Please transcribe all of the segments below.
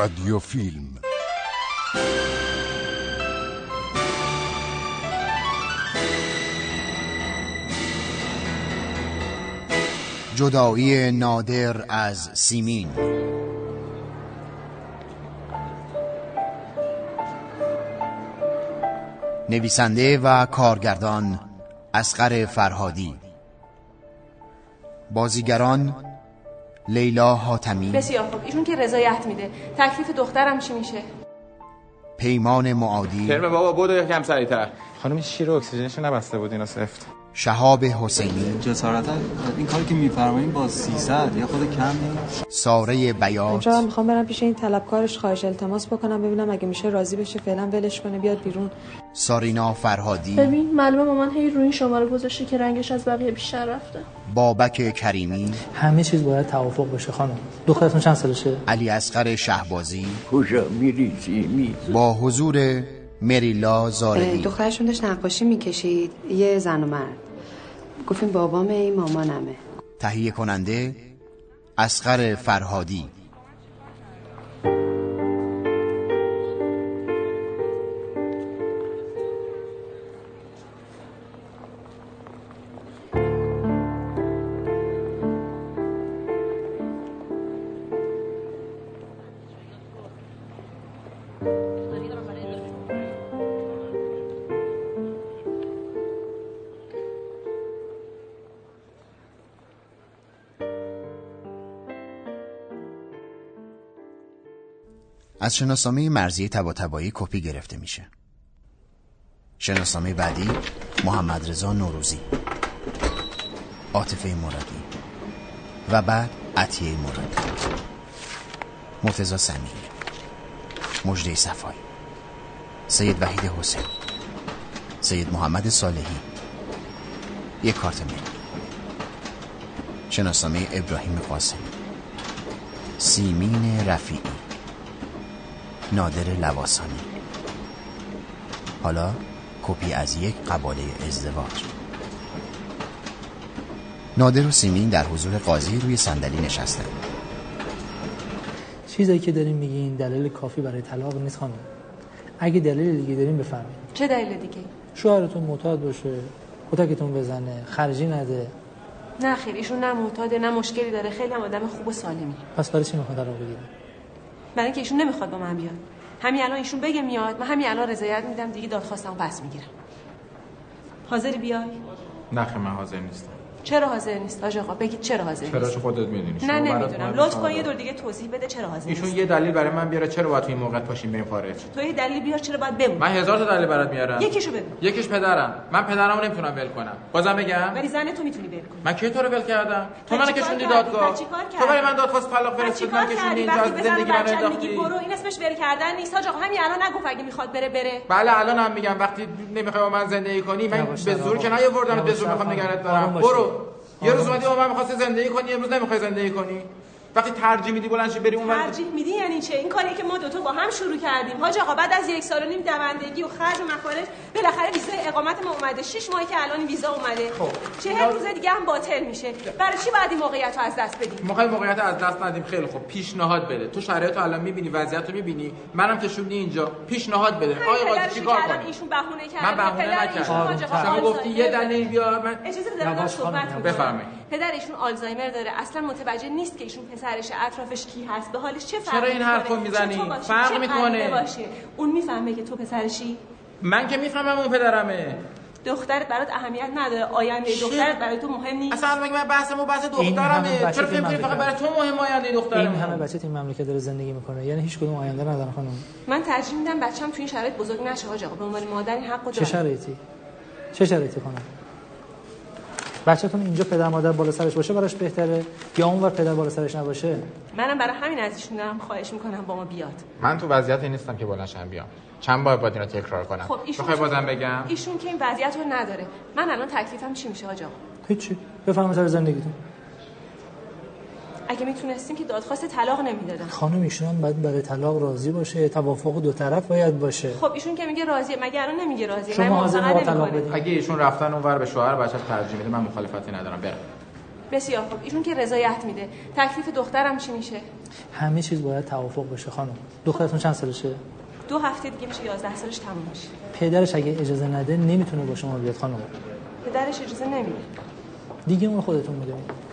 رادیو فیلم. جدایی نادر از سیمین. نویسنده و کارگردان اسقر فرهادی. بازیگران لیلا حاتمی. بسیار خوب. ایشون که رضایت میده. تکلیف دخترم چی میشه؟ پیمان معادی. ترم بابا بودو یکم سریعتر. خانم شیر اکسیژنش نبسته بود اینا سفت. شهاب حسینی. جسارتا این کاری که میفرمایید با 300 یا خود کم نیست ساره بیات. اونجا می‌خوام برم پیش این طلبکارش خواهش التماس بکنم ببینم اگه میشه راضی بشه فعلا ولش کنه بیاد بیرون. سارینا فرهادی. ببین معلومه مامان هی روی این شماره گذاشته که رنگش از بقیه بیشتر رفته. بابک کریمی. همه چیز باید توافق بشه خانم. دخترتون چند سالشه؟ علی اصغر شهبازی. کجا میری؟ سیمی با حضور مریلا زارعی. دخترشون داشت نقاشی می‌کشید. یه زن و مرد. گفتیم بابامه این مامانمه. تهیه کننده اسقر فرهادی. از شناسنامه مرزی تباتبایی کپی گرفته میشه. شناسنامه بعدی محمد رضا نوروزی. عاطفه مرادی. و بعد عطیه مرادی. مرتضی سمیع. مجده صفایی. سید وحید حسین. سید محمد صالحی. یک کارت ملی. شناسنامه ابراهیم قاسمی. سیمین رفیعی. نادر لواسانی. حالا کپی از یک قباله ازدواج. نادر و سیمین در حضور قاضی روی صندلی نشستن. چیزایی که داریم میگین دلیل کافی برای طلاق نیست خانم. اگه دلیل دیگه داریم بفرمایید. چه دلیل دیگه؟ شوهرتون معتاد باشه کتکتون بزنه خرجی نده. نه خیر ایشون نه معتاده نه مشکلی داره. خیلی هم آدم خوب و سالمی. پس برای چی می‌خواد طلاق بگیره؟ برای اینکه ایشون نمی‌خواد با من بیاد. همین الان ایشون بگه میاد من همین الان رضایت میدم دیگه دادخواستمو پس می‌گیرم. حاضری بیای؟ نه من حاضر نیستم. چرا حاضر نیست؟ آج آقا بگید چرا حاضر چرا نیست؟ چه خودت می‌دونی؟ نه نمی‌دونم. لطف کن یه دور دیگه توضیح بده چرا حاضر ایشون نیست. یه دلیل برای من بیاره چرا باید تو این موقع پاشیم بریم خارج؟ تو یه دلیل بیار چرا باید بمون من هزار تا دلیل برات میارم. یکیشو بگو. یکیش پدرم. من پدرمو نمی‌تونم ول کنم. بازم بگم. ولی زن تو می‌تونی ول کنی. من کی تو رو ول کردم؟ تو منو کشوندی؟ دادگاه. تو برای؟ من دادخواست طلاق فرستادی من کشوندی اینجا به زندگی منو انداختی؟ میگی برو این اسمش ول کردن نیست. آج آقا همین الان نگفت اگه می‌خواد بره بره. بله الان هم میگم. وقتی نمی‌خوای با من زندگی کنی من به زور. که نیاوردم به یواش زور تر می‌خوام آروم دارم. برو. یه روز اومدی با من می‌خواستی زندگی کنی امروز نمی‌خوای زندگی کنی. وقتی ترجیح میدی بلند شی بری اون ور- ترجیح میدی یعنی چه؟ این کاری که ما دو تا با هم شروع کردیم. حاج آقا بعد از یک سال و نیم دوندگی و خرج و مخارج بالاخره ویزای اقامت ما اومده. شش ماهی که الان ویزا اومده. خب. چهل روز دیگه هم باطل میشه. برای چی باید این موقعیت رو از دست بدیم؟ می‌خوای موقعیت از دست ندیم. خیلی خوب. پیشنهاد بده. تو شرایط رو الان می‌بینی وضعیت رو می‌بینی. منم کشوندی اینجا. پیشنهاد بده. همین آقای قاضی پدرشون چیکار کنیم ایشون بهونه کرد من بهونه نکردم. حاج آقا شما گفتی یه. دلیل بیار من اجازه بده صحبت. بفرمایید. پدر ایشون آلزایمر داره. اصلا متوجه نیست که ایشون پسرش اطرافش کی هست. به حالش چه فرقی چرا این؟ حرفو چه می‌زنی؟ فرق چه می‌کنه. اون می‌فهمه که تو پسرشی؟ من که می‌فهمم اون پدرمه. دخترت برات اهمیت نداره. آینده؟ دخترت برای تو مهم نیست. اصلا مگه من بحثمو بحث این دخترمه؟ چرا تو فکر فقط. برای تو مهم آینده این دخترمه؟ همه بچه این مملکت داره زندگی می‌کنه. یعنی هیچ کدوم آینده نداره خانم. من ترجیح میدم بچه‌م تو این شرایط بزرگ نشه آقا به عنوان مادر این حقو چه داره شرایطی؟ چه شرایطی خانم؟ بچه‌تون اینجا پدر مادر بالا سرش باشه براش بهتره یا اونور پدر بالا سرش نباشه؟ منم برای همین از ایشون دارم خواهش می‌کنم با ما بیاد. من تو وضعیتی نیستم که بلنشم بیام. چند بار باید اینو تکرار کنم؟ خب ایشون می‌خوای بازم بگم؟ ایشون که این وضعیت رو نداره. من الان تکلیفم چی میشه آقا هیچی. بفهمید سر زندگیتون. اگه می‌تونستیم که دادخواست طلاق نمی‌دادم خانم ایشون هم باید برای طلاق راضی باشه توافق دو طرف باید باشه. خب ایشون که میگه راضیه مگه الان نمیگه راضیه شما من طلاق. بدید اگه ایشون رفتن اونور به شوهر بچه‌ش ترجیح میده من مخالفتی ندارم. برم. بسیار خوب. ایشون که رضایت میده. تکلیف دخترم چی میشه؟ همه چیز باید توافق بشه خانم. دخترتون چند سالشه؟ دو هفته دیگه میشه 11 سالش تموم میشه. پدرش اگه اجازه نده نمی‌تونه با شما بیاد خانم. پدرش اجازه نمیده. دیگه اون خودتون می‌دونید.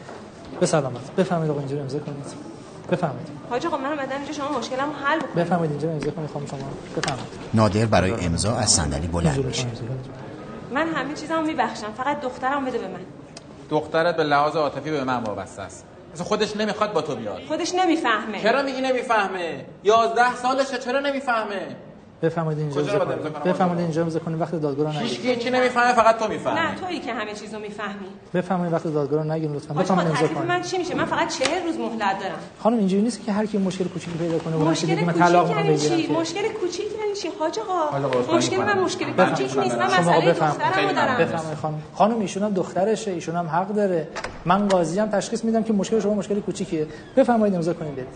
به سلامت بفرمایید آقا اینجا امضا کنید. بفرمایید. حاج آقا من اومدم اینجا شما مشکلمو حل بکنید بفرمایید اینجا امضا کنید خانم شما. بفرمایید. نادر برای امضا از صندلی بلند میشه من همه چیزمو میبخشم فقط دخترم بده به من. دخترت به لحاظ عاطفی به من وابسته است. اصلا خودش نمی‌خواد با تو بیاد. خودش نمی‌فهمه. چرا میگی نمی‌فهمه؟ 11 سالشه چرا نمی‌فهمه؟ بفرمایید اینجا کجا امضا کنید امضا؟ بفرمایید اینجا امضا کنید وقت دادگاه رو هیچ نگیرید کی نمی‌فهمه فقط تو می‌فهمی. نه تویی که همه چیزو می‌فهمی. بفرمایید وقت دادگاه رو نگیرید لطفا. بفرمایید امضا تکلیف کنید من چی میشه؟ من فقط چهل روز مهلت دارم. خانم اینجوری نیست که هر کی مشکل کوچیکی پیدا کنه مشکل بگه من طلاق یعنی بگیرم چی؟ مشکل کوچیک یعنی چی؟ حاج آقا، مشکل من. مشکل. کوچیک نیست. من مسئله. دخترمو دارم. بفرمایید. خانم خانم ایشون هم دخترشه ایشون هم حق داره. من قاضی هم تشخیص میدم که مشکل شما مشکل کوچیکیه. بفرمایید امضا کنید. برید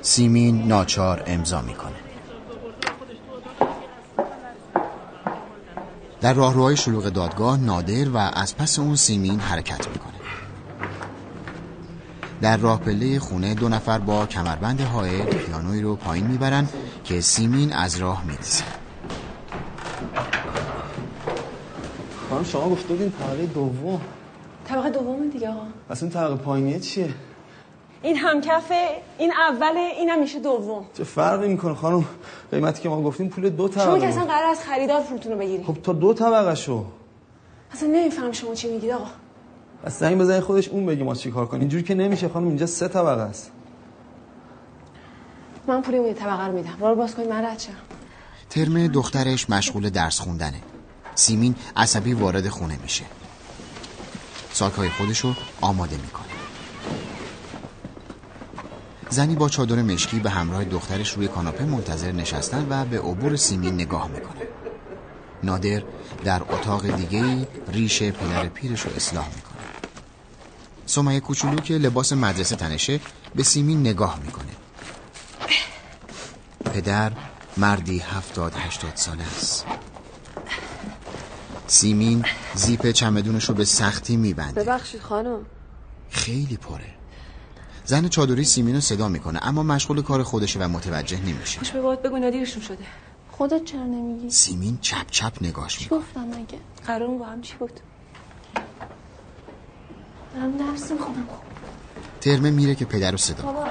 سیمین ناچار امضا می‌کنه. در راهروهای شلوغ دادگاه نادر و از پس اون سیمین حرکت می‌کنه. در راه پله خونه دو نفر با کمربند حائل پیانوی رو پایین می‌برن که سیمین از راه میریزه. خانم شما گفته بودین طبقه دوم. طبقه دوم دیگه آقا. اصلا طبقه پایینیه چیه؟ این همکفه این اوله اینم میشه دوم. چه فرقی می‌کنه خانم؟ قیمتی که ما گفتیم پول دو شما طبقه که اصلا. قرار از خریدار فروتون رو بگیری خب تا دو طبقه شو. اصلا نمیفهم شما چی میگید آقا. از زنگ بزنی خودش اون بگی ما چی کار کنیم. اینجوری که نمیشه خانم اینجا سه طبقه است. من پول اون طبقه رو میدم. برو باز کنید من رد شم. ترم دخترش مشغول درس خوندنه. سیمین عصبی وارد خونه میشه. ساکهای خودشو آماده می‌کنه. زنی با چادر مشکی به همراه دخترش روی کاناپه منتظر نشستن و به عبور سیمین نگاه می‌کنه. نادر در اتاق دیگه ریش پدر پیرش رو اصلاح می‌کنه. سمیه کوچولو که لباس مدرسه تنشه به سیمین نگاه می‌کنه. پدر مردی هفتاد هشتاد ساله است. سیمین زیپ چمدونش رو به سختی میبنده. ببخشید خانم. خیلی پره. زن چادری سیمین رو صدا می‌کنه اما مشغول کار خودشه و متوجه نمیشه. خوش به باد بگو اینا دیرشون شده؟ خودت چرا نمیگی؟ سیمین چپ چپ نگاش چی می‌کنه. گفتم مگه؟ قرارمون با هم چی بود؟ دارم درس می‌خونم. ترمه میره که پدر رو صدا بابا.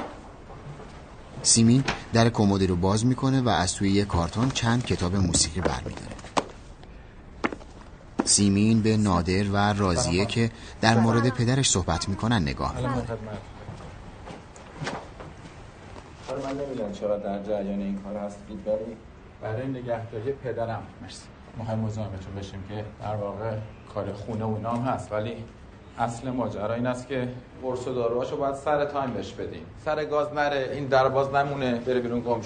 سیمین در کمدی رو باز می‌کنه و از توی یه کارتون چند کتاب موسیقی برمیداره. سیمین به نادر و رازیه که در مورد پدرش صحبت می‌کنن نگاه می‌کنه. حالا من نمی‌دونم چرا در جریان این کار هستید ولی برای نگهداری پدرم. مرسی. می‌خوایم مزاحمتون بشیم که در واقع کار خونه و اینا هم هست ولی اصل ماجرا این است که قرص و داروهاشو باید سر تایم بهش بدیم. سر گاز نره این در باز نمونه بره بیرون گم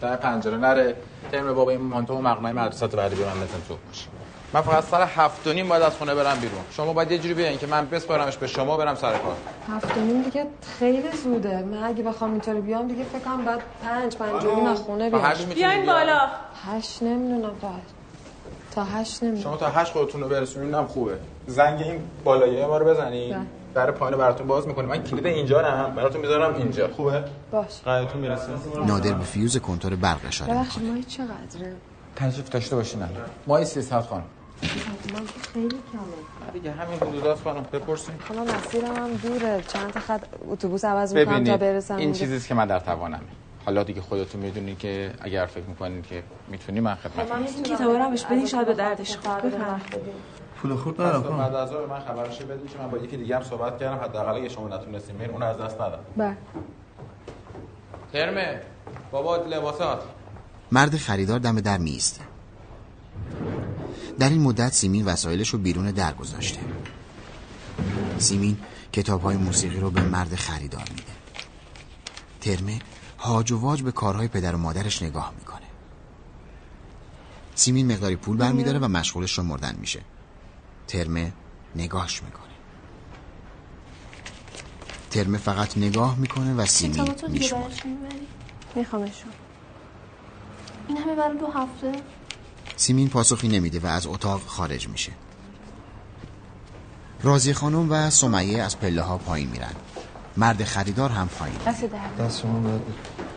در پنجره نره. ترم بابا این مانتو و مقنعه مدرسه رو بعدی به من بزن تو. باشه من فقط سر هفت و نیم باید از خونه برم بیرون. شما باید یه جوری بیاین که من بسپارمش به شما برم سر کار. هفت و نیم دیگه خیلی زوده. من اگه بخوام اینطوری بیام دیگه فکر کنم بعد پنج پنج و نیم از خونه بیام. بیاین بیا. بالا. هشت نمی‌دونم تا تا هشت نمی‌دونم. شما تا هشت خودتون رو برسونین هم خوبه. زنگ این بالاییه ما رو بزنین. بله. در پایین براتون باز می‌کنه من کلید اینجا رو براتون می‌ذارم اینجا. خوبه؟ باش قایتون می‌رسه. نادر به فیوز کنتور برق اشاره می‌کنه چقدره؟ تشریف داشته باشین الان. ما 300 خانم. که خیلی کمه. دیگه همین حدودات خانم بپرسین حالا مسیرم هم دوره. چند تا خط اتوبوس عوض می‌کنم تا برسم این. چیزیست که من در توانمه حالا دیگه خودتون می‌دونی که اگر فکر می‌کنین که می‌تونی من خدمت این کتابا رو بهش بدین شاید به دردش بخوره. بفرمایید پول خورد ندارم بعد خانم. از به من خبرش بدید که من با یکی دیگه هم صحبت کردم. حداقل اگه شما نتونستین بین اون از دست ندم. بله. ترمه بابا لباسات. مرد خریدار دم در میسته در این مدت سیمین وسایلش رو بیرون در گذاشته سیمین کتاب های موسیقی رو به مرد خریدار میده. ترمه هاج و واج به کارهای پدر و مادرش نگاه می‌کنه. سیمین مقداری پول برمیداره و مشغول شمردن میشه. ترمه نگاش می‌کنه. ترمه فقط نگاه می‌کنه و سیمین میشماره. میخوامشون این همه برای دو هفته؟ سیمین پاسخی نمیده و از اتاق خارج میشه. رازی خانم و سمیه از پله ها پایین میرن. مرد خریدار هم پایین. دست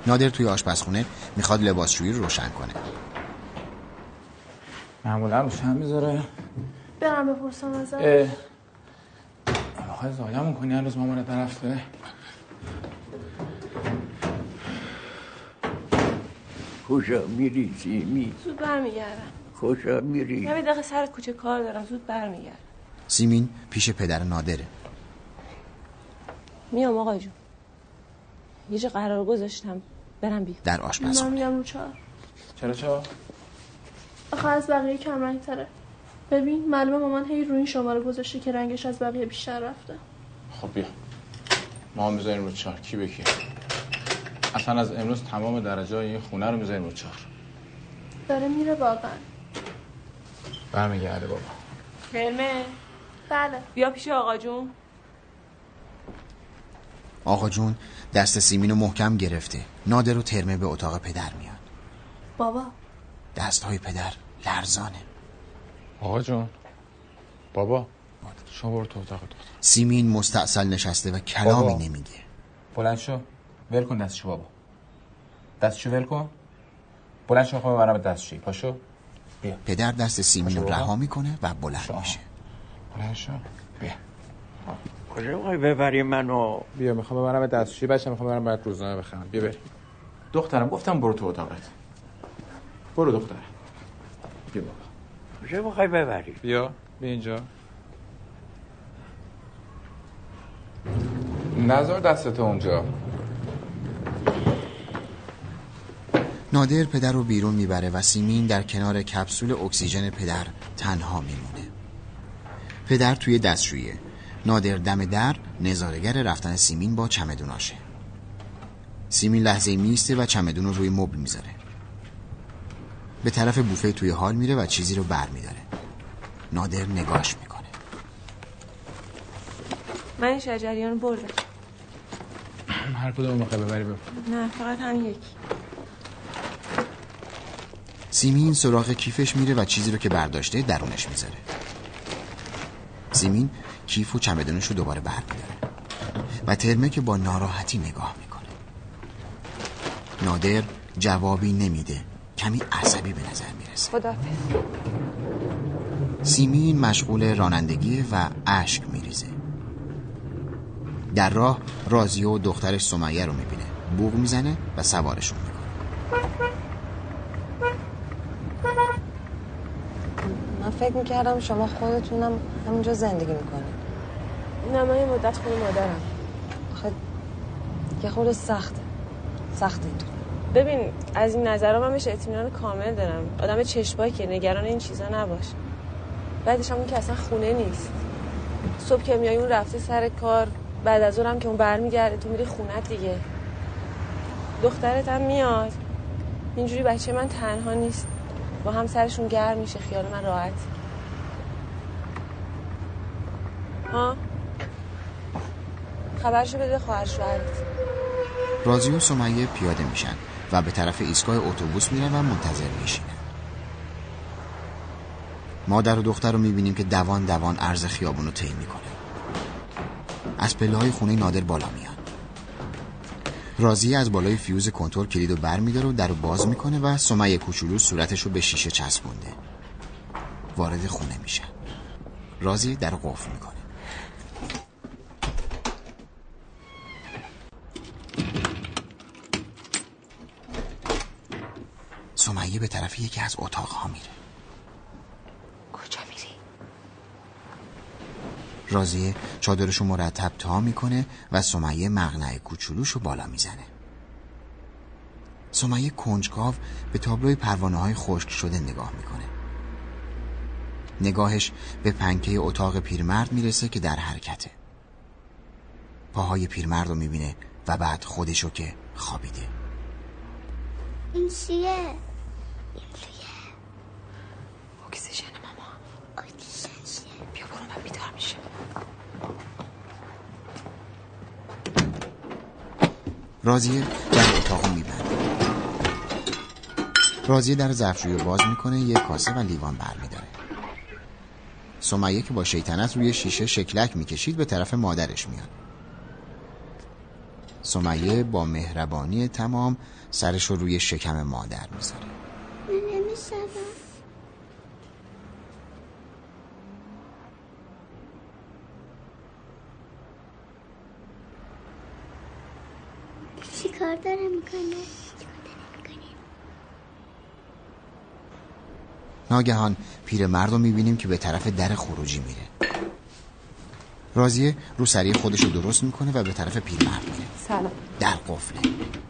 نادر توی آشپزخونه می‌خواد لباسشویی رو روشن کنه. معمولا روشن می‌ذاره. برم بپرسم اه. آخه زایمون کنی هر روز مامانت نرفته کجا میری سیمی زود برمیگردم. کجا میری. یه دقیقه سر کوچه کار دارم زود برمیگردم. سیمین پیش پدر نادره. میام آقا جون. یه جا قرار گذاشتم برم بیا در من آشپزخونه میگم رو چهار. چرا چرا آخه از بقیه کم رنگ تره. ببین معلومه مامان هی روی این شماره گذاشته که رنگش از بقیه بیشتر رفته. خب بیا. ما هم می‌ذاریم رو چهار. کی به کی؟ اصلا از امروز تمام درجه های این خونه رو می‌ذاریم رو چهار. داره میره واقعا. برمیگرده بابا. کرمه بله. بیا پیش آقا جون. آقا جون دست سیمین رو محکم گرفته. نادر و ترمه به اتاق پدر میاد بابا. دست های پدر لرزانه. آقا جون. بابا. شما برو تو اتاق دختر سیمین مستاصل نشسته و کلامی بابا. نمیگه. بلند شو. ول کن دستشو بابا. دستشو ول کن. بلند شو خواهم برم دستشوی پاشو. بیا. پدر دست سیمین رو. رها می‌کنه و بلند شما. میشه. بلند شو. بیا. کجا می‌خوای ببری منو؟ بیا می‌خوام ببرم دستشوی بچه می‌خوام برم برات روزنامه بخرم. بیا بریم. دخترم گفتم برو تو اتاقت برو دخترم. بیا بابا. کجا می‌خوای ببری؟ بیا. بیا اینجا. نظر دستت اونجا. نادر پدر رو بیرون می‌بره و سیمین در کنار کپسول اکسیژن پدر تنها میمونه. پدر توی دستشویه. نادر دم در نظارگر رفتن سیمین با چمدوناشه سیمین لحظه میسته و چمدون رو روی مبل می‌ذاره. به طرف بوفه توی حال میره و چیزی رو بر میداره. نادر نگاش می‌کنه. من این شجریان بردم هر کدوم ببری ببر نه فقط هم یکی. سیمین سراغ کیفش میره و چیزی رو که برداشته درونش می‌ذاره. سیمین کیف و چمدونش رو دوباره بر میداره و ترمه که با ناراحتی نگاه می‌کنه. نادر جوابی نمیده کمی عصبی به نظر می‌رسه. خدافظ سیمین مشغول رانندگی و اشک میریزه. در راه رازی و دخترش سمیه رو می‌بینه بوغ می‌زنه و سوارشون می‌کنه. من فکر می‌کردم شما خودتونم همونجا زندگی می‌کنید. نه من یه مدت خونه مادرم. آخه یه خورده سخته سخته این ببین از این نظرها من بهش اطمینان کامل دارم. آدم چشمایی که نگران این چیزا نباش. بعدش هم اون که اصلا خونه نیست. صبح که میای اون رفته سر کار. بعد از اونم که اون برمیگرده تو میری خونه دیگه. دخترت هم میاد. اینجوری بچه من تنها نیست. با هم سرشون گرم میشه خیال من راحت. ها؟ خبرشو بده خواهر شوهرت. رازی و سمیه پیاده میشن و به طرف ایستگاه اتوبوس میرن و منتظر میشینن. مادر و دختر رو می‌بینیم که دوان دوان عرض خیابون رو طی می‌کنه. از پله های خونه نادر بالا میان رازی از بالای فیوز کنترل کلید رو بر میداره و در باز می‌کنه و سمیه کوچولو صورتش رو به شیشه چسبونده. وارد خونه میشن رازی در قفل می‌کنه. سمیه به طرف یکی از اتاقها میره کجا میری؟ رازیه چادرشو مرتب تا می‌کنه و سمیه مغنع کوچولوشو بالا می‌زنه. سمیه کنجکاو به تابلوی پروانه های خشک شده نگاه می‌کنه. نگاهش به پنکه اتاق پیرمرد می‌رسه که در حرکته. پاهای پیرمرد رو می‌بینه و بعد خودشو که خوابیده. این چیه؟ اکسیژن ماما اکسیژن چیه؟ بیا برو من بیدار میشه رازیه در اتاق میبنده رازیه در ظرفشویی باز می‌کنه یک کاسه و لیوان برمیداره. سمیه که با شیطنت روی شیشه شکلک می‌کشید به طرف مادرش میاد. سمیه با مهربانی تمام سرش رو روی شکم مادر می‌ذاره من نمیشنم چی کار داره می‌کنه ناگهان پیرمرد رو می‌بینیم که به طرف در خروجی میره. رازیه رو سریع خودش رو درست می‌کنه و به طرف پیرمرد میره. سلام. در قفله.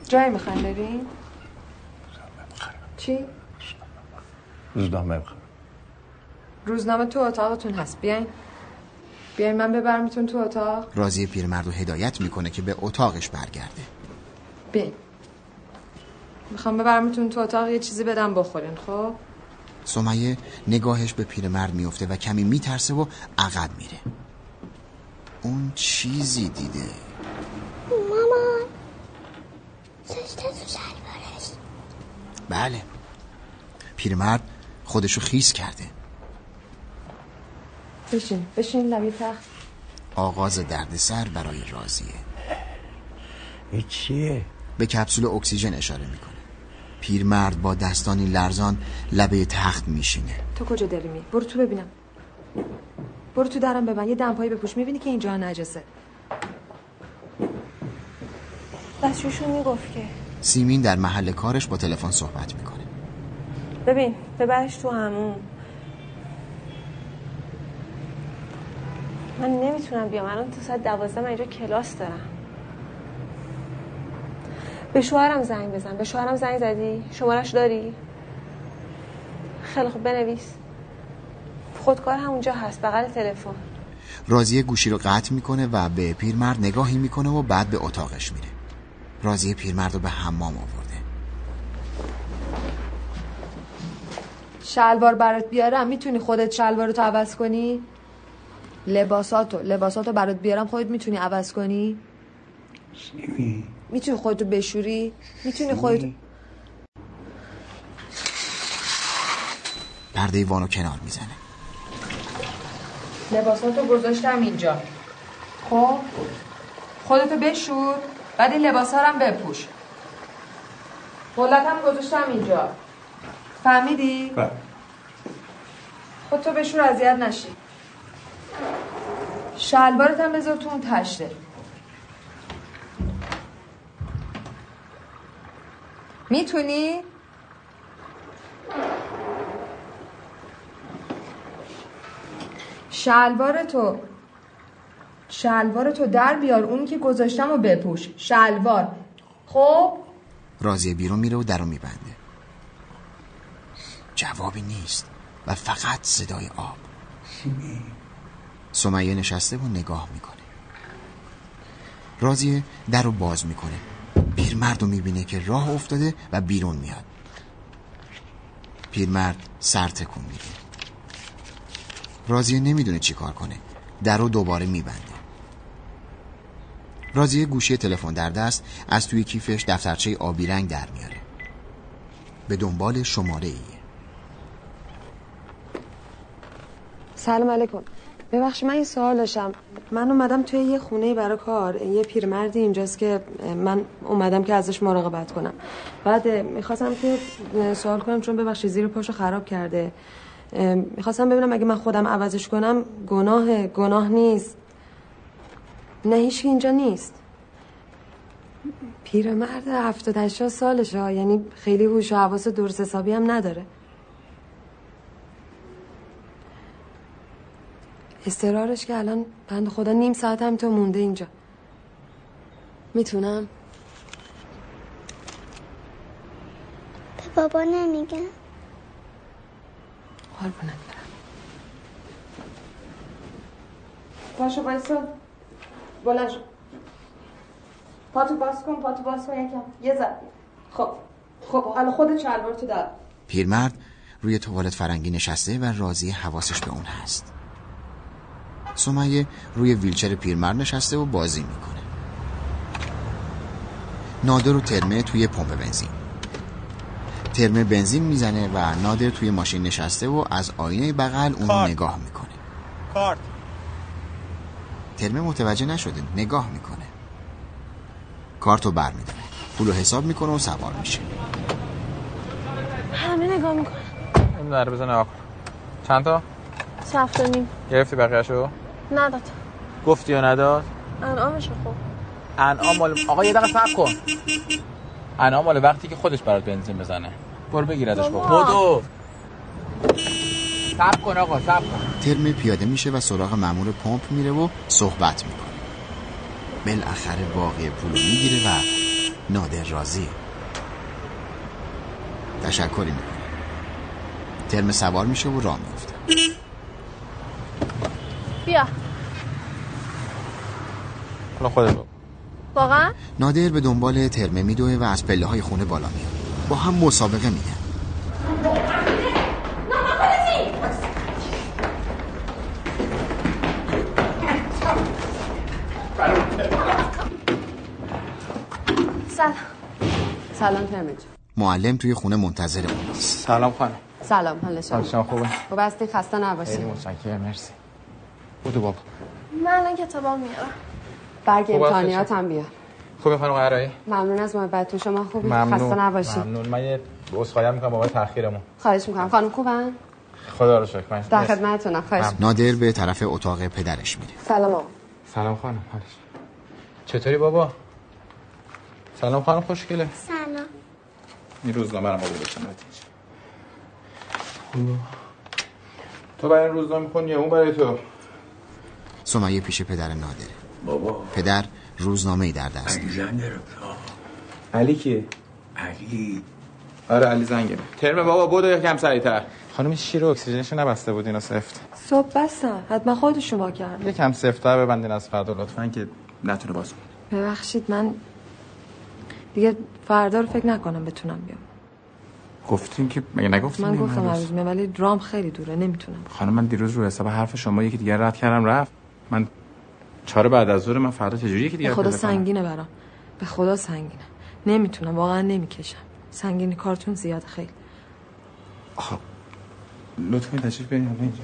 جایی می‌خواین بریم؟ چی؟ روزنامه بخوام روزنامه تو اتاقتون هست. بیاین. بیاین من ببرمتون تو اتاق. رازیه پیرمرد رو هدایت می‌کنه که به اتاقش برگرده. بیاین. می‌خوام ببرمتون تو اتاق یه چیزی بدم بخورین خب؟ سمیه نگاهش به پیرمرد میفته و کمی میترسه و عقب میره. اون چیزی دیده. مامان سشته تو شلوارش. بله. پیرمرد خودشو خیس کرده. بشین بشین لبی تخت. آغاز دردسر برای رازیه. این چیه؟ به کپسول اکسیژن اشاره می‌کنه. پیرمرد با دستانی لرزان لبه تخت میشینه. تو کجا داری می برو تو ببینم. برو تو درم ببن. یه دمپایی بپوش می‌بینی که اینجا نجسه. دستشویشون می‌گفت که. سیمین در محل کارش با تلفن صحبت می‌کنه. ببین ببرش تو همون. من نمی‌تونم بیام. الان تو ساعت دوازده من اینجا کلاس دارم. به شوهرم زنگ بزن. به شوهرم زنگ زدی؟ شمارش داری؟ خیلی خوب بنویس. خودکار همونجا هست بغل تلفن. رازیه گوشی رو قطع می‌کنه و به پیرمرد نگاهی می‌کنه و بعد به اتاقش میره. رازیه پیرمرد رو به حمام آورده. شلوار برات بیارم. می‌تونی خودت شلوار تو عوض کنی؟ لباساتو لباساتو برات بیارم خودت می‌تونی عوض کنی؟ سیمی می‌تونی خودتو بشوری؟ می‌تونی خودت پرده وانو کنار می‌زنه. لباساتو گذاشتم اینجا. خب؟ خودتو بشور بعد این لباسا رو هم بپوش. هم گذاشتم اینجا. فهمیدی؟ بله. خودتو بشور اذیت نشی. شلوارت هم بذار تو اون تشته. می‌تونی؟ شلوار تو شلوار تو در بیار اون که گذاشتم و بپوش. شلوار. خب؟ رازیه بیرون میره و در رو میبنده. جوابی نیست و فقط صدای آب. سمیه نشسته و نگاه می‌کنه. رازیه در رو باز می‌کنه. پیرمرد رو می‌بینه که راه افتاده و بیرون میاد. پیرمرد سر تکون میده رازیه نمی‌دونه چی کار کنه. در رو دوباره میبنده. رازیه گوشی تلفن در دست از توی کیفش دفترچه آبی رنگ در میاره. به دنبال شماره ایه. سلام علیکم. ببخشید من یه سوال داشتم. من اومدم توی یه خونه برای کار. یه پیرمردی اینجاست که من اومدم که ازش مراقبت کنم. بعد می‌خواستم که سوال کنم چون ببخشید زیر پاشو خراب کرده. می‌خواستم ببینم اگه من خودم عوضش کنم گناه گناه نیست. نه هیچ اینجا نیست. پیرمرد هفتاد هشتاد سالشه یعنی خیلی هوش و حواس درست حسابی هم نداره. استرارش که الان بند خدا نیم ساعت هم تو مونده اینجا. می‌تونم؟ به بابا نمیگم قربونت برم. پاشو بایستا. بلند شو. پاتو باز کن پاتو باز کن یکم. یه زد خب. خب حالا خودت شلوار تو در پیرمرد روی توالت فرنگی نشسته و راضی حواسش به اون هست. سمیه روی ویلچر پیرمرد نشسته و بازی می‌کنه. نادر و ترمه توی پمپ بنزین. ترمه بنزین می‌زنه و نادر توی ماشین نشسته و از آینه بغل اون رو نگاه می‌کنه. کارت. ترمه متوجه نشده نگاه می‌کنه. کارتو بر میداره پولو حساب می‌کنه و سوار میشه. همه نگاه می‌کنه این در بزن آقا. چند تا؟ سفت و نیم. گرفتی بقیهشو؟ نداد گفتی یا نداد؟ انعامشو خب انعام مال آقا یه دقیقه صبر کن. انعام مال وقتی که خودش برات بنزین بزنه. برو بگیردش بابا. بابا. بدو صبر کن آقا صبر کن. ترمه پیاده میشه و سراغ مامور پمپ میره و صحبت می‌کنه. بالاخره باقی پولو می‌گیره و نادر راضیه تشکری می‌کنه ترمه سوار میشه و راه میفته بیا. حالا خودت واقعا؟ نادر به دنبال ترمه میدوه و از پله های خونه بالا میاد. با هم مسابقه میدن سلام. سلام ترمج معلم توی خونه منتظر اوناست. سلام خانم. سلام حال شما؟ خوبه؟ خب هستی خسته نباشی خیلی متشکرم مرسی. بودو بابا من الان کتابا میارم. برگ هستش. امتحانیات هم بیار خوبه خانم قرایی ممنون از محبتتون. شما خوبی؟ ممنون. خسته نباشی ممنون. من یه عذرخواهی می‌کنم بابت تاخیرمون خواهش می‌کنم. خانم خوبن؟ خدا رو شکر. من در. خدمتتونم. خواهش می‌کنم. نادر به طرف اتاق پدرش میره. سلام آقا. سلام خانم حالش؟ چطوری بابا؟ سلام خانم خوشگله؟ سلام. این روزنامه رو برات اینجا. تو برای این روزنامه می‌خونی یا اون برای تو؟ سمیه پیش پدر نادره. بابا. پدر روزنامه ای در دست. داره. زن گرفت علی کی؟ علی. آره علی زنگه. ترم بابا بودو یکم سریعتر. خانم شیر اکسیژنشو نبسته بود اینا سفت. صبح بستم حتما خودشون با کرد یکم سفت‌تر ببندین از فردا لطفا. که نتونه باز کنه ببخشید من دیگه فردا رو فکر نکنم بتونم بیام. گفتین که مگه نگفتین؟ من گفتم میام ولی رام خیلی دوره نمی‌تونم. خانم من دیروز رو حساب حرف شما یکی دیگر رد کردم رفت. من چهار بعد از ظهر من فردا چجوری یکی به دیگر خدا؟ سنگینه برام. به خدا سنگینه. نمی‌تونم واقعا نمی‌کشم. سنگینی کارتون زیاد خیلی. لطفا تشریف بیارین اینجا.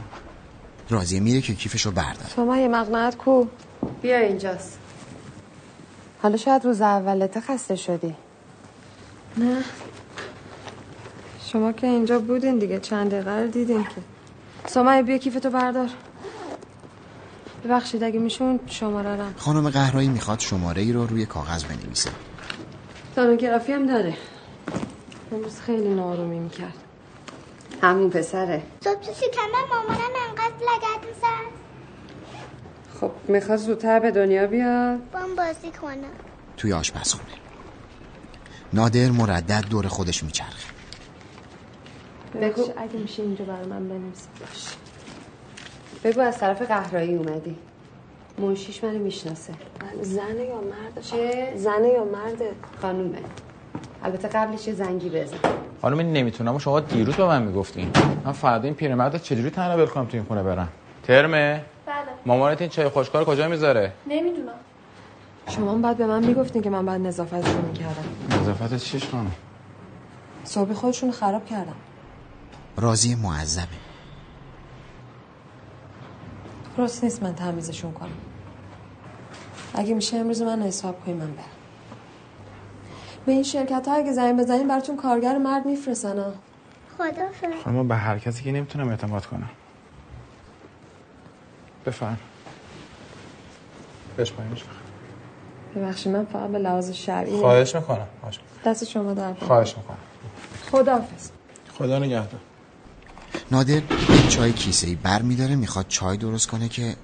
راضیه میره که کیفشو برداره. شما یه مقنعت کو. بیا اینجاست. حالا شاید روز اولته خسته شدی. نه. شما که اینجا بودین دیگه چند دقیقه رو دیدین که. سامای بیا کیفتو بردار. ببخشید اگه میشه اون شماره رم خانم قهرایی می‌خواد شماره ای رو روی کاغذ بنویسه. سانوگرافی هم داره. امروز خیلی نارومی می‌کرد همون پسره. صبح تو شکمم مامانم انقدر لگت می‌زد. خب می‌خواد زودتر به دنیا بیاد؟ با هم بازی کنم. توی آشپزخونه. نادر مردد دور خودش میچرخه. بگو. اگه میشه اینجا برای من بنویسی باش. بگو از طرف قهرایی اومدی. منشیش منو می‌شناسه. زنه یا مرد؟ چه؟ زنه یا مرده خانومه. البته قبلش یه زنگی بزن. خانم این نمی‌تونم. شما دیروز به من می‌گفتین. من فردا این پیرمرد رو چجوری تنها ول کنم تو این خونه برم؟ ترمه؟ بله. مامانت این چای خوشکار کجا می‌ذاره؟ نمی‌دونم. شما بعد به من می‌گفتین که من بعد نظافتشون می‌کردم. نظافت چیش خانم؟ صبح خودشون رو خراب کردم. راضی معذبه درست نیست من تمیزشون کنم. اگه میشه امروز من حساب کنیم من برم. به این شرکت ها اگه زنگ بزنین براتون کارگر مرد میفرستن ها. خدا خانم به هر کسی که نمی‌تونم اعتماد کنم. بفرم. بش پایینش ببخشید من فقط به لحاظ شرعی خواهش می‌کنم. دست شما در. خواهش می‌کنم. خداحافظ خدا نگهدار. نادر یه چای کیسه ای بر میداره می‌خواد چای درست کنه که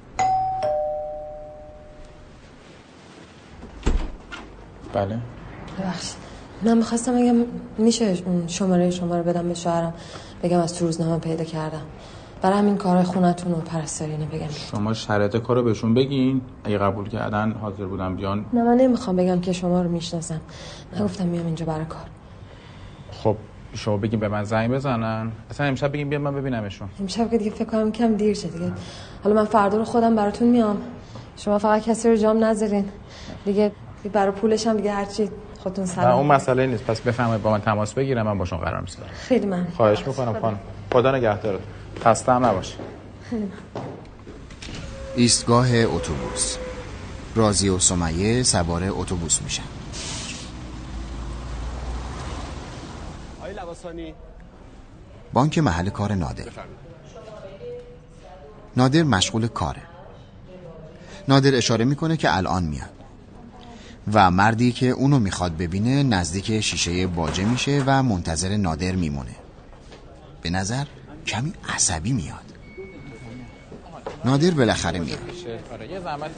بله. ببخشید. من می‌خواستم بگم میشه اون شماره شما رو بدم به شوهرم بگم از تو روزنامه پیدا کردم. برای همین کار خونتون و پرستارینه بگم. شما شرایط کار رو بهشون بگین. اگه قبول کردن حاضر بودم بیان. نه من نمی‌خوام بگم که شما رو می‌شناسم. نگفتم میام اینجا برای کار. خب شما بگین به من زنگ بزنن. اصلا امشب بگین بیان من ببینمشون. امشب که دیگه فکر کنم کم دیر شد دیگه. حالا من فردا رو خودم براتون میام. شما فقط کسی رو جام نذارین. دیگه برای پولش هم دیگه هرچی خودتون نه سلام اون مسئله نیست. پس بفهمید با من تماس بگیرم من باشون قرار می‌ذارم. خیلی من خواهش می‌کنم خانم. خدا نگهدارت خسته هم نباشی من ایستگاه اتوبوس. رازی و سمیه سوار اتوبوس میشن. لباسانی بانک محل کار نادر. نادر مشغول کاره. نادر اشاره می‌کنه که الان میاد و مردی که اونو می‌خواد ببینه نزدیک شیشه باجه میشه و منتظر نادر میمونه. به نظر کمی عصبی میاد. نادر بالاخره میاد. آره یه زحمت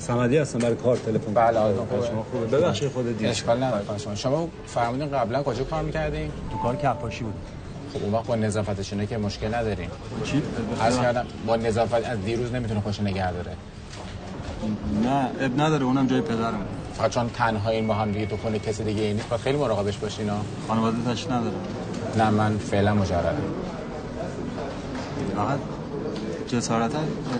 سلام هستم برای کار تلفن. بله آقا شما خوبه؟ ببخشید خود دیر اشکال نداره. شما شما فرمودین قبلا کجا کار می‌کردین؟ تو کار کفاشی بود. خب اون وقت با نظافتشونه که مشکل ندارین چی؟ عرض کردم با نظافت از دیروز نمی‌تونه خوش نگه داره. نه اب نداره اونم جای پدرم فقط چون تنهایین با هم دیگه تو خونه کسی دیگه ای نیست باید خیلی مراقبش باشین ها خانواده تاش نداره. نه من فعلا مجردم فقط جسارت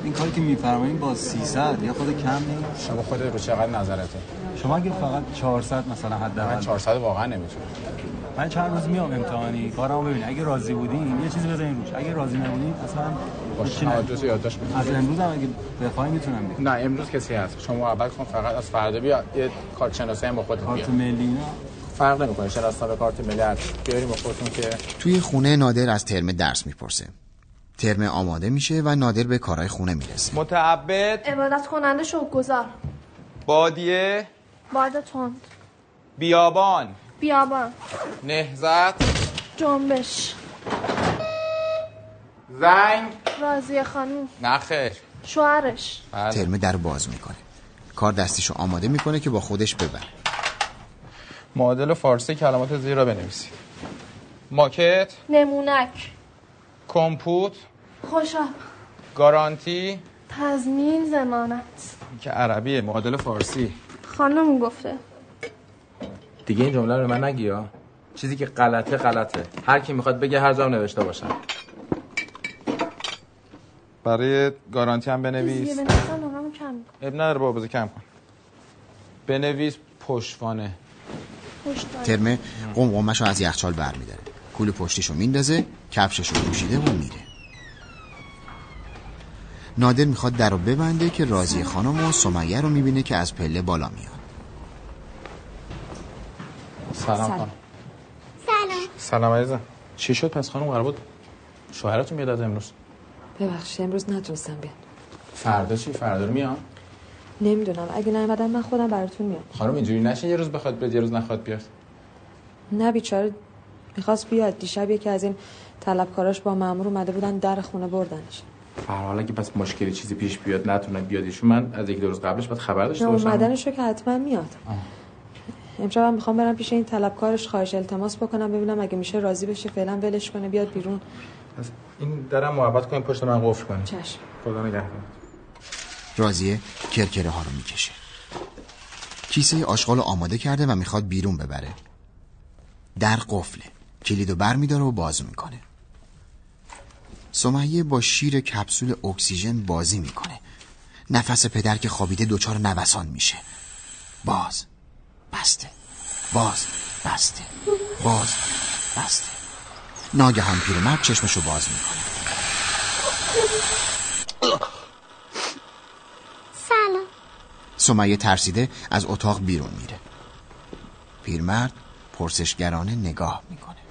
این کاری که میفرمایید با 300 یا خود کم نیست؟ شما خود رو چقدر نظرته؟ شما اگه فقط 400 مثلا حداقل. من 400 واقعا نمی‌تونم. من چند روز میام امتحانی کارمو ببین اگه راضی بودین یه چیزی بزنین روش. اگه راضی نبودین اصلا باشه آدرس یادداشت از امروز هم اگه بخوای می‌تونم بیام. نه امروز کسی هست. شما اول کن فقط از فردا بیا یه کارت شناسی هم با خودت بیا. کارت ملی نه؟ فرق نمی‌کنه شناسنامه کارت ملی هست. بیاریم با خودتون که توی خونه نادر از ترم درس می‌پرسه. ترم آماده میشه و نادر به کارهای خونه می‌رسه. متعبد. عبادت کننده شوگذار بادیه. باد تند. بیابان. بیابان. نهزت جنبش. زنگ. راضیه خانوم نخیر شوهرش. بله. ترم در باز می‌کنه. کار دستیشو آماده می‌کنه که با خودش ببره. معادل فارسی کلمات زیر را بنویسید. ماکت. نمونک. کمپوت خوشاب گارانتی. تضمین زمانت. که عربیه معادل فارسی. خانم گفته. دیگه این جمله رو من نگی ها چیزی که غلطه غلطه. هر کی می‌خواد بگه هر جام نوشته باشم برای گارانتی هم بنویس. اب نداره بابا کم کن. بنویس پشتوانه. پشتوانه. ترمه قمقمشو از یخچال برمیداره. کول پشتیشو میندازه کفششو پوشیده و میره. نادر می‌خواد در رو ببنده که راضی خانم و سمیه رو می‌بینه که از پله بالا میاد. سلام سلام. خانم. سلام. سلام عزیزم. چی شد پس خانم؟ قرار بود شوهرتون بیاد از امروز؟ ببخشید امروز نتونستم بیام. فردا چی؟ فردا رو میام؟ نمی‌دونم. اگه نیومدم من خودم براتون میام. خانم اینجوری نشه یه روز بخواد بیاد یه روز نخواد بیاد. نه بیچاره. می‌خواست بیاد. دیشب یکی از این طلبکاراش با مامور اومده بودن در خونه بردنش. هر حال اگه پس مشکلی چیزی پیش بیاد نتونه بیاد ایشون. من از یک دو روز قبلش باید خبر نه داشته باشم. اومدنش رو که حتما میاد. امشب هم می‌خوام برم پیش این طلبکارش خواهش التماس بکنم ببینم اگه میشه راضی بشه فعلا ولش کنه بیاد بیرون. پس این درم محبت کنیم پشت من قفل کنیم چشم. خدا نگهدار. راضیه کرکره ها رو می‌کشه. کیسه آشغال آماده کرده و می‌خواد بیرون ببره. در قفله. کلیدو بر میداره و باز می‌کنه. سمیه با شیر کپسول اکسیژن بازی می‌کنه. نفس پدر که خوابیده دچار نوسان میشه. باز بسته. باز بسته. باز بسته. ناگهان پیرمرد چشمشو باز می‌کنه. سلام. سمیه ترسیده از اتاق بیرون میره. پیرمرد پرسشگرانه نگاه می‌کنه.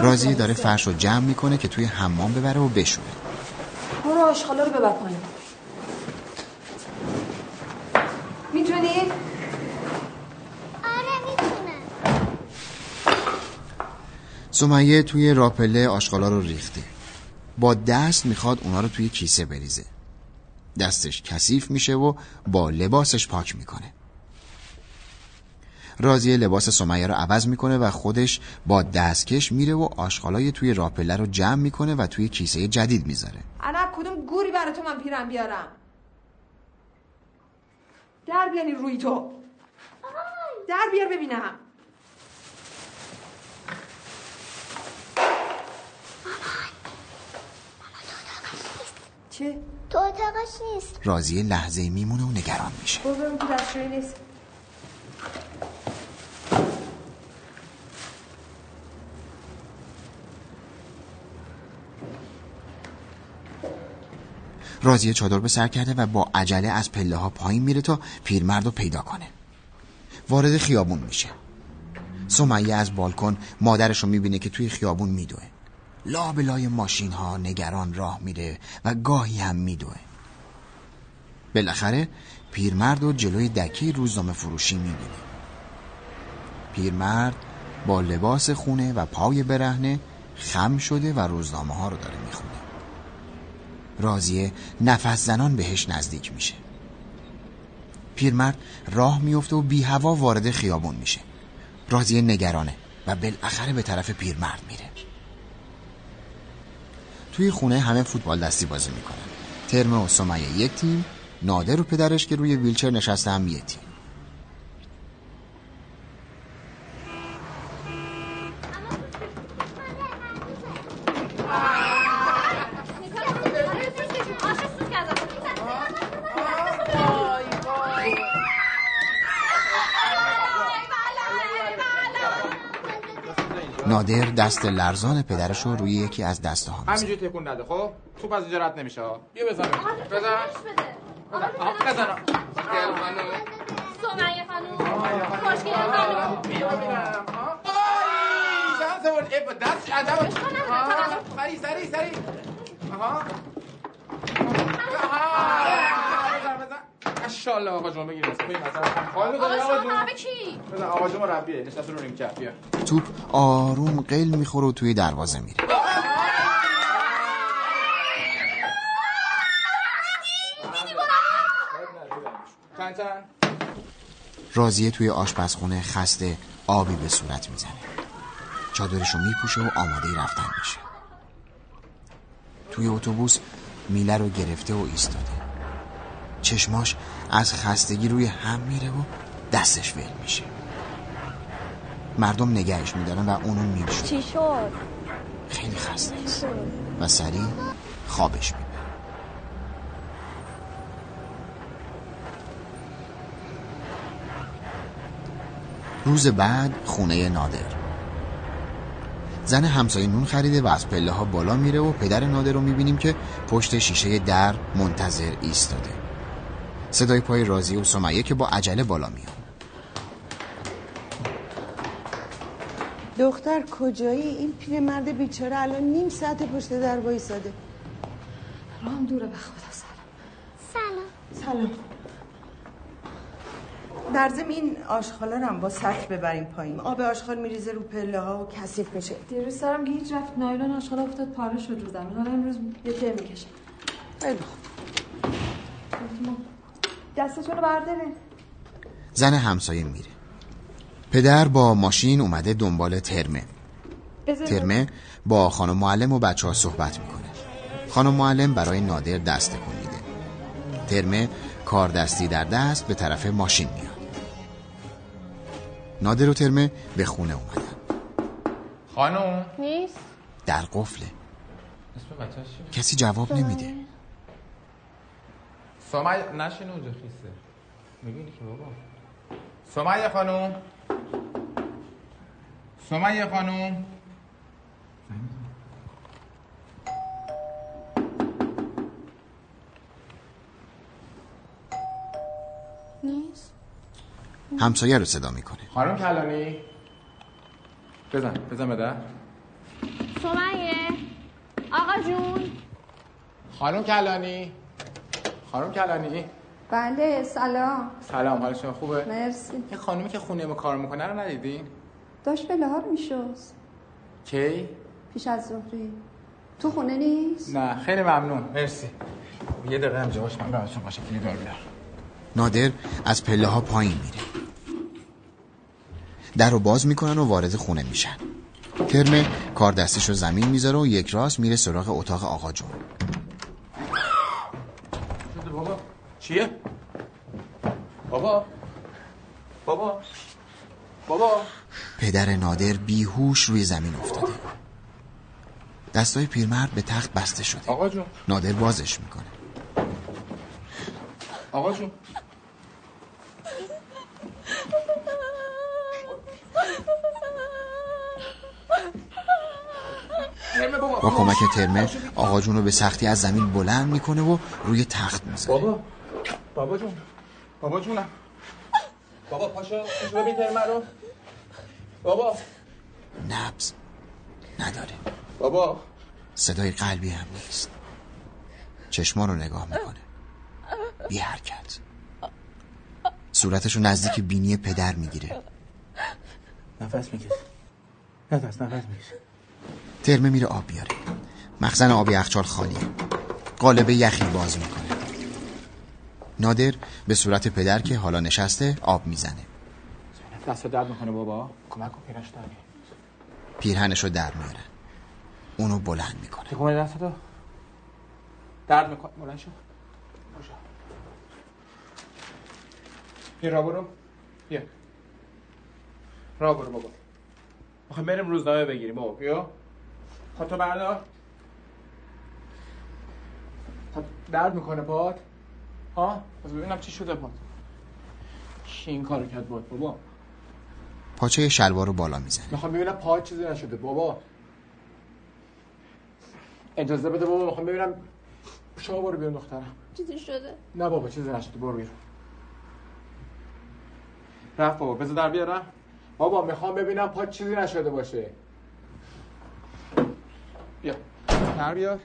راضی داره فرش رو جمع می‌کنه که توی حمام ببره و بشوره. برو آشغالا رو ببر پایین. می‌تونی؟ آره می‌تونم. سمیه توی راپله آشغالا رو ریخته. با دست می‌خواد اونا رو توی کیسه بریزه. دستش کثیف میشه و با لباسش پاک می‌کنه. راضیه لباس سمیه رو عوض می‌کنه و خودش با دستکش میره و آشغالای توی راپله رو جمع می‌کنه و توی کیسه جدید می‌ذاره. انا کدوم گوری برای تو من پیرم بیارم؟ در بیانی روی تو. در بیار ببینم. چه؟ تو اتاقش نیست. راضیه لحظه میمونه و نگران میشه. برو ببین تو دستشویی نیست. راضیه چادر به سر کرده و با عجله از پله ها پایین میره تا پیرمرد رو پیدا کنه. وارد خیابون میشه. سمیه از بالکن مادرش رو می‌بینه که توی خیابون میدوه. لا به لای ماشین ها نگران راه میره و گاهی هم میدوه. بالاخره پیرمرد و جلوی دکه روزنامه فروشی می‌بینه. پیرمرد با لباس خونه و پای برهنه خم شده و روزنامه ها رو داره می‌خونه. رازیه نفس زنان بهش نزدیک میشه. پیرمرد راه میفته و بی هوا وارد خیابون میشه. رازیه نگرانه و بالاخره به طرف پیرمرد میره. توی خونه همه فوتبال دستی بازی می‌کنن. ترمه و سمیه یک تیم نادر و پدرش که روی ویلچر نشسته هم یه تیم. نادر دست لرزان پدرش رو روی یکی از دسته ها همینجوری تکون نده خب؟ توپ از اینجا رد نمیشه. بیا بزن. بزن. بزن بزن. خانم. سمیه خانوم خوشگل خانوم بیا ببینم شانس. ای، با دست ادب ها، سری سری سری. آها. آها. ماشاءالله. آقا جون بگیر اسم این مثلا بزن شما آقا جون بزن آقا جون مربیه نشسته رو نیمکت بیا. توپ آروم قل می‌خوره و توی دروازه میره. رازیه توی آشپزخونه خسته آبی به صورت می‌زنه. چادرشو میپوشه و آماده رفتن میشه. توی اتوبوس میله رو گرفته و ایستاده. چشماش از خستگی روی هم میره و دستش ول میشه. مردم نگهش میدارن و اونو میبشون چی شد؟ خیلی خسته است. و سریع خوابش می‌بره. روز بعد خونه نادر. زن همسایه نون خریده و از پله ها بالا میره و پدر نادر رو می‌بینیم که پشت شیشه در منتظر ایستاده. صدای پای رازی و سمیه که با عجله بالا میاد دختر کجایی؟ این پیرمرد بیچاره الان نیم ساعت پشت در وایساده. رام دوره به خدا سلام. سلام. سلام. در ضمن این آشخالا رو هم با سطل ببریم پایین. آب آشغال میریزه رو پله ها و کثیف میشه. دیروز سرم گیج رفت نایلون آشغال افتاد پاره شد رو زمین. حالا امروز یه ته می‌کشه. خیلی خوب. دستتون رو برداره. زن همسایه میره پدر با ماشین اومده دنبال ترمه. ترمه با خانم معلم و بچه ها صحبت می‌کنه. خانم معلم برای نادر دست تکون میده. ترمه کار دستی در دست به طرف ماشین میاد. نادر و ترمه به خونه اومدن. خانم. نیست. در قفله؟ کسی جواب نمیده. سمیه نشین اونجا خیسه می‌بینی که بابا؟ سمیه خانم سمیه خانم نیست. همسایه رو صدا می‌کنه. خانم کلانی. بزن بزن به در. سمیه آقا جون. خانم کلانی. خانم کلانی؟ بله سلام. سلام حال شما خوبه؟ مرسی. این خانومی که خونه ما کار می‌کنه رو ندیدین؟ داشت به لحار میشست. کی؟ پیش از ظهری. تو خونه نیست؟ نه خیلی ممنون. مرسی. یه دقیقه هم جواش من براتون باشه. که یه دار بیار. نادر از پله ها پایین میره. در رو باز می‌کنن و وارد خونه میشن. ترمه کار دستش رو زمین می‌ذاره و یک راست میره سراغ اتاق آقا جون شده بابا چیه؟ بابا. بابا. بابا. پدر نادر بیهوش روی زمین افتاده. دستای پیرمرد به تخت بسته شده. آقا جون. نادر بازش می‌کنه. آقا جون. با کمک ترمه آقا جون رو به سختی از زمین بلند می‌کنه و روی تخت می‌ذاره. بابا. بابا جون. بابا جونم. بابا پاشو پاشو ببین رو بابا. نبز نداره. بابا. صدای قلبی هم نیست. چشما رو نگاه می‌کنه. بی حرکت. صورتش رو نزدیک بینی پدر می‌گیره. نفس میکش نفس نفس میکش ترمه میره آب بیاره. مخزن آب یخچال خالیه. قالب یخی باز می‌کنه. نادر به صورت پدر که حالا نشسته آب می‌زنه. دست درد می‌کنه بابا. کمک کن پیرش داری پیرهنش رو در میاره. اونو بلند می‌کنه. تکون دست تو درد می‌کنه. بلند شو. را برو. بیا. را برو بابا. می‌خوایم بریم روزنامه بگیریم بابا. بیا. خودتو بردار. خب درد می‌کنه پات ها از ببینم چی شده پات کی این کارو کرد بود بابا. پاچه شلوار رو بالا می‌زنه. می‌خوام ببینم پات چیزی نشده. بابا. اجازه بده بابا می‌خوام ببینم. شما برو بیرون دخترم. چیزی شده؟ نه بابا چیزی نشده. برو بیرون. رفت بابا بذار در بیارم. بابا می‌خوام ببینم پات چیزی نشده باشه. بیا. در بیار.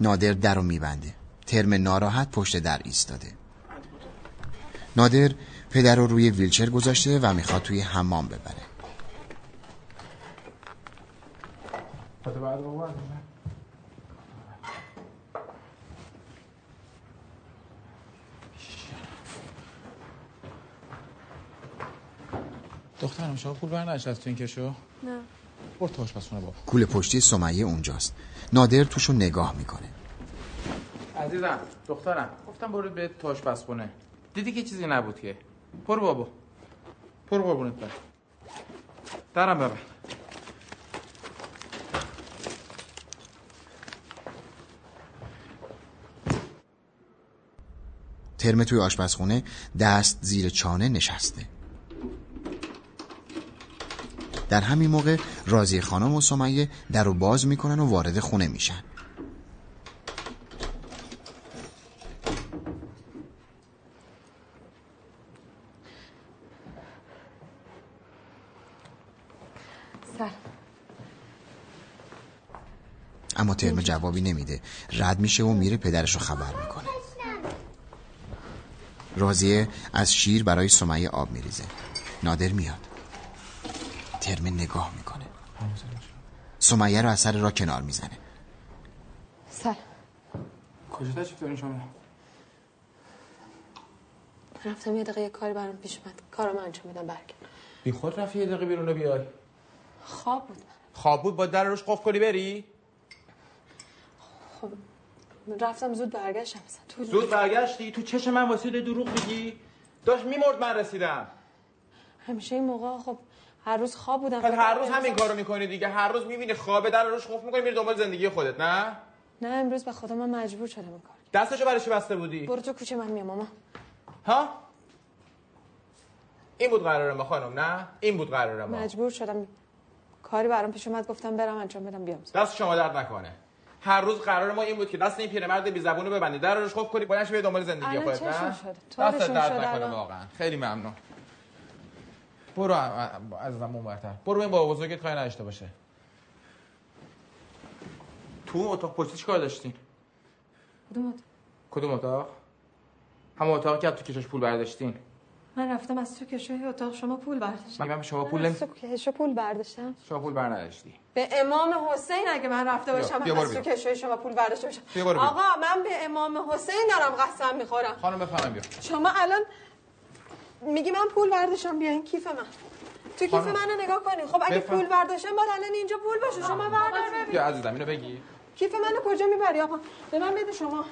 نادر در رو میبنده. ترم ناراحت پشت در ایستاده. نادر پدر رو روی ویلچر گذاشته و می‌خواد توی حمام ببره. دخترم شما پول برنش از تو این کشو؟ نه. برو تو آشپزخونه بابا. کوله پشتی سمیه اونجاست. نادر توش رو نگاه می‌کنه. عزیزم دخترم. گفتم برو به تو آشپزخونه دیدی که چیزی نبود که؟ برو بابا. برو قربونت برم. درم ببر. ترم توی آشپزخونه دست زیر چانه نشسته. در همین موقع راضی خانم و سمیه در رو باز می‌کنن و وارد خونه میشن سلام اما ترم جوابی نمیده. رد میشه و میره پدرش رو خبر می‌کنه. راضیه از شیر برای سمیه آب میریزه. نادر میاد. ترم نگاه می‌کنه. سمیه رو از سر را کنار می‌زنه. سلام کجا تشریف دارین شما؟ رفتم یه دقیقه یه کاری برام پیش اومد. کارم انجام بدم برگرد. بی خود رفتی یه دقیقه بیرون رو بیای. خواب بود. خواب بود؟ با در روش قفل کنی بری؟ خب رفتم زود برگشتم. مثلا طول زود برگشتی؟ تو چش من واسه دروغ میگی؟ داشت میمرد من رسیدم. همیشه این موقع خب هر روز خواب بودم. پس هر روز همین کارو می‌کنی دیگه. هر روز می‌بینی خوابه در روش قفل می‌کنی میری دنبال زندگی خودت نه؟ نه امروز به خدا من مجبور شدم این کار دستشو برای چی بسته بودی؟ برو تو کوچه من میام ماما. ها؟ این بود قرار ما خانم نه؟ این بود قرار ما. مجبور شدم. کاری برام پیش اومد گفتم برم انجام بدم بیام. دست شما درد نکنه. هر روز قرار ما این بود که دست این پیرمرد بی زبونو ببندی در روش خوب کنی بلنش به دنبال زندگی خودت نه. دست درد نکنه. واقعا. خیلی ممنون. برو عزیزم اون برتر برو این بابا بزرگت کاری نداشته باشه. تو اون اتاق پشتی چیکار داشتین کدوم اتاق؟ کدوم اتاق؟ همون اتاقی که تو کشش پول برداشتین. من رفتم از تو کشوی اتاق شما پول برداشتم من شما پول نمی کشو پول برداشتم. شما پول بر نداشتی به امام حسین اگه من رفته بیا، باشم بیا برو از تو. کشوی شما پول برداشته باشم. بیا. آقا من به امام حسین دارم قسم می‌خورم. خانم بفهمم بیا. شما الان میگی من پول برداشتم بیاین کیف من. تو کیف خانم. منو نگاه کنین. خب اگه بفهم. پول برداشتم باید الان اینجا پول باشه. شما بردار ببین بیا عزیزم اینو بگی. کیف منو کجا می‌بری آقا؟ به من بده شما.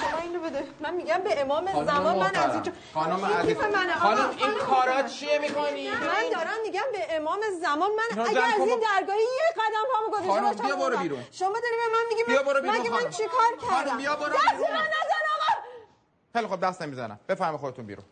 شما اینو بده من میگم به امام زمان من. از اینجا خانم این عزیز. کیف منه خانم، این کارا چیه می‌کنی؟ من دارم میگم به امام زمان من اگه از این درگاهی یه قدم پامو گذاشته خانم، باشم بیا برو. بیرون. شما داری به من میگی بیا برو بیرون، مگه من خانم. چی کار خانم، کردم بیا برو دست بیرون. من نزن آقا خیلی خب دست نمی‌زنم بفهم خودتون بیرون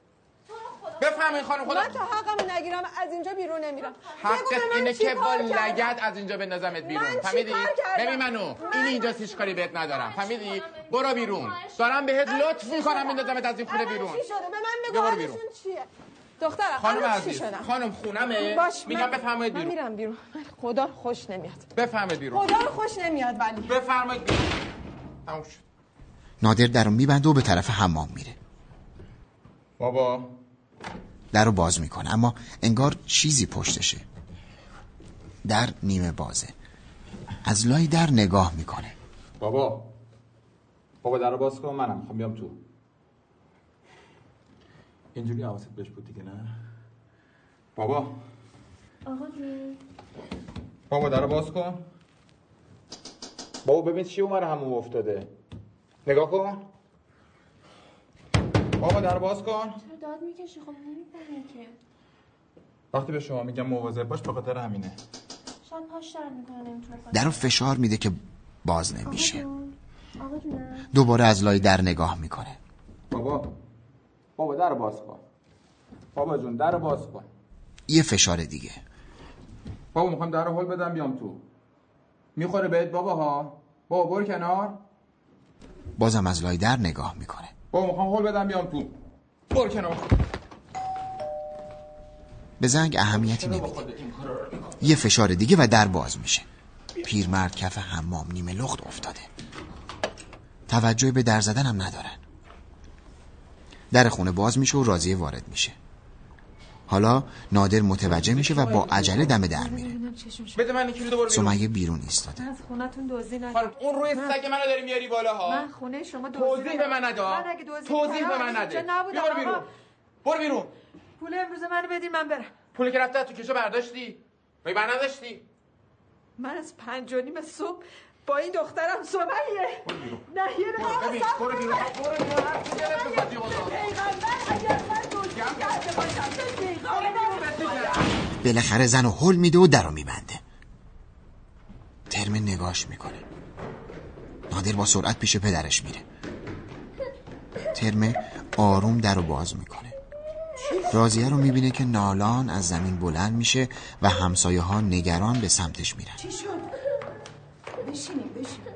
بفهمین خانم خدا. من تا حقمو نگیرم از اینجا بیرون نمیرم. حقت من اینه که با؟ لگت از اینجا بندازمت بیرون. من چی فهمیدی؟ ببین منو این اینجا هیچ کاری بهت ندارم. فهمیدی؟ برو بیرون. دارم بهت لطف می‌کنم بندازمت از این خونه بیرون چی شده؟ به من بگو چیه؟ دخترم خانم عزیز شدم خانم خونمه. باش میگم من- بفرمایید من بیرون. میرم بیرون. من خدا خوش نمیاد. بفرمایید بیرون. خدا خوش نمیاد ولی. بفرمایید بیرون. تموم شد. نادر در رو میبنده و به طرف حمام میره. بابا. در رو باز می‌کنه. اما انگار چیزی پشتشه. در نیمه بازه. از لای در نگاه می‌کنه. بابا بابا در رو باز کن منم می‌خوام بیام تو. اینجوری حواست بهش بود دیگه نه؟ بابا. آقا جون. بابا در رو باز کن. بابا ببین چی اومده همون افتاده. نگاه کن. بابا در باز کن. چرا داد می‌کشی؟ خب نمی‌فهمی که. وقتی به شما میگم مواظب باش به خاطر همینه. شاید پاش درد می‌کنه در رو فشار میده که باز نمیشه. آقا جونم دوباره از لای در نگاه می‌کنه. بابا. بابا در باز کن. بابا جون در باز کن. یه فشار دیگه. بابا می‌خوام در هل بدم بیام تو. می‌خوره بهت بابا ها بابا برو کنار. بازم از لای در نگاه می‌کنه. بابا می‌خوام هل بدم بیام تو. برو کنار. به زنگ اهمیتی با نمیده. یه فشار دیگه و در باز میشه. پیرمرد کف حمام نیمه لخت افتاده. توجه به در زدن هم ندارن. در خونه باز میشه و راضیه وارد میشه. حالا نادر متوجه میشه و با عجله دم در میره. بده من این کلید دوباره بیرون. سمیه بیرون ایستاده. از خونتون دزدی نکردم اون روی سگ منو داری میاری بالا ها من خونه شما دزدی توضیح به من نده. من اگه دزدی توضیح به من نده. برو بیرون. برو بیرون. پول امروز منو بدین من برم. پولی که رفته تو کشو برداشتی. می بر نداشتی؟ من از پنج و نیم صبح با این دخترم سمیه نه یه برو ببین برو بیرون. برو بیرون. بالاخره زن و هل میده و در رو میبنده. ترم نگاش می‌کنه. نادر با سرعت پیش پدرش میره. ترم آروم در رو باز می‌کنه. رازیه رو می‌بینه که نالان از زمین بلند میشه و همسایه ها نگران به سمتش میرن. چی شد؟ بشینیم بشینیم.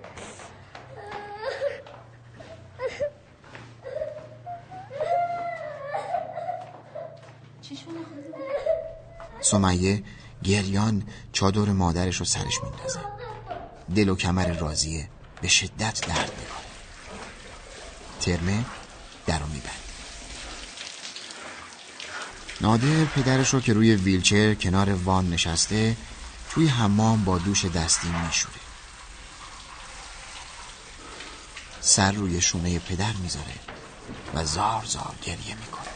سمیه گریان چادر مادرش رو سرش میندازه. دل و کمر رازیه به شدت درد می‌کنه. ترمه در رو میبند. نادر پدرش رو که روی ویلچر کنار وان نشسته توی حمام با دوش دستی میشوره. سر روی شونه پدر می‌ذاره و زار زار گریه می‌کنه.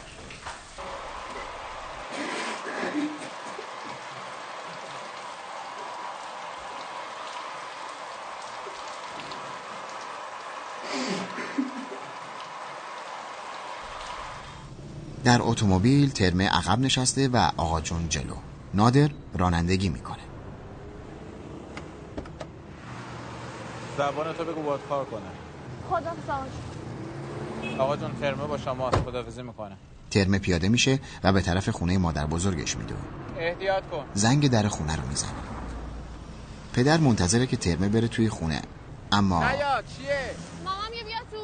در اتومبیل ترمه عقب نشسته و آقا جون جلو. نادر رانندگی می‌کنه. زبان تو بگو باید کار کنه. خدا آقا آقا جون ترمه با شما خدافزی می‌کنه. ترمه پیاده میشه و به طرف خونه مادر بزرگش میدوه احتیاط کن. زنگ در خونه رو می‌زنه. پدر منتظره که ترمه بره توی خونه. اما نیاد چیه مامان یه بیا تو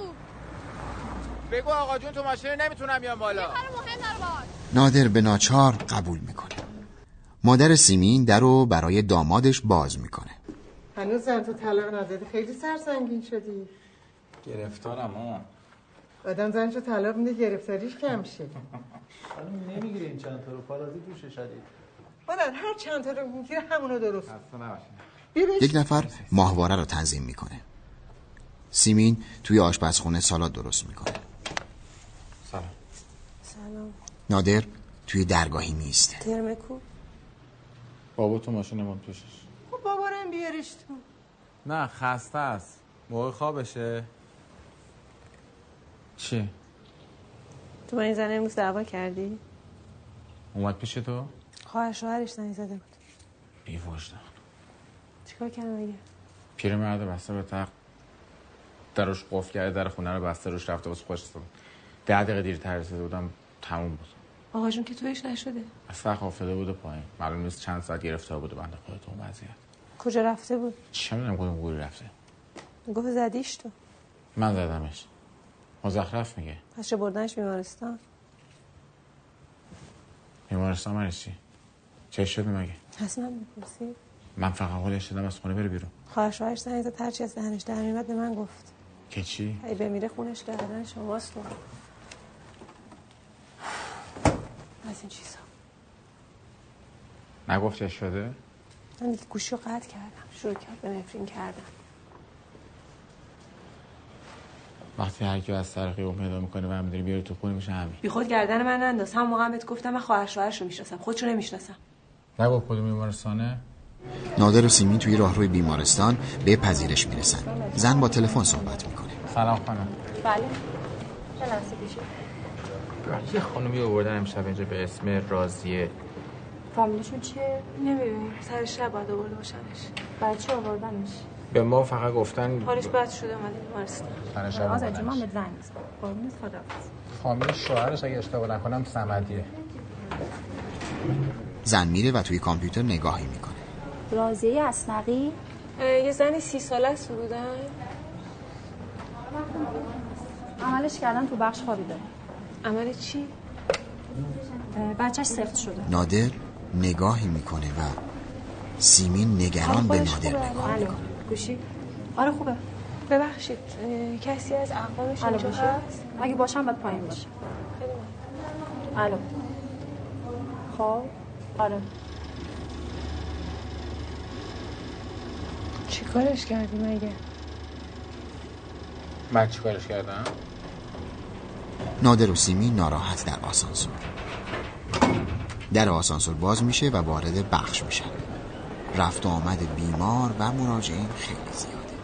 بگو آقا جون تو ماشین نمی‌تونم بیام بالا. کار مهم داره باهات نادر به ناچار قبول می‌کنه. مادر سیمین در رو برای دامادش باز می‌کنه. هنوز زن تو طلاق ندادی؟ خیلی سرسنگین شدی. گرفتارم آه. آدم زنشو طلاق میده گرفتاریش کم شه. خانم نمی‌گیره این چند تا رو. پالازی توشه شدید. مادر هر چند تا رو می‌گیره همونو درست. یک نفر ماهواره رو تنظیم می‌کنه. سیمین توی آشپزخونه سالاد درست می‌کنه. نادر توی درگاهی میسته ترمه کو؟ بابا تو ماشین من توشش خب بابا رو هم بیارش تو. نه خسته است. موقع خوابشه. چی؟ تو با این زن امروز دعوا کردی؟ اومد پیش تو؟ خواهر شوهرش زنگ زده بود. بی وجدان. چیکار کردم اگه؟ پیرمرد بسته به تخت. درش قفل کرده در خونه رو بسته روش رفته واسه خوش ده دقیقه دیرتر رسیده بودم تموم بود. آقا جون که تویش نشده. اصلا افتاده بود پایین. معلوم نیست چند ساعت گرفتار بوده بنده خدا تو وضعیت. کجا رفته بود؟ چه می‌دونم کدوم گوری رفته. گفت زدیش تو. من زدمش. مزخرف میگه. پس چه بردنش بیمارستان؟ بیمارستان من چی؟ چه شده مگه؟ من می‌پرسی؟ من فقط قولش دادم از خونه بره بیرون. خواهر شوهرش زنگ زد. هرچی از دهنش در میمد به من گفت. که چی؟ ای بمیره خونش گردن شماست تو از این چیزا نگفت چه شده؟ من دیگه گوشی رو قطع کردم. شروع کرد به نفرین کردم. وقتی هر کی از طریقی اون پیدا می‌کنه و همینطوری بیاره تو خونه میشه همین. بی خود گردن من انداز هم موقع هم بهت گفتم من خواهر شوهرش رو می‌شناسم. خودشو نمی‌شناسم. نگفت کدوم بیمارستانه. نادر و سیمین توی راهروی بیمارستان به پذیرش می‌رسن. زن با تلفن صحبت می‌کنه. سلام خانم. بله. چه یه خانمی آوردن امشب اینجا به اسم راضیه فامیلشون چیه؟ نمی‌دونیم. سر شب باید آورده باشنش. چی آوردنش؟ به ما فقط گفتن حالش بد شده اومده بیمارستان سر شب آوردنش. جمعه زنگ بزن قربونت خداحافظ. فامیل شوهرش اگه اشتباه نکنم سمدیه زن میره و توی کامپیوتر نگاهی می‌کنه. راضیه اسنقی یه زنی سی ساله است بودن. عملش کردن تو بخش خوابیده. عمل چی؟ بچهش سفت شده نادر نگاهی می‌کنه و سیمین نگران به خودش نادر؟ نگاه. می‌کنه گوشی آره خوبه ببخشید کسی از اقوامش اینجا هست اگه باشم باید پایین باشه خیلی. الو خب آره چی کارش کردی مگه؟ من چی کارش کردم؟ نادر و سیمین ناراحت در آسانسور در آسانسور باز میشه و وارد بخش میشن رفت و آمد بیمار و مراجعین خیلی زیاده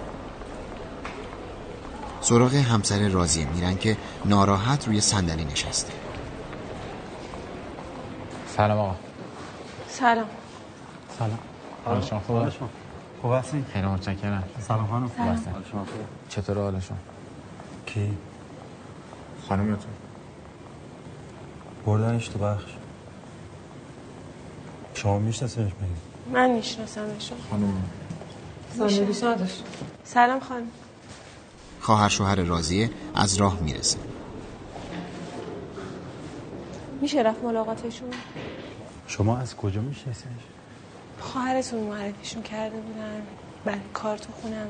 سراغ همسر راضیه میرن که ناراحت روی صندلی نشسته سلام آقا سلام سلام حال شما شما خوب هستی؟ خیلی متشکرم سلام خانم. حال شما خوبه؟ چطور حالشون؟ کی؟ خانومتون. بردنش تو بخش. شما میشناسینش مگه؟ من میشناسمشون خانوم ساندویچ نداشت. سلام خانم. خواهر شوهر راضیه از راه می‌رسه. میشه رفت ملاقاتشون؟ شما از کجا میشناسینش؟ خواهرتون معرفیشون کرده بودن. برای کار تو خونم.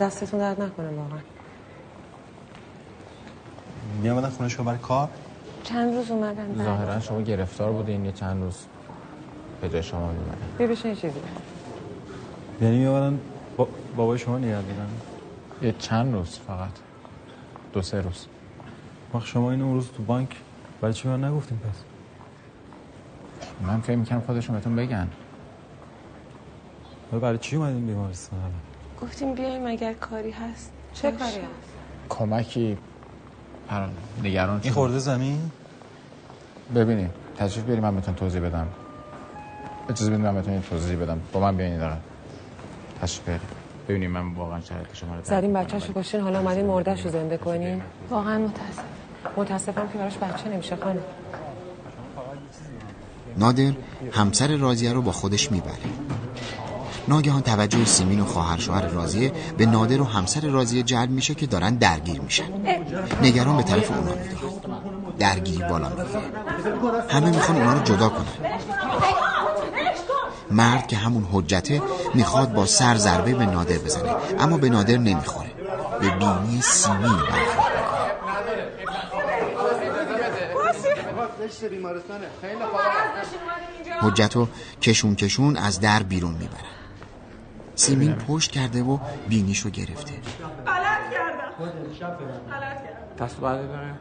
دستتون درد نکنه واقعا. میامدن خونه شما برای کار؟ چند روز اومدن. ظاهرا شما گرفتار بودین یه چند روز به جای شما میمدن بیا بشین یه چیزی یعنی میامدن با... بابای شما نگه دارن؟ یه چند روز فقط دو سه روز وقت شما این اون روز تو بانک برای چی من نگفتین پس؟ من فکر می‌کنم خودشون بهتون بگن ولی برای چی اومدین بیمارستان؟ گفتیم بیایم اگر کاری هست چه. کاری هست کمکی نگران این. خورده زمین؟ ببینید تشریف بیاریم من بهتون توضیح بدم. اجازه بدید من بهتون توضیح بدم. با من بیاین دقیقا تشریف بیاریم ببینید من واقعا شرایط شما رو می‌کنم. بچه‌شو کشین حالا اومدین مرده‌شو زنده کنین. واقعا متاسف متاسفم که براش بچه نمیشه خانم. نادر همسر راضیه رو با خودش می‌بره. ناگهان توجه سیمین و خواهر شوهر راضیه به نادر و همسر راضیه جلب میشه که دارن درگیر میشن. نگران به طرف اونا میدوه درگیری بالا می‌گیره همه می‌خوان اونا رو جدا کنن. مرد که همون حجته می‌خواد با سر ضربه به نادر بزنه اما به نادر نمی‌خوره. به بینی سیمین برخورد حجتو کشون کشون از در بیرون می‌برن. سیمین پشت کرده و بینیشو گرفته. دست بعد داره.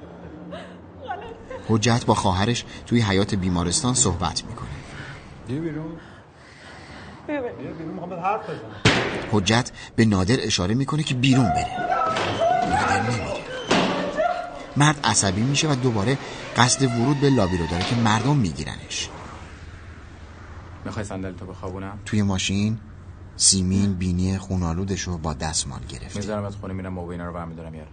حجت با خواهرش توی حیات بیمارستان صحبت می‌کنه. حجت به نادر اشاره می‌کنه که بیرون بره. نادر نمیره. مرد عصبی میشه و دوباره قصد ورود به لابی رو داره که مردم میگیرنش. می‌خوای صندلی تو بخوابونم؟ توی ماشین؟ سیمین بینی خونالودش رو با دستمال گرفته می‌ذارم از خونه میرم موبینا رو برمیدارم یارو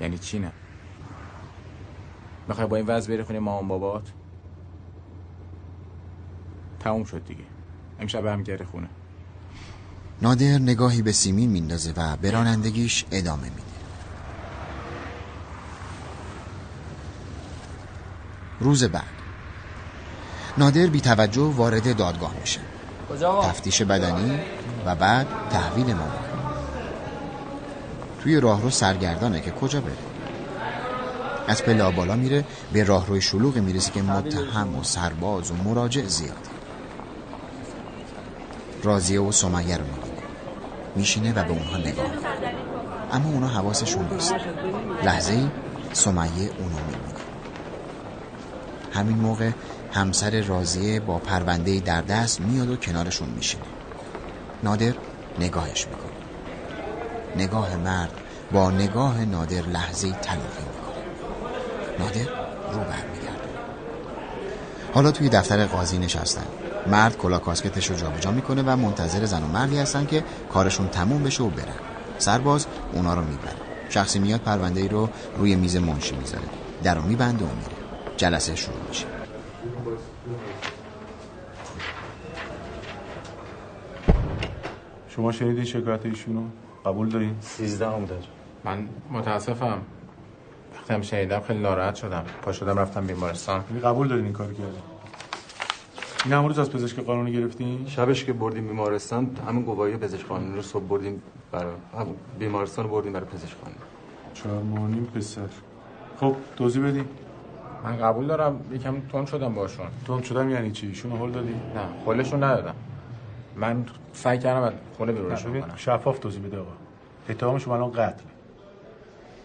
یعنی چی نه؟ می‌خوای با این وضع بری خونه مامان بابات؟ تموم شد دیگه. امشب هم گره خونه. نادر نگاهی به سیمین میندازه و به رانندگیش ادامه میده. روز بعد. نادر بی توجه وارد دادگاه میشه. تفتیش بدنی و بعد تحویل مامان توی راهرو سرگردانه که کجا بره؟ از پله بالا میره به راهروی شلوغی می‌رسه که متهم و سرباز و مراجع زیاده راضیه و سمیه رو می‌بینه. میشینه و به اونها نگاه می‌کنه. اما اونا حواسشون نیست. لحظه ای سمیه اونو می‌بینه. همین موقع همسر راضیه با پرونده در دست میاد و کنارشون میشینه. نادر نگاهش می‌کنه. نگاه مرد با نگاه نادر لحظه تلافی می‌کنه. نادر رو برمیگرده. حالا توی دفتر قاضی نشستن. مرد کلا کاسکتش رو جابجا می‌کنه و منتظر زن و مردی هستن که کارشون تموم بشه و برن. سرباز اونا رو می‌بره. شخصی میاد پرونده ای رو روی میز منشی می‌ذاره. در رو میبنده و میره. جلسه شروع میشه. شما شنیدین شکایت ایشونو؟ قبول دارین؟ سیزده هم دار من متاسفم. وقتی هم شنیدم خیلی ناراحت شدم. پا شدم رفتم بیمارستان. یعنی قبول دارین این کار کردن؟ این هم روز از پزشک قانونی گرفتین؟ شبش که بردیم بیمارستان همین گواهی پزشک قانونی رو صبح بردیم برای بیمارستان رو بردیم برای پزشک قانونی. چهار مانیم پسر. خب توضیح بدین. من قبول دارم. یکم تون شدم باشون. تون شدم یعنی چی؟ شونو هول دادی؟ نه خولشون ندادم. من سعی کردم از خونه بیرونشون کنم. شفاف توضیح بده آقا. اتهام شما الان قتل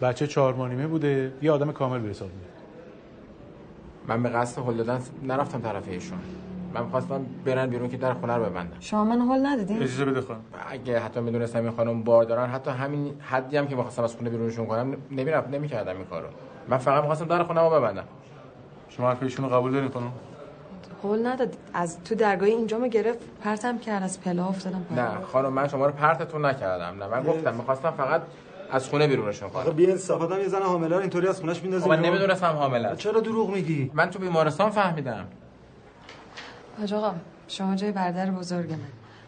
بچه چهار مانیمه بوده یه آدم کامل به حساب میاد. من به قصد هول دادن نرفتم طرف ایشون. من خواستم برن بیرون که در خونه رو ببندن. شما من حال ندادین؟ اجازه بده خانم. اگه حتی می‌دونستم این خانم بار دارن حتی همین حدی هم که می‌خواستم از خونه بیرونشون کنم نمی‌رفت نمی‌کردم این کارو. من فقط می‌خواستم در خونه رو ببندم. شما حرف ایشونو قبول دارین خانم؟ قول نداد. از تو درگاه اینجامو گرفت. پرتم کرد از پله افتادم نه خانم من شما رو پرتتون نکردم. نه من گفتم می‌خواستم فقط از خونه بیرونشون کنم. بی انصاف آدم یه زن حامله رو اینطوری از خونش میندازه من نمی‌دونستم حامله است. چرا دروغ میگی؟ من تو بیمارستان فهمیدم. حاج آقا شما جای برادر بزرگ من.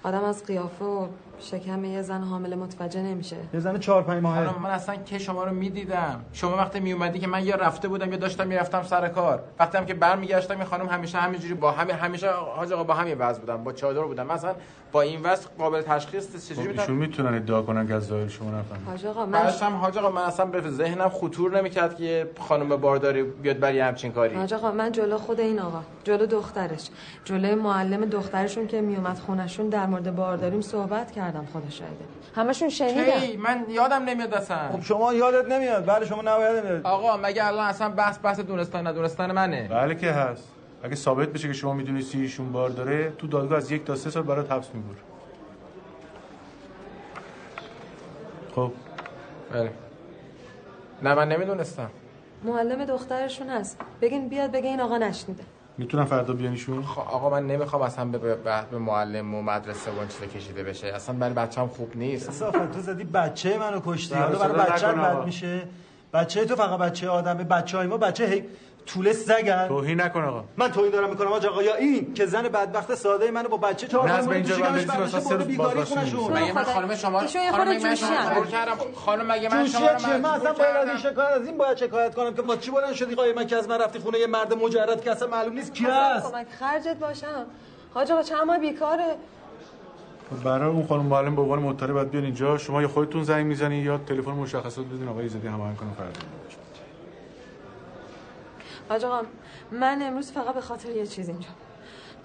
آدم از قیافه و شکم یه زن حامله متوجه نمیشه. یه زن چهار پنج ماهه. من اصلا که شما رو می‌دیدم. شما وقتی می اومدی که من یا رفته بودم یا داشتم می‌رفتم سر کار. وقتی هم که برمیگشتم این خانم همیشه همینجوری با همین همیشه حاج آقا با همین وضع بودم با چادر بودم مثلا با این وضع قابل تشخیص نیست. چجوری خب ایشون می‌تونن ادعا کنن که از ظاهر شما نفهمیدن حاج آقا من هم حاج آقا من اصلا به ذهنم خطور نمی‌کرد که خانم بارداری بیاد برای همچین کاری. حاج آقا من جلو خود این آقا جلو دخترش جلوی معلم دخترشون که میومد خونشون در مورد بارداریم صحبت کردم خدا شاهده. همشون شنیدن کی؟ من یادم نمیاد اصلا. خب شما یادت نمیاد؟ بله شما نباید آقا مگه الان اصلا بحث بحث دونستان ندونستان منه؟ بله که هست. اگه ثابت بشه که شما می‌دونستی ایشون بار داره تو دادگاه از یک تا سه سال برات حبس می‌بره خب. بله. نه من نمی‌دونستم. معلم دخترشون هست. بگین بیاد بگه این آقا نشنیده. می‌تونم فردا بیانیشون؟ خب آقا من نمی‌خوام اصلا به, به, به معلم و مدرسه و این چیزا کشیده بشه. اصلا برای بچه‌م خوب نیست. صافت تو زدی بچه منو کشتی. حالا برای صدا بچه نکن بد. میشه. بچه تو فقط بچه آدمه. بچه های ما بچه هی طول سگن توهین نکن آقا. من توهین دارم می‌کنم آقا آقا یا این که زن بدبخت ساده منو با بچه چهار به اینجا روز بیگاری خونشون مگه من خانم شما خانم مگه من شما کردم. خانم مگه من شما رو من اصلا باید شکایت از این باید شکایت کنم که با چی بلند شدی؟ قایمه که از من رفتی خونه یه مرد مجرد که اصلا معلوم نیست کی هست. کمک خرجت باشم. حاج آقا چند ماه بیکاره. خب برای اون خانم معلم به عنوان مطلع باید بیان اینجا. شما یا خودتون زنگ می‌زنی یا تلفن مشخصات بدین. آقای زدی هماهنگ کنه فردا. حاج آقا من امروز فقط به خاطر یه چیز اینجا.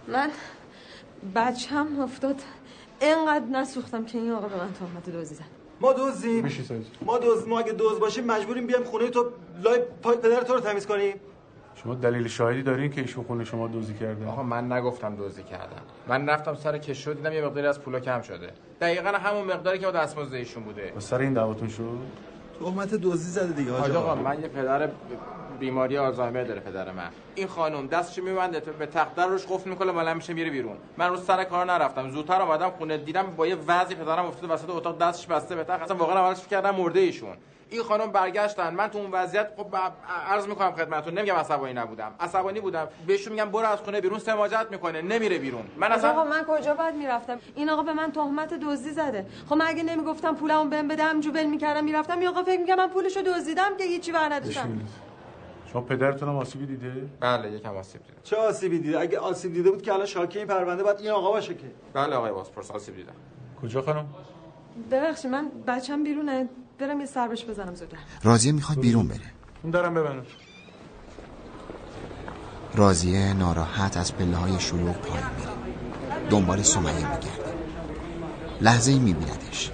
من بچم افتاد اینقدر نسوختم که این آقا به من تهمت دوزی زد. ما دوزیم ما دوز ما اگه دوز باشیم مجبوریم بیایم خونه تو لای پای پدر تو رو تمیز کنیم. شما دلیل شاهدی دارین که ایشون خونه شما دوزی کرده؟ آقا من نگفتم دزدی کردم. من رفتم سر کشو دیدم یه مقداری از پولا کم شده. دقیقا همون مقداری که با دستمزد ایشون بوده. با سر این دعواتون شد؟ تهمت دزدی زده دیگه آقا من یه پدر ب- بیماری آلزایمر داره پدر من. این خانم دستشو میبنده به تخت در روش قفل می‌کنه بالا میشه میره بیرون. من روز سر کار نرفتم. زودتر اومدم خونه دیدم با یه وضعی پدرم افتاده وسط اتاق دستش بسته به تخت. اصلا واقعا اولش فکر کردم مرده ایشون. این خانم برگشتن. من تو اون وضعیت خب عرض می‌کنم خدمتتون نمیگم عصبانی نبودم. عصبانی بودم. بهشون میگم برو از خونه بیرون سماجت می‌کنه نمیره بیرون. من اصلا آقا من کجا باید می‌رفتم؟ این آقا به من تهمت دزدی زده. خب من اگه نمی‌گفتم پولمو بهم بده همجور ول می‌کردم می‌رفتم. این آقا فکر می‌کنم من پولشو دزدیدم که هیچی بر نداشتم. شما پدرتون هم آسیبی دیده؟ بله یکم آسیب دیده چه آسیبی دیده؟ اگه آسیب دیده بود که الان شاکی این پرونده باید این آقا باشه که. بله آقای بازپرس آسیب دیدم. کجا خانم؟ ببخشید من بچم بیرونه. برم یه سربش بزنم زودتر. راضیه می‌خواد بیرون بره. اون دارم ببنم راضیه ناراحت از پله های شلوغ پایین میره. دنبال سمیه میگرده. لحظه ای میبیندش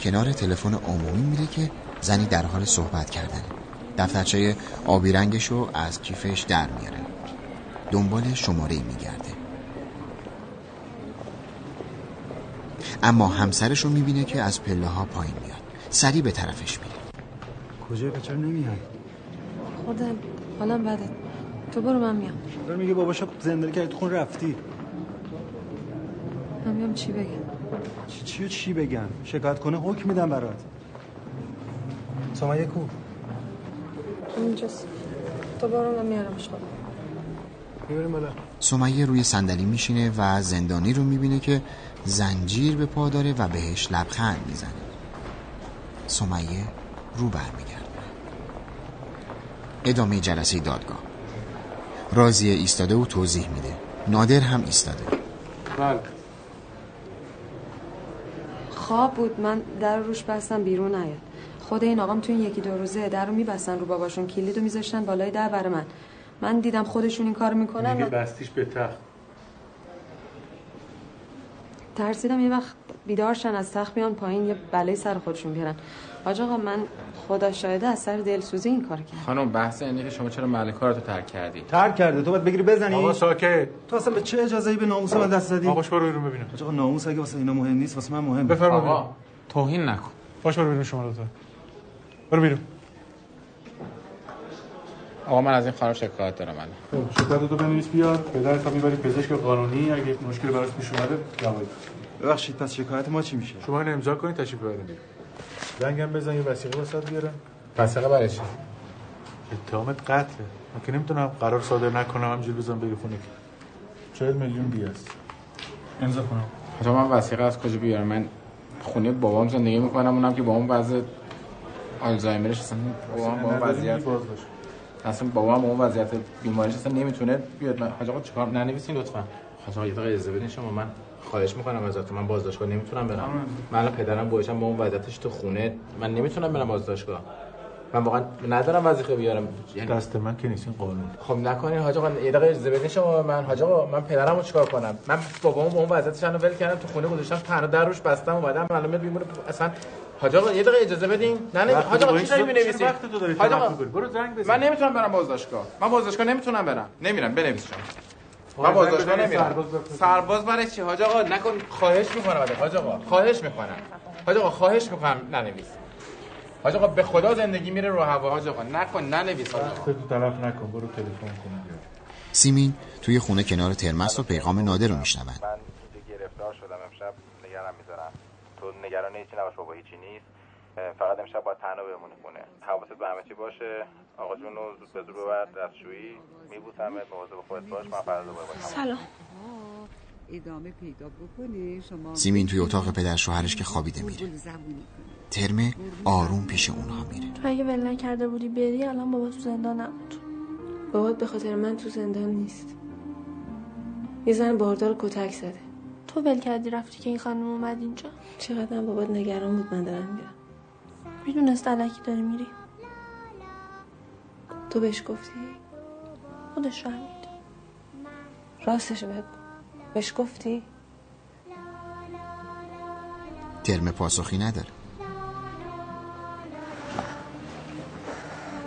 کنار تلفن عمومی میره که زنی در حال صحبت کردن دفترچه آبی رنگش رو از کیفش در میاره. دنبال شماره میگرده. اما همسرش رو می‌بینه که از پله ها پایین میاد. سریع به طرفش میره. کجای بچه نمیاد خودم. حالم بده تو برو من میام. داره میگه باباشو زندانی کرد خون رفتی. من میام چی بگم؟ چی چی چی بگم؟ شکایت کنه حکم میدم برات. سمیه کو اینجاست. تو برو من میارمش خودم می‌بریم بالا. سمیه روی صندلی میشینه و زندانی رو می‌بینه که زنجیر به پا داره و بهش لبخند می‌زنه. سمیه رو برمیگرده. ادامه جلسه دادگاه. راضیه ایستاده و توضیح میده. نادر هم ایستاده. بله. خواب بود من در روش بستم بیرون نیاد. خود این آقام تو این یکی دو روزه در رو میبستن رو باباشون کلید و میذاشتن بالای در برای من. من دیدم خودشون این کار می‌کنن میگه و بستیش به تخت. ترسیدم یه وقت بیدار شن از تخت بیان پایین یه بلای سر خودشون بیارن. حاج آقا من خدا شاهده از سر دلسوزی این کار کرد خانم بحث اینه که شما چرا محل کارتو ترک کردی؟ ترک کرده. تو باید بگیری بزنی. آقا ساکت. تو اصلا به چه اجازه ای به ناموس من دست زدی آقاش برو بیرون ببینم. آقا ناموس اگه واسه اینا مهم نیست واسه من مهمه بفرما آقا بیرون توهین نکن. باش برو بیرون شما تا برو بیرون. آقا من از این خانم شکایت دارم الان. خب، شکایت تو بنویس بیار. پدرت هم می‌بری پزشک قانونی اگه مشکل براش پیش اومده جواب ببخشید پس شکایت ما چی میشه؟ شما اینو امضا کنید تشریف ببرید. زنگم بزن یه وثیقه واسط بیارم. وثیقه برای چی؟ اتهامت قتله من که نمی‌تونم قرار صادر نکنم همجوری بزنم بری خونه که 40 میلیون است. امضا کنم. حالا من وثیقه از کجا بیارم؟ من خونه بابام زندگی می‌کنم اونم که با اون وضع آلزایمرش اصلا بابام با وضعیت. اصلا بابام با اون وضعیت بیماریش اصلا نمی‌تونه بیاد. من حاج آقا چیکار؟ ننویسین لطفا. حاج آقا یه دقیقه اجازه بدین شما من خواهش می‌کنم ازتون. من بازداشتگاه نمی‌تونم برم. من الان پدرم بایشم با اون وضعیتش تو خونه. من نمی‌تونم برم بازداشتگاه. من واقعا ندارم وظیفه بیارم. یعنی دست من که نیست این قانون. خب نکنین حاج آقا یه دقیقه اجازه بدین شما من. حاج آقا من پدرمو چیکار کنم؟ من بابامو با اون وضعیتش الان ول کردم تو خونه گذاشتم تنها در روش بستم اومدم میاد میمونه اصلا حاج آقا یه دقیقه اجازه بدین. نه نه حاج آقا چی داری می‌نویسی وقت تو داری حاج آقا برو زنگ بزن. من نمی‌تونم برم بازداشتگاه. من بازداشتگاه نمی‌تونم برم. نمیرم بنویس شما من بازداشتگاه نمیرم. سرباز برای چی؟ حاج آقا نکن خواهش می‌کنم حاج آقا خواهش می‌کنم. حاج آقا خواهش می‌کنم ننویس. حاج آقا به خدا زندگی میره رو هوا. حاج آقا نکن ننویس. حاج آقا. وقت تو تلف نکن برو تلفن کن. سیمین توی خونه کنار ترمس و پیغام نادر رو میشنون من اینجا گرفتار شدم امشب نگرم می‌ذارم تو نگران هیچی نباش بابا هیچی نیست. فقط امشب باید تنها بمونی خونه. حواست به همه چی باشه. آقا جون رو زود به زود ببر دستشویی میبوسمت. مواظب خودت باش. من فردا دوباره باشم سلام. ادامه پیدا بکنه شما سیمین توی اتاق پدر شوهرش که خوابیده میره. ترمه آروم پیش اونها میره. تو اگه ول نکرده بودی بری الان بابا تو زندان نبود بابات به خاطر من تو زندان نیست. یه زن باردار کتک زده. تو ول کردی رفتی که این خانم اومد اینجا؟ چقدر بابات نگران بود من دارم میرم می‌دونست علکی داری میری. تو بهش گفتی؟ خودش فهمید راستش بهت بهش گفتی؟ ترمه پاسخی نداره.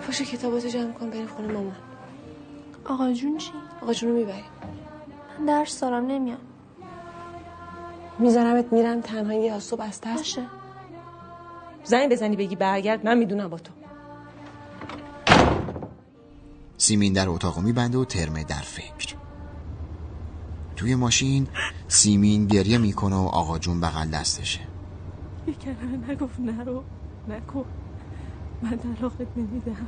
پاشو کتاباتو جمع کن بریم خونه مامان. آقا جون چی؟ آقا جون رو می‌بریم من درس دارم نمیام. میذارمت میرم تنهایی یا صبح از ترس باشه. زنگ بزنی بگی برگرد من می‌دونم با تو. سیمین در اتاق میبنده و ترمه در فکر. توی ماشین سیمین گریه می‌کنه و آقا جون بغل دستشه. یه کلمه نگفت نرو نکن. من طلاقت نمیدم.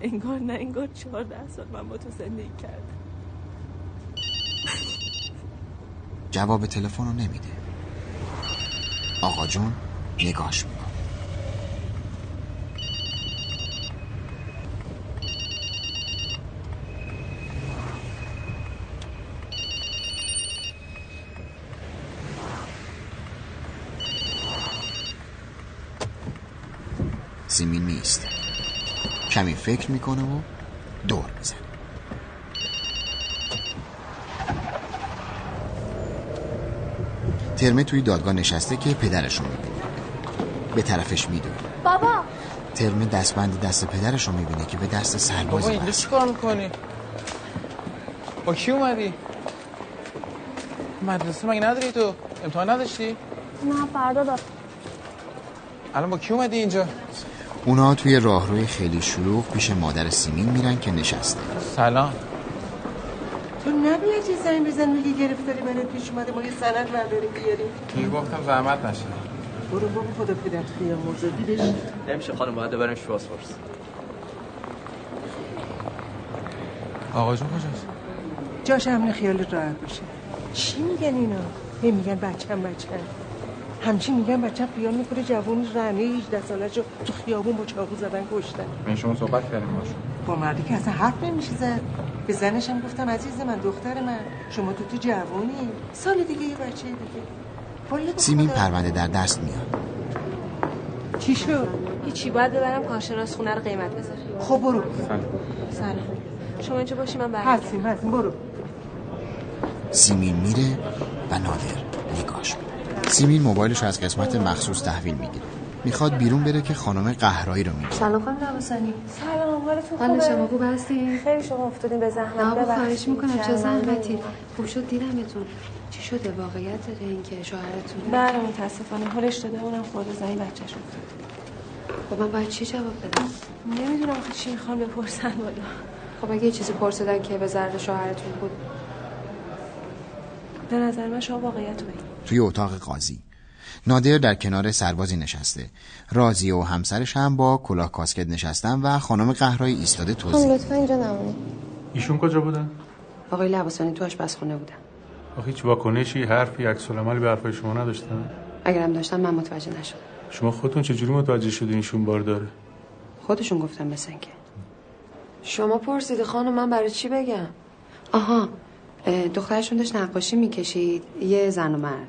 انگار نه انگار چهارده سال من با تو زندگی کردم. جواب تلفن رو نمیده. آقا جون نگاش می‌کنه سیمین میست کمی فکر می‌کنه و دور می‌زنه ترمه توی دادگاه نشسته که پدرش رو می‌بینه به طرفش میدوه بابا ترمه دستبند دست پدرش رو می‌بینه که به دست بابا سربازی اینجا بست چی کار می‌کنی؟ با کی اومدی؟ مدرسه مگه نداری تو؟ امتحان نداشتی؟ نه فردا دار الان با کی اومدی اینجا؟ اونا توی راهروی خیلی شلوغ پیش مادر سیمین میرن که نشسته سلام زنگ بزن میگی گرفتاری برات پیش اومده ما یه سند برداریم بیاریم. دیگه گفتم زحمت نشه. برو بابا خدا پدر خیام مرزادی بشین نمیشه خانم باید بریم شواسپورس آقا جون کجاست؟ جاش همین خیال راحت باشه. چی میگن اینا؟ هی میگن بچم بچم. همچی میگن بچم خیال می‌کنه جوون رنه 18 سالشو تو خیابون با چاقو زدن کشتن. من شما صحبت کردیم باشون با مردی که اصلا حرف نمیشه زد. به زنش هم گفتم عزیز من دختر من شما تو تو جوونی سال دیگه یه بچه دیگه. سیمین. پرونده در دست میاد. چی شد؟ هیچی باید ببرم کارشناس خونه رو قیمت بذاره خب برو. سلام. شما اینجا باشی من برم هستیم هستیم برو. سیمین میره و نادر نگاش سیمین موبایلش رو از قسمت مخصوص تحویل می‌گیره. می‌خواد بیرون بره که خانم قهرایی رو می‌بینه سلام خانم لباسانی سلام حالتون حال خوبه شما خوب هستی؟ خیلی شما افتادین به زحمت. ببخشید. خواهش می‌کنم چه زحمتی. خوب شد دیدمتون. چی شده واقعیت داره این که شوهرتون؟ بله متاسفانه. حالش داده اونم خورده زنی بچه‌ش افتاد. خب من باید چی جواب بدم؟ نمی‌دونم آخه چی می‌خوان بپرسن والا خب اگه یه چیزی پرسیدن که به ضرر شوهرتون بود؟ به نظر من شما واقعیت رو بگید توی اتاق قاضی. نادر در کنار سربازی نشسته. رازی و همسرش هم با کلاه کاسکت نشستن و خانم قهرایی ایستاده توضیح خانم لطفا اینجا نمونی ایشون کجا بودن؟ آقای لباسانی تو آشپزخونه بودن. آخه هیچ واکنشی حرفی عکس العملی به حرفای شما نداشتن؟ اگرم داشتم من متوجه نشدم. شما خودتون چجوری متوجه شدین ایشون بار داره؟ خودشون گفتم مثل اینکه. شما پرسیده خانم من برای چی بگم؟ آها دخترشون داشت نقاشی می‌کشید یه زن و مرد.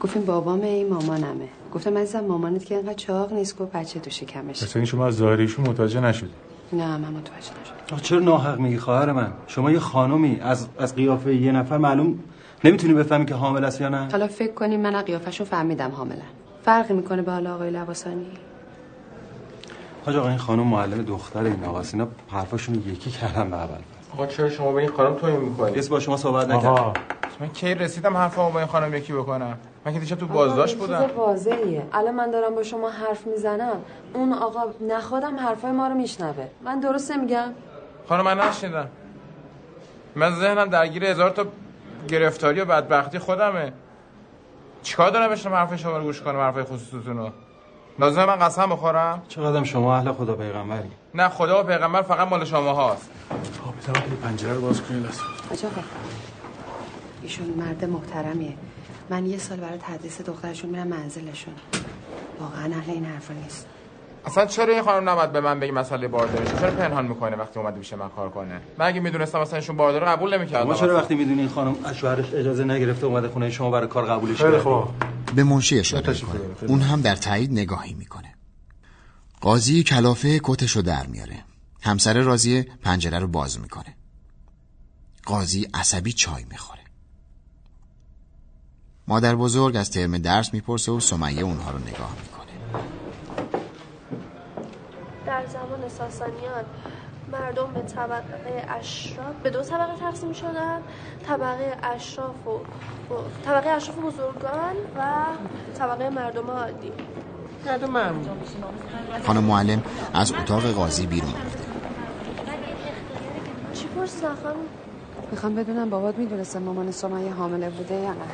گفتیم بابام این مامانمه. گفتم عزیزم مامانت که اینقدر چاق نیست گفت بچه تو شکمش پس این شما از ظاهر ایشون متوجه نشدید نه من متوجه نشدم. آخه چرا ناحق میگی خواهر من؟ شما یه خانومی از از قیافه یه نفر معلوم نمی‌تونی بفهمی که حامل است یا نه؟ حالا فکر کنیم من از قیافه‌شون فهمیدم حامله فرقی می‌کنه به حال آقای لباسانی حاج آقا این خانم معلم دختر این آقاست اینا حرفاشون یکی کردن به اول. آقا چرا شما به این خانم توهین می‌کنی؟ کسی با شما صحبت آقا نکرد؟ من کی رسیدم حرفمو با این خانم یکی بکنم؟ من که دیشب تو بازداشت بودم چیز واضحیه. الان من دارم با شما حرف می‌زنم. اون آقا نخوادم حرفای ما رو میشنوه. من درست میگم؟ خانم من نشنیدم. من ذهنم درگیر هزار تا گرفتاری و بدبختی خودمه. چیکار دارم بشنم حرف شما رو گوش کنم حرفای خصوصیتون رو؟ لازم من قسم بخورم؟ چقدر شما اهل خدا پیغمبری؟ نه خدا و پیغمبر فقط مال شما هاست. خب بذار پنجره رو باز کنید لطفا. ایشون مرد محترمیه. من یه سال برای تدریس دخترشون میرم منزلشون. واقعا اهل این حرفا نیست. اصلا چرا این خانم نباید به من بگی مسئله باردارش چرا پنهان می‌کنه وقتی اومده پیش من کار کنه؟ من اگه می‌دونستم مثلا ایشون بارداره قبول نمی‌کردم. شما چرا وقتی می‌دونی این خانم از شوهرش اجازه نگرفته اومده خونه شما برای کار قبولش خیلی؟ خوب. به منشی اشاره می‌کنه اون هم در تایید نگاهی می‌کنه. قاضی کلافه کتش رو در میاره. همسر راضیه پنجره رو باز می‌کنه. قاضی عصبی چای می‌خوره. مادر بزرگ از ترم درس می‌پرسه و سمیه اونها رو نگاه می‌کنه. در زمان ساسانیان مردم به طبقه اشراف به دو طبقه تقسیم شدن طبقه اشراف و طبقه اشراف و بزرگان و طبقه مردم عادی. مردم خانم معلم از اتاق قاضی بیرون رفته. بپرس نخواهم می‌خوام بدونم بابات می‌دونسته مامان سمیه حامله بوده یا نه.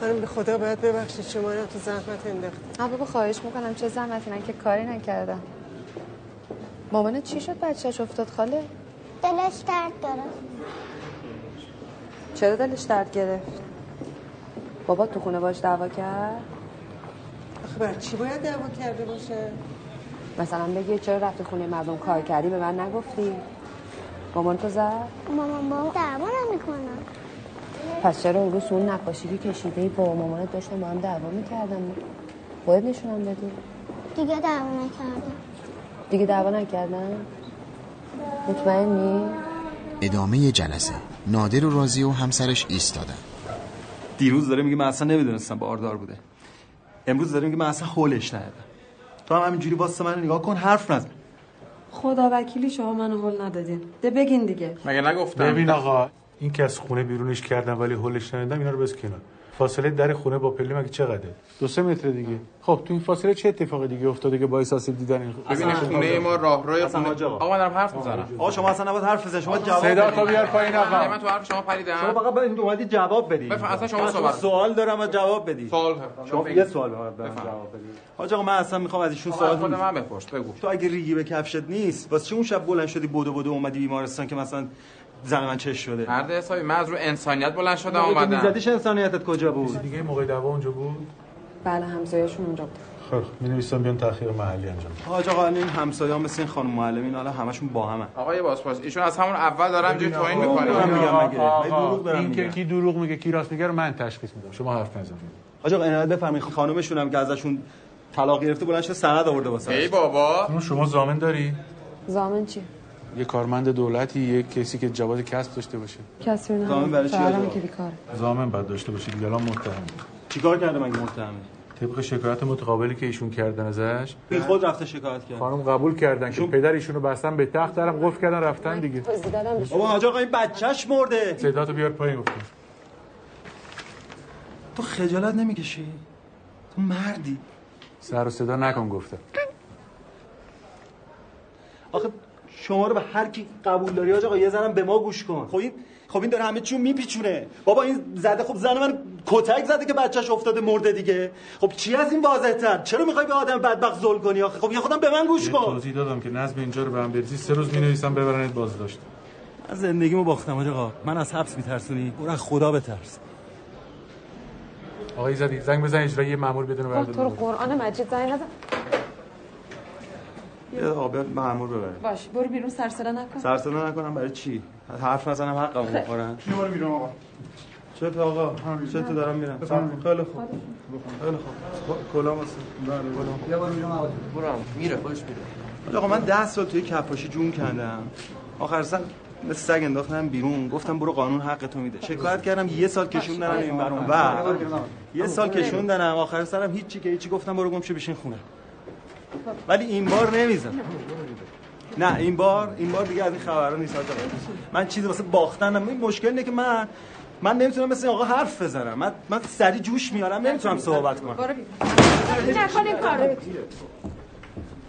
خانم به خدا باید ببخشید شما رو تو زحمت انداخت نه بابا خواهش می‌کنم چه زحمتی من که کاری نکردم. مامانت چی شد بچهش افتاد خاله؟ دلش درد داره. چرا دلش درد گرفت؟ بابا تو خونه باش دعوا کرد؟ آخه بر چی باید دعوا کرده باشه؟ مثلا بگی چرا رفتی خونه مردم کار کردی به من نگفتی؟ مامان تو زد؟ مامان بابا دعوا نمی‌کنن پس چرا اون روز اون نقاشی که کشیده ای با مامانت داشتن با هم دعوا می‌کردن؟ باید نشونم بدی. دیگه دعوا نکردم. دیگه دعوا نکردن؟ مطمئنی؟ ادامه جلسه. نادر و رازی و همسرش ایستادن. دیروز داره میگه من اصلا نمی‌دونستم باردار بوده. امروز داره میگه من اصلا هولش ندادم تو هم همینجوری واسه من نگاه کن حرف نزن. خدا وکیلی شما منو هول ندادین. ده بگین دیگه. مگه نگفتم؟ ببین آقا این که از خونه بیرونش کردن ولی هولش ندادم اینا رو بس کنار. فاصله در خونه با پله مگه چقدره؟ دو سه متر دیگه. خب تو این فاصله چه اتفاقی دیگه افتاده که باعث آسیب دیدن این ببین خونه ما راهروی خونه آقا من دارم حرف می‌زنم. آقا شما اصلا نباید حرف بزنید. شما جواب صدا بدید. تو بیار پایین آقا. من تو حرف شما پریدم. شما فقط باید اومدی جواب بدید بفهم، اصلا شما صحبت. سوال دارم و جواب بدید سوال شما یه سوال به من جواب بدید حاج آقا من اصلا می‌خوام از ایشون سوال کنم. من بپرس بگو. تو اگه ریگی به کفشت نیست واسه چی اون شب بلند شدی بدو بدو اومدی بیمارستان که مثلا زن من چش شده. مرد حسابی من از رو انسانیت بلند شدم اومدم. میزدیش انسانیتت کجا بود؟ دیگه موقع دعوا اونجا بود؟ بله همسایه‌شون اونجا بود. خب می نویسم بیان تاخیر محلی انجام. حاج آقا این همسایه‌ها مثل این خانم معلمین حالا همشون با همن. آقای بازپرس ایشون از همون اول دارم اینجوری توهین می‌کنه دارم میگم مگه. آقا، دروغ دارم این که کی دروغ میگه کی راست میگه رو من تشخیص میدم. شما حرف نزنید. حاج آقا عنایت بفرمایید خانومشون هم که ازشون طلاق گرفته بلند شده سند آورده واسه ای بابا. شما زامن داری؟ زامن چی؟ یه کارمند دولتی یه کسی که جواز کسب داشته باشه. کسی رو زامن برای چی؟ که بیکاره زامن باید داشته باشه دیگه الان متهم. چیکار کرده مگه متهمه طبق شکایت متقابلی که ایشون کردن ازش بی خود رفته شکایت کرد. خانم قبول کردن که پدر ایشونو بستن به تخت درم قفل کردن رفتن دیگه. بابا حاج آقا این بچهش مرده. صداتو بیار پایین. گفتم تو خجالت نمی‌کشی؟ تو مردی. سر و صدا نکن گفتم. آخه شما رو به هر کی قبول داری حاج آقا یه زنم به ما گوش کن. خب این خب این داره همه چیو میپیچونه. بابا این زده خب زن من کتک زده که بچهش افتاده مرده دیگه. خب چی از این واضح تر چرا می‌خوای به آدم بدبخت ظلم کنی آخه؟ خب یه خودم به من گوش کن. توضیح دادم که نظم اینجا رو به هم بریزی سه روز می‌نویسم ببرنت بازداشت. من زندگیمو باختم حاج آقا. من از حبس میترسونی؟ برو از خدا بترس. آقای زدی زنگ بزن اجرایی یه مامور بدون خب تو رو بردارم قرآن مجید زنگ نزن. یه آب مامور ببره باش برو بیرون سر صدا نکن. سر صدا نکنم برای چی؟ حرف نزنم حقمو خیلی. بخورن چی برو بیرون آقا؟ چه تو آقا؟ چه تو دارم میرم؟ خیلی خوب. خیلی خوب. کلا واسه بیا برو بیرون آقا. برو هم. میره خودش میره. آقا من ده سال توی کپاشی جون کندم. آخر سر مثل سگ انداختم بیرون. گفتم برو قانون حق تو میده. شکایت کردم یه سال کشوندنم این برون و یه سال کشوندنم آخر سرم هیچی که هیچی گفتم برو گم شو بشین خونه. ولی این بار نمیزن نه این بار این بار دیگه از این خبرا نیست آقا. من چیزی واسه باختنم. این مشکل اینه که من من نمی‌تونم مثل آقا حرف بزنم. من من سری جوش میارم نمی‌تونم صحبت کنم.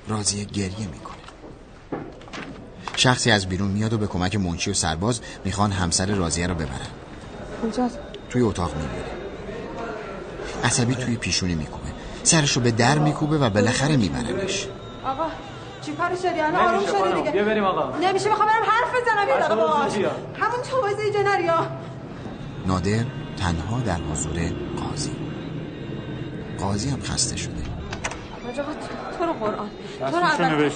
راضیه گریه می‌کنه. شخصی از بیرون میاد و به کمک منشی و سرباز می‌خوان همسر راضیه رو ببرن. کجاست؟ توی اتاق می‌بینه. عصبی توی پیشونی میکوبه سرش رو به در میکوبه و بالاخره میبرنش آقا چی کارش داری الان آروم شدی. دیگه. بیا بریم آقا. نمیشه می‌خوام برم حرف بزنم یه دقیقه. باهاش. همون تو وایسا اینجا نریا نادر تنها در حضور قاضی. قاضی هم خسته شده. آج آقا تو- رو قرآن. تو رو اول-.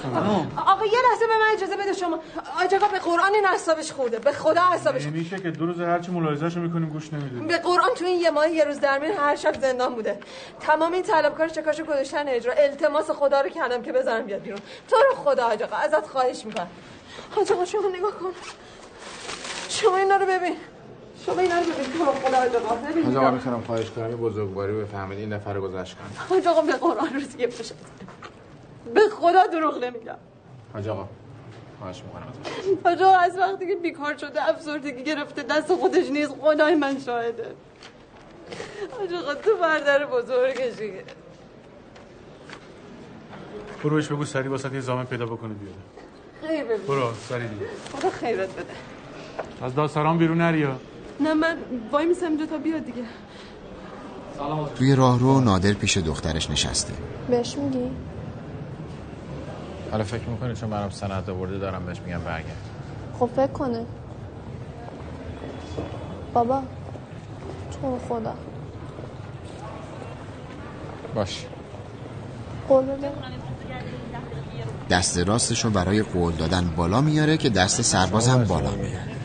آقا یه لحظه به من اجازه بده شما. آج آقا به قرآن این اعصابش خورده. به خدا اعصابش نمیشه که دو روز هرچی ملاحظه‌شو می‌کنیم گوش نمیدیم. به قرآن تو این یه ماه یه روز در میون هر شب زندان بوده. تمام این طلبکار چکاشو گذاشتن اجرا. التماس خدا رو کردم که بذارم بیاد بیرون. تو رو خدا حاج آقا ازت خواهش می‌کنم. حاج آقا شما نگاه کن. شما اینا رو ببین. شما اینا رو ببین تو خدا ببین حاج آقا. می‌تونم خواهش کنم بزرگواری بفهمید این نفر رو گذشت کن حاج آقا به قرآن روز یه بشه. به خدا دروغ نمیگم. حاج آقا خواهش می‌کنم. حاج آقا از وقتی که بیکار شده افسردگی گرفته دست خودش نیست خدای من شاهده. حاج آقا تو بردر بزرگشی برو بهش بگو سری واسه یه زامن پیدا بکنه بیاره. خیر ببین برو سری دیگه. خدا خیرت بده. از داستران بیرون نریا نه من وای میسم اینجا تا بیاد دیگه. توی راهرو نادر پیش دخترش نشسته. بهش میگی؟ حالا فکر می‌کنی چون برام سند آورده دارم بهش میگم برگرد. خب فکر کنه. بابا تو خدا. باش. قول بده. دست راستشو برای قول دادن بالا میاره که دست سرباز هم بالا میاره.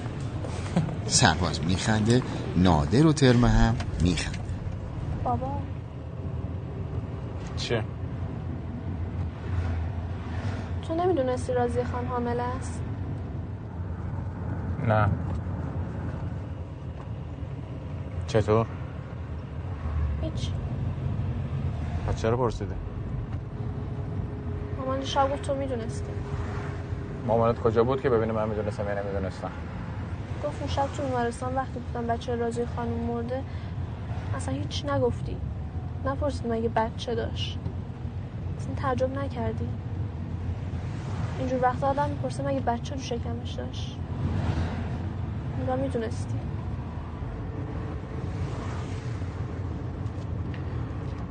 سرباز میخنده نادر و ترمه هم میخنده بابا. چه؟ تو نمی‌دونستی رازی خان حامل است؟ نه. چطور؟ هیچ. پس چرا پرسیده؟ مامان شب گفت تو می‌دونستی. مامانت کجا بود که ببینه من می‌دونستم یا نمی‌دونستم؟ گفت اون شب تو بیمارستان وقتی گفتم بچه رازی خانم مرده اصلا هیچ نگفتی. نپرسید مگه بچه داشت. اصلا تعجب نکردی. اینجور وقتا آدم می‌پرسه مگه بچه رو شکمش داشت. انگار می‌دونستی.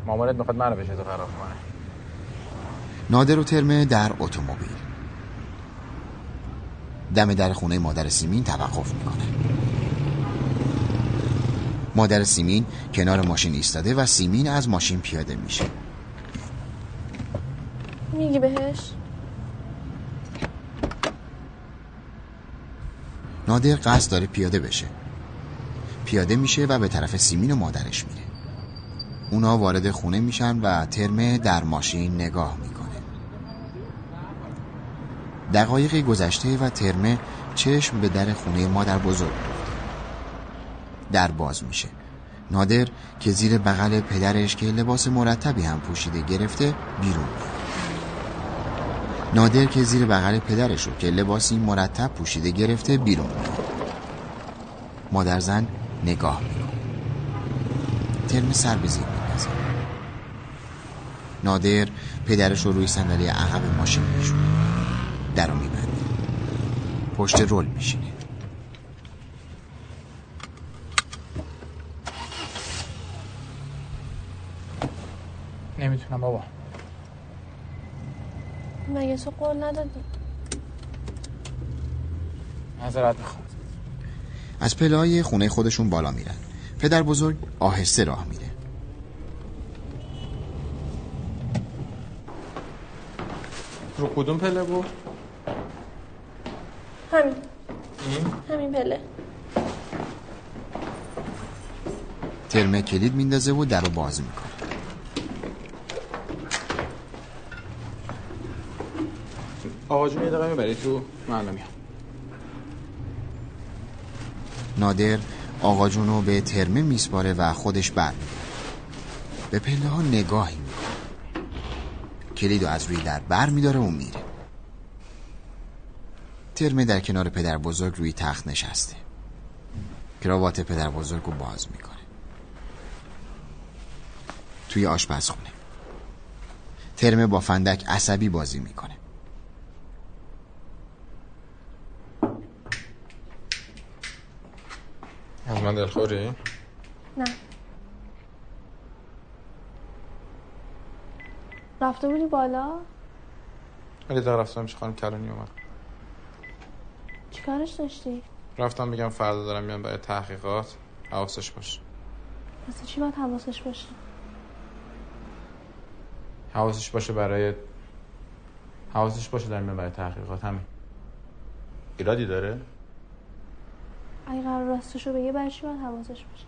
مامانت می‌خواد منو بشه تو خراب کنه؟ نادر و ترمه در اتومبیل. دم در خونه مادر سیمین توقف می‌کنه. مادر سیمین کنار ماشین ایستاده و سیمین از ماشین پیاده میشه. میگی بهش؟ نادر قصد داره پیاده بشه. پیاده میشه و به طرف سیمین و مادرش میره. اونا وارد خونه میشن و ترمه در ماشین نگاه می‌کنه دقایقی گذشته و ترمه چشم به در خونه مادر بزرگ در باز میشه. نادر که زیر بغل پدرش که لباس مرتبی هم پوشیده گرفته بیرون نادر که زیر بغل پدرش رو که لباسی مرتب پوشیده گرفته بیرون مادر زن نگاه می‌کنه ترم سر به زیر میپزه نادر پدرش رو روی صندلی عقب ماشین میشونه در رو میبنده پشت رول میشینه نمی‌تونم بابا. مگه تو قول ندادی؟ نظرت می‌خوام. از پله های خونه خودشون بالا میرن. پدر بزرگ آهسته راه میره رو کدوم پله بود؟ همین. این؟ همین پله ترمه کلید میندازه و در رو باز می‌کنه. آقا جون یه دقیقه می‌بری تو من الان میام. نادر آقا جون رو به ترمه میسپاره و خودش بر به پله ها نگاهی می‌کنه. کلید رو از روی در بر میداره و میره. ترمه در کنار پدر بزرگ روی تخت نشسته. کراوات پدر بزرگ رو باز می‌کنه. توی آشپزخونه. ترمه با فندک عصبی بازی می‌کنه. از من دلخوری؟ نه. رفته بودی بالا؟ ولی تا رفتم میشه خانم کلانی اومد. چیکارش داشتی؟ رفتم میگم فردا دارم میام برای تحقیقات. حواسش باشه واسه چی باید حواسش باشه؟ حواسش باشه برای حواسش باشه دارم میام برای تحقیقات همین. ایرادی داره؟ اگه قرار راستشو بگه برای چی باید حواسش باشه؟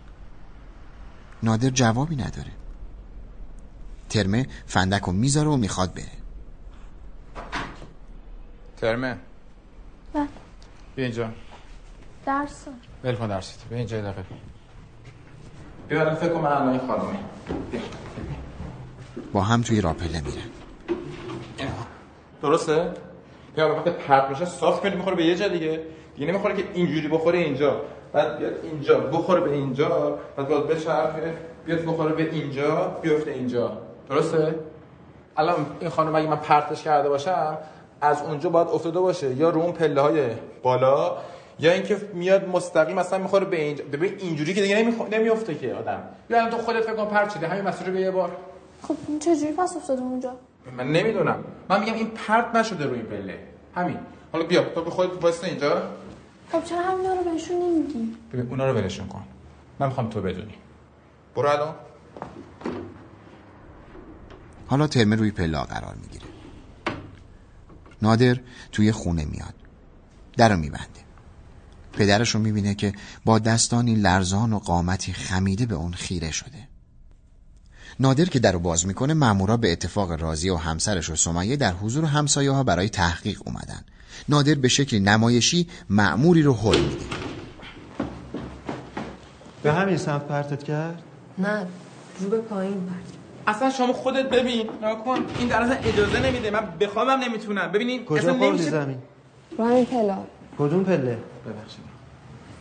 نادر جوابی نداره. ترمه فندک رو می‌ذاره و می‌خواد بره. ترمه. بله. بیا اینجا. درس. ول کن درست بیا اینجا یه دقیقه. بیا الان فکر کن من الان این خانومی بیا. با هم توی راپله میرن درسته؟ بیا وقتی پرت میشه صاف کنی می‌خوره به یه جا دیگه. دیگه نمی‌خوره که اینجوری بخوره اینجا. بعد بیاد اینجا. بخوره به اینجا. بعد باز بچرخه بیاد بخوره به اینجا. بیفته اینجا. درسته؟ الان این خانم اگه من پرتش کرده باشم از اونجا باید افتاده باشه. یا رو اون پله های بالا یا اینکه میاد مستقیم مثلا می‌خوره به اینجا ببین اینجوری که دیگه نمیخ... نمیفته که آدم. یا الان تو خودت فکر کن پرت شده همین مسیر رو به یه بار. خب چجوری پس افتاده اونجا؟ من نمی‌دونم. من میگم این پرت نشده روی این پله. همین. حالا بیا تو به خودت واسه اینجا. خب چرا همینا رو بهشون نمیگی؟ ببین اونا رو ولشون کن. من می‌خوام تو بدونی. برو الان. حالا ترمه روی پلا قرار می‌گیره. نادر توی خونه میاد. در رو میبنده. پدرش رو می‌بینه که با دستانی لرزان و قامتی خمیده به اون خیره شده. نادر که در رو باز می‌کنه مامورا به اتفاق رازی و همسرش و سمیه در حضور همسایه ها برای تحقیق اومدن. نادر به شکل نمایشی معموری رو حل میده. به همین سمت پرتت کرد؟ نه رو به پایین برد اصلا شما خودت ببین. نکن این در اصلا اجازه نمیده. من بخوامم نمی‌تونم. ببینین کجا اصلا نمیشه زمین؟ رو همین پلا کدوم پله؟ ببخشید.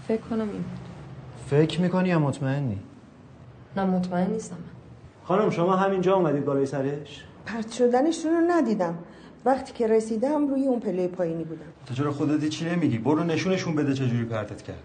فکر کنم این بود. فکر می‌کنی یا مطمئنی؟ نه مطمئن نیستم. من خانم شما همینجا اومدید بالای سرش؟ پرت شدنشون رو ندیدم. وقتی که رسیدم روی اون پله پایینی بودم. تو چرا خودت چی نمیگی؟ برو نشونشون بده چجوری پرتت کرد.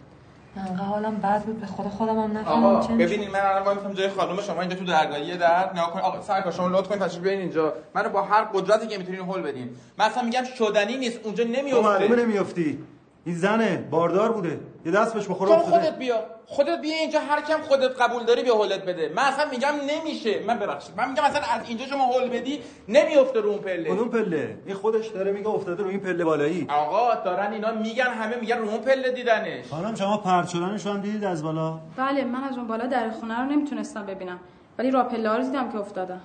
من انقدر حالم بد بود به خود خودم هم نفهمم چه ببینین من الان وای می‌کنم جای خانم شما اینجا تو درگاهی در نگاه کنید آقا سرکار شما لطف کنید تشریف بیارین اینجا. منو با هر قدرتی که می‌تونین هول بدین. من اصلا میگم شدنی نیست اونجا تو نمیفته معلومه نمیافتی. این زنه باردار بوده. یه دست بهش بخوره تو افتاده. خودت بیا. خودت بیا اینجا هر کم خودت قبول داری بیا هولت بده. من اصلا میگم نمیشه. من ببخشید. من میگم اصلا از اینجا شما هول بدی نمیفته رو اون پله. کدوم پله؟ این خودش داره میگه افتاده رو این پله بالایی. آقا دارن اینا میگن همه میگن رو اون پله دیدنش. خانم شما پرت شدنش هم دیدید از بالا؟ بله من از اون بالا در خونه رو نمی‌تونستم ببینم. ولی راه‌پله ها رو دیدم که افتادن.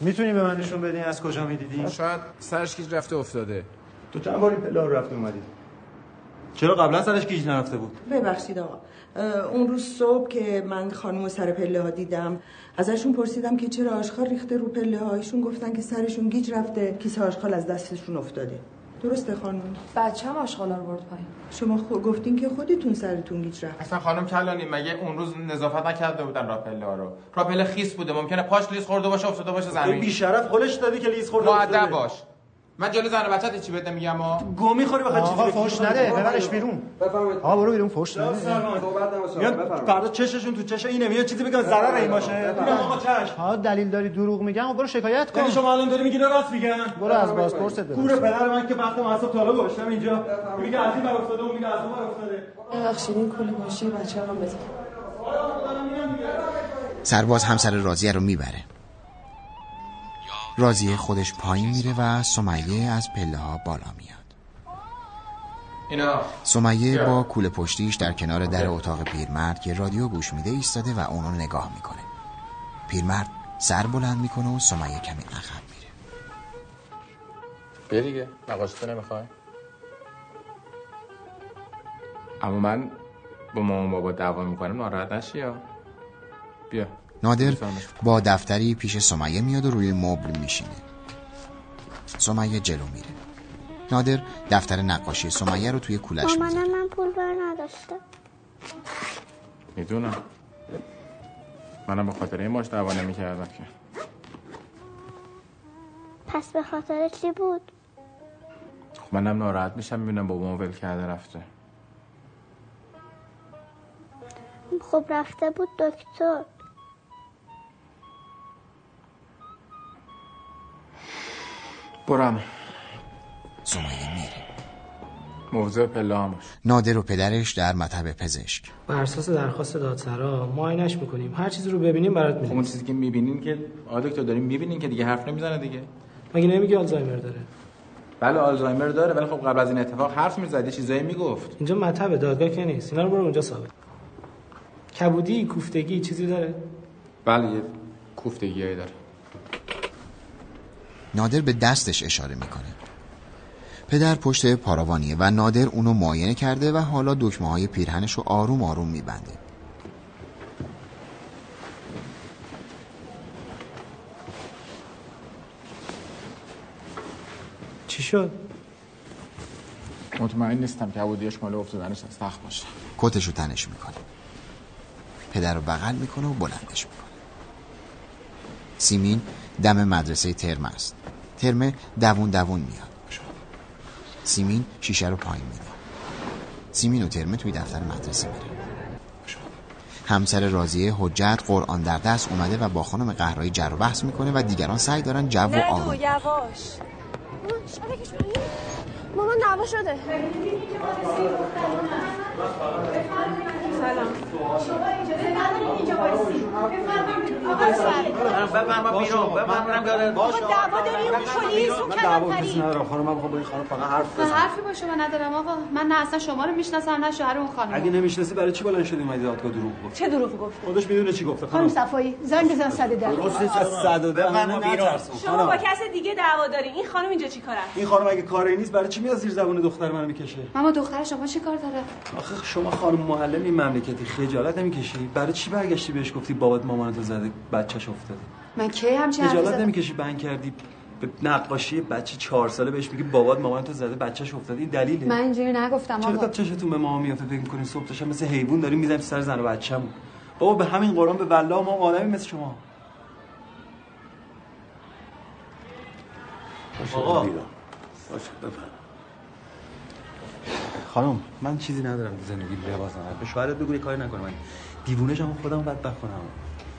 می‌تونی به من نشون بدین از کجا می‌دیدی؟ شاید سرش گیج رفته افتاده. تو چند بار این پله رو رفته اومدی؟ چرا قبلا سرش گیج نرفته بود؟ ببخشید آقا. اون روز صبح که من خانم سر پله ها دیدم ازشون پرسیدم که چرا آشغال ریخته رو پله ها ایشون گفتن که سرشون گیج رفته. کیسه آشغال از دستشون افتاده. درسته خانم؟ بچه هم آشغالا رو برد پایین. شما خو... گفتین که خودتون سرتون گیج رفت. اصلا خانم کلانی مگه اون روز نظافت نکرده بودن راپله ها رو؟ راپله خیس بوده ممکنه پاش لیز خورده باشه افتاده باشه زمین. بی شرف خودش دادی که لیز خورده مؤدب باش. من جلو زن و بچت چی بده میگم ها گو می‌خوری بخواد چیزی. فوش نده ببرش بیرون. بفرمایید. آقا برو بیرون فوش نده. میاد فردا چششون تو چش اینه میاد چیزی بگن ضرر این باشه. میگم آقا چش ها دلیل داری دروغ میگن خب برو شکایت کن. یعنی شما الان داری میگی راست میگن. برو از بازپرست بپرس کور پدر من که وقت معصب تا حالا گذاشتم اینجا. میگه از این بر افتاده اون میگه از اون بر افتاده. ببخشید این کلی ماشی بچه هم بزن. سرباز همسر رازیه رو می‌بره. رازیه خودش پایین میره و سمیه از پله ها بالا میاد. اینا. سمیه با کوله پشتیش در کنار در اتاق پیرمرد که رادیو گوش میده ایستاده و اونو نگاه می‌کنه. پیرمرد سر بلند می‌کنه و سمیه کمی عقب میره. بیا دیگه. نقاشتو نمی‌خوای؟ اما من با مامان بابا دعوا می‌کنم ناراحت نشی یا؟ بیا. نادر با دفتری پیش سمیه میاد و روی مبل میشینه. سمیه جلو میره. نادر دفتر نقاشی سمیه رو توی کولش می‌ذاره. مامانم من پول بر نداشته می‌دونم. منم به خاطر این باش دعوا نمی‌کردم که. پس به خاطر چی بود؟ خب منم ناراحت میشم می‌بینم بابام ول کرده رفته. خب رفته بود دکتر. برم. سمیه میره موضوع باش نادر و پدرش در مطب پزشک. بر اساس درخواست دادسرا معاینش می‌کنیم. هر چیزی رو ببینیم برات خب میدیم اون چیزی که می‌بینین که آقا دکتر داریم می‌بینین که دیگه حرف نمی‌زنه دیگه. مگه نمیگی آلزایمر داره؟ بله آلزایمر داره ولی خب قبل از این اتفاق حرف می‌زد یه چیزایی می‌گفت. اینجا مطب دادگاه که نیست. اینا رو برو اونجا ثابت کبودی کوفتگی چیزی داره؟ بله یه کوفتگیایی داره. نادر به دستش اشاره می‌کنه. پدر پشت پاراوانیه و نادر اونو معاینه کرده و حالا دکمه های پیرهنش رو آروم آروم میبنده. چی شد؟ مطمئن نیستم که عبودیش مال افتادنش از تخت باشه. کتش رو تنش می‌کنه. پدر رو بغل می‌کنه و بلندش می‌کنه. سیمین دم مدرسه ترم است. ترمه دوون دوون میاد. سیمین شیشه رو پایین میده. سیمین و ترمه توی دفتر مدرسه میره همسر راضیه حجت قرآن در دست اومده و با خانم قهرایی جر و بحث می‌کنه و دیگران سعی دارن جو و آروم مامان دعوا شده. سلام. باشه دعوا داری اون پلیس اون کلانتری ندارم خانم من با این خانم فقط حرف و حرفی با شما ندارم آقا. من نه اصلا شما رو می‌شناسم نه شوهر اون خانم. اگه نمی‌شناسی برای چی بلند شدی اومدی دادگاه دروغ گفت چه دروغی گفت خودش می‌دونه چی گفته. خانم. صفایی زنگ بزن صد در همه نترسون شما با کس دیگه دعوا داری. این خانم اینجا چی کاره این خانم اگه کاری نیست برای چی میاد زیر زبون دختر منو می‌کشه. ماما دختر شما چی کار داره؟ آخه شما خانم معلم این مملکتی خجالت نمی‌کشی؟ برای چی برگشتی بهش گفتی بابات مامانتو زده بچهش افتاده؟ من کی همچین خجالت نمی‌کشی؟ بند کردی به نقاشی بچه چهار ساله بهش میگی بابات مامانتو زده بچهش افتاده؟ این دلیله. من اینجوری نگفتم چرا تا چشتون به ماما میافته فکر می‌کنین صبح تا شب مثل حیوان داریم می‌زنیم سر زن و بچه‌مون؟ بابا به همین قرآن به والله ما آدمی مثل شما. آقا. باشه بفرم خانم من چیزی ندارم تو زندگی لباس ندارم. به شوهرت بگو کاری نکنه من دیوونه شما خودم بدبخت کنم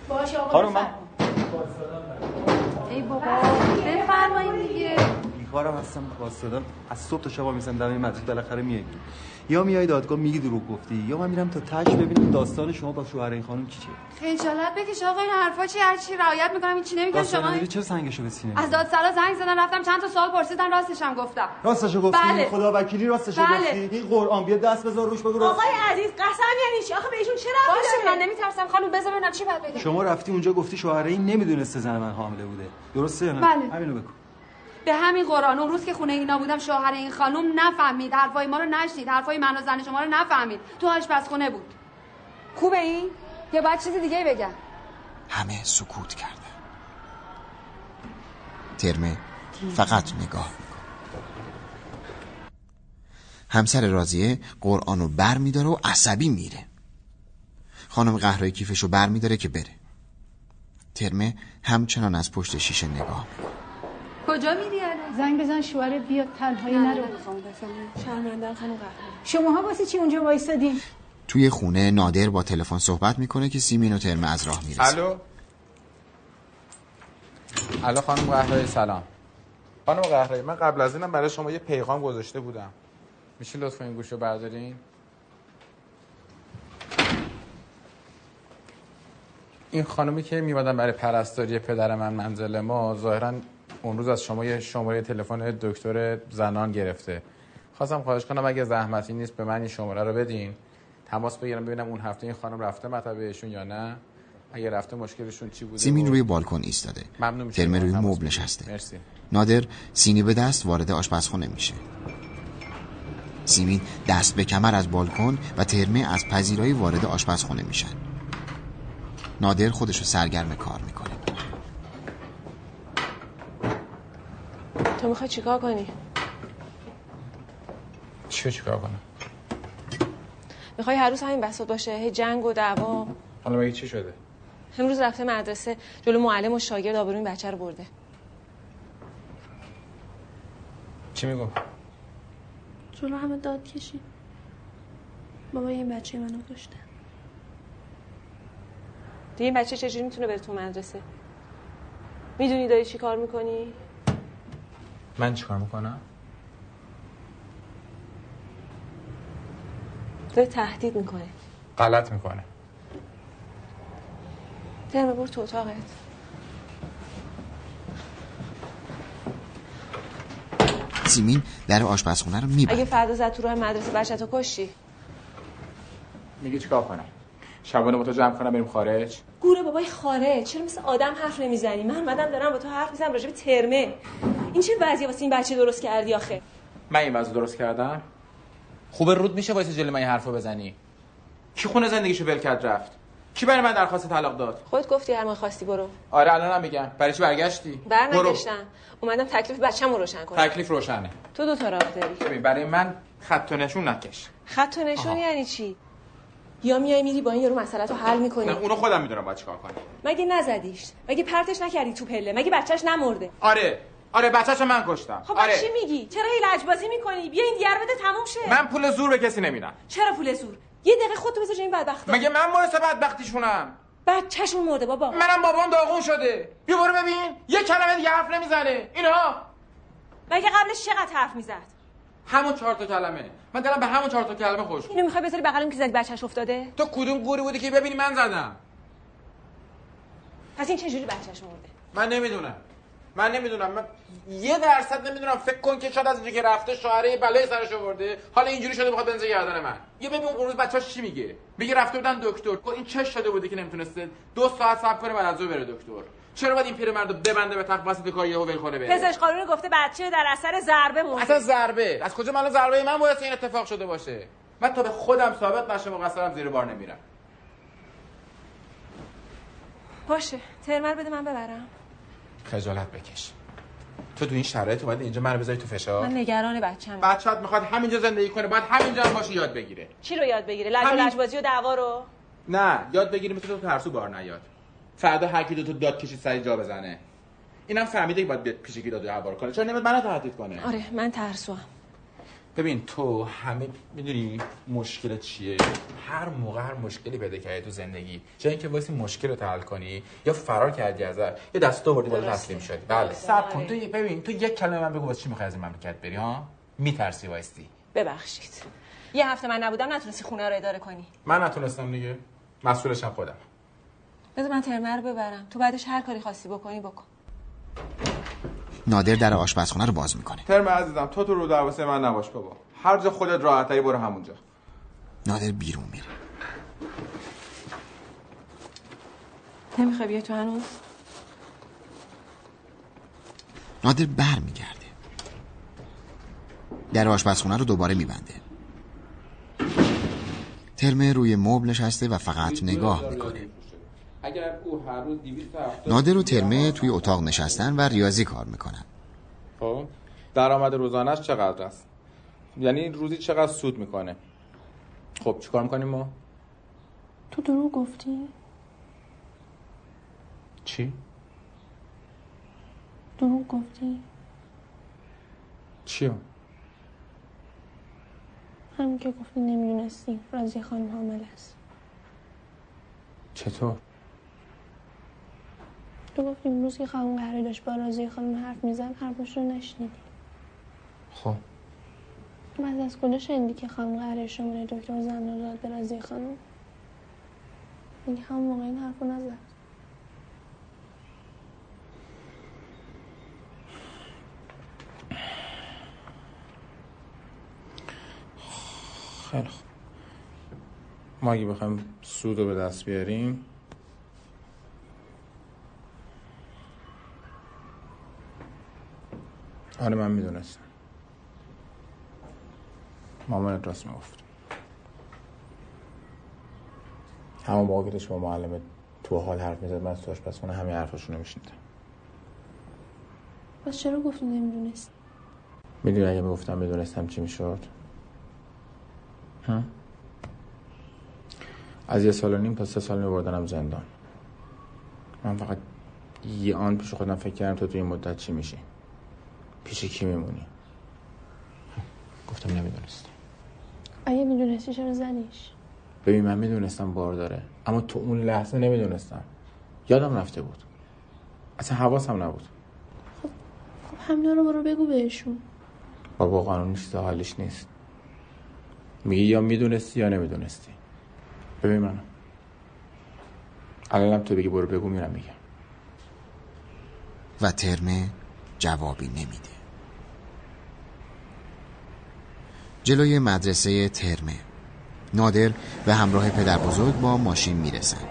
باشه آقا خانم من ای بابا بفرمایید دیگه. بیکارم هستم واسطه از صبح تا شب میسن دم مدرسه بالاخره میای یا میای دادگاه میگی دروغ گفتی یا من میرم تا تاش ببینم داستان شما با شوهر این خانم چی چیه؟ خجالت بکش آقا این حرفا چی هر چی رعایت می‌کنم این چی نمیگم داستان شما؟ نداری چرا سنگشو به سینه از دادسرا زنگ زدن رفتم چند تا سوال پرسیدن راستش هم گفتم. راستشو گفتی؟ بله. خدا وکیلی راستشو بله. گفتی؟ این قرآن بیا دست بذار روش بگو. آقای عزیز قسم یعنی چی؟ آخه بهشون چه ربطی باشه من نمیترسم. خانم بذار ببینم چی بگم شما رفتی اونجا گفتی شوهر این نمی‌دونسته زن من حامله بوده. درسته نه؟ بله. همینو بگو. به همین قرآن. اون روز که خونه اینا بودم شوهر این خانم نفهمید. حرفای ما رو نشنید. حرفای من و زن شما رو نفهمید. تو آشپزخونه بود. خوبه این؟ یا باید چیز دیگه بگم. همه سکوت کرده. ترمه فقط نگاه می‌کنه. همسر راضیه قرآنو بر میداره و عصبی میره. خانم قهرای کیفشو بر میداره که بره. ترمه همچنان از پشت شیشه نگاه می‌کنه. کجا میری الان؟ زنگ بزن شوهرت بیاد تنهایی نه، نرو. شرمنده خانم شماها واسه چی اونجا وایسادین؟ توی خونه نادر با تلفن صحبت می‌کنه که سیمین و ترمه از راه می‌رسه. الو؟ الو خانم قهرایی سلام. خانم قهرایی من قبل از اینم برای شما یه پیغام گذاشته بودم. میشه لطفا این گوشو بردارین؟ این خانمی که میمادن برای پرستاری پدر من منزل ما ظاهرا اون روز از شما یه شماره تلفن دکتر زنان گرفته. خواستم خواهش کنم اگه زحمتی نیست به من این شماره رو بدین. تماس بگیرم ببینم اون هفته این خانم رفته مطبهشون یا نه. اگه رفته مشکلشون چی بوده سیمین روی بالکن ایستاده. ترمه روی مبل. نشسته. مرسی. نادر سینی به دست وارد آشپزخونه میشه. سیمین دست به کمر از بالکن و ترمه از پذیرایی وارد آشپزخونه میشن. نادر خودشو سرگرم کار می‌کنه. تو می‌خوای چیکار کنی؟ چی چیکار کنم؟ می‌خوای هر روز همین بساط باشه هی جنگ و دعوا. حالا مگه چی شده؟ امروز رفته مدرسه جلو معلم و شاگرد آبروی این بچه رو برده. چی میگم جلو همه داد کشید. بابا این بچه منو کشته. دیگه این بچه چجوری می‌تونه بره تو مدرسه؟ می‌دونی داری چی کار می‌کنی؟ من چیکار می‌کنم؟ داری تهدید می‌کنه غلط می‌کنه. ترمه برو تو اتاقت. سیمین در آشپزخونه رو میبنده اگه فردا زد تو راه مدرسه بچه تو کشتی. میگی چیکار کنم؟ شبانه با تو جمع کنم بریم خارج؟ گوره بابای خاره. چرا مثل آدم حرف نمی‌زنی؟ من اومدم دارم با تو حرف می‌زنم راجع به ترمه. این چه وضعیه واسه این بچه درست کردی آخه؟ من این وضع درست کردم. خوبه رود میشه واسه جلوی من این حرفو بزنی. کی خونه زندگیشو ول کرد رفت؟ کی برای من درخواست طلاق داد؟ خودت گفتی هر موقع خواستی برو. آره الانم میگم. برای چی برگشتی؟ برنگشتم. اومدم تکلیف بچه‌مو رو روشن کنم. تکلیف روشنه. تو دو تا راه داری. ببین برای من خط و نشون نکش. خط و نشون آها. یعنی چی؟ یا میای میری با این یارو مسئله رو حل می‌کنی؟ نه اونو خودم می‌دونم باید چیکار کنم. مگه نزدیش؟ مگه پرتش نکردی تو پله؟ مگه بچهش نمرده؟ آره. آره بچه‌شو من کشتم. خب آره. چی میگی؟ چرا هی لجبازی می‌کنی؟ بیا این دیار بده تموم شه. من پول زور به کسی نمیدم. چرا پول زور؟ یه دقیقه خودتو بذار این بدبختا مگه من مرسه بدبختیشونم؟ بچه‌شون مرده بابا. منم بابام داغون شده. بیا برو ببین. یه کلمه دیگه حرف نمی‌زنه. اینها. مگه قبلش چقدر حرف می‌زد؟ همون چهار تا کلمه. من دلم به همون چهار تا کلمه خوش اینو می‌خوای بذاری بغلم که زدی بچه‌ش افتاده؟ تو کدوم قوری بودی که ببینی من زدم؟ پس این چجوری بچه‌ش مرده من نمی‌دونم. من نمی‌دونم. من یه درصد نمی‌دونم. فکر کن که شاید از اینجا که رفته شوهره بلای سرش آورده. حالا اینجوری شده بخواد بنزه گردن من. یه ببین اون روز بچه‌اش چی میگه؟ میگه رفته بودن دکتر. گفت این چش شده بوده که نمی‌تونسته دو ساعت صبر کنه بعد از ظهر بره دکتر؟ چرا باید این پیرمردو ببنده به تخت وسط کار یهو ول کنه بره؟ پزشک قانون گفته بچه در اثر ضربه مرده اصلا ضربه. از کجا من ضربه من باید این اتفاق شده باشه؟ من تا به خودم ثابت نشه مقصرم زیر بار نمیرم. باشه ترمر بده من ببرم. خجالت بکش. تو تو این شرایط اومدی اینجا منو بذاری تو فشار؟ من نگران بچه‌م بچه‌ت می‌خواد همینجا زندگی کنه بعد همینجا هم باشه یاد بگیره. چی رو یاد بگیره؟ لج همین- و دعوا رو؟ نه یاد بگیری مثل تو ترسو بار نیاد. فردا هر کی دو تو داد کشید سری جا بزنه. اینم فهمیده که باید بیاد پیش کی داد هوار کنه. چرا نمیاد منو تهدید کنه؟ آره من ترسوام. ببین تو همه می‌دونی مشکل چیه؟ هر موقع هر مشکلی پیدا کردی تو زندگی چه اینکه واسه مشکل رو حل کنی یا فرار کردی ازش یا دست آوردی باید تسلیم شدی. بله. صبر کن. تو یه- ببین تو یک کلمه من بگو واسه چی می‌خوای از این مملکت بری ها؟ میترسی وایستی ببخشید. یه هفته من نبودم نتونستی خونه رو اداره کنی. من نتونستم دیگه. مسئولشم خودم. بذار من ترمر رو ببرم. تو بعدش هر کاری خواستی بکنی بکن. نادر در آشپزخانه رو باز می‌کنه. ترم عزیزم تو تو رو درواسه من نباش بابا. هر جا خودت راحتایی برو همونجا. نادر بیرون میره. نمی‌خوای بیا تو هنوز؟ نادر بر میگرده در آشپزخونه رو دوباره میبنده. ترمه روی مبل نشسته و فقط نگاه می‌کنه. اگر او هر روز 270 نادر و ترمه توی اتاق نشستن و ریاضی کار می‌کنن. خب درآمد روزانهش چقدر است؟ یعنی روزی چقدر سود می‌کنه؟ خب چیکار می‌کنیم ما؟ تو دروغ گفتی؟ چی؟ دروغ گفتی؟ چیو؟ همین که گفتی نمی‌دونستی. رازی خانم حامل است. چطور؟ تو گفتی امروز که خانم قهری داشت با رازی خانم حرف می‌زد حرفش رو نشنیدی خب. بعد از کجا شنیدی که خانم قهری شماره دکتر زن رو داد به رازی خانم؟ میگه همون موقع این حرف رو نزد. خیلی خوب. ما اگه بخوایم سود رو به دست بیاریم آره من می‌دونستم. مامانت راست می‌گفت. همون موقع که داشت با معلم تو حال حرف می‌زد من تو آشپزخونه همین حرفاشو نمیشنیدم. پس چرا گفتی نمی‌دونستی می‌دونی اگه می‌گفتم می‌دونستم چی می‌شد؟ ها؟ از یه سال و نیم تا سه سال میبردنم زندان. من فقط یه آن پیش خودم فکر کردم تو توی این مدت چی میشی. پیش کی میمونی؟ گفتم نمی‌دونستم. اگه می‌دونستی چرا زدیش ببین من می‌دونستم بار داره اما تو اون لحظه نمی‌دونستم. یادم رفته بود. اصلا حواسم نبود. خب همینا رو برو بگو بهشون. بابا قانون چیز حالیش نیست. میگی یا می‌دونستی یا نمی‌دونستی. ببین منو. الانم تو بگی برو بگو میرم میگم. و ترمه جوابی نمیده. جلوی مدرسه ترمه. نادر به همراه پدر بزرگ با ماشین می‌رسن.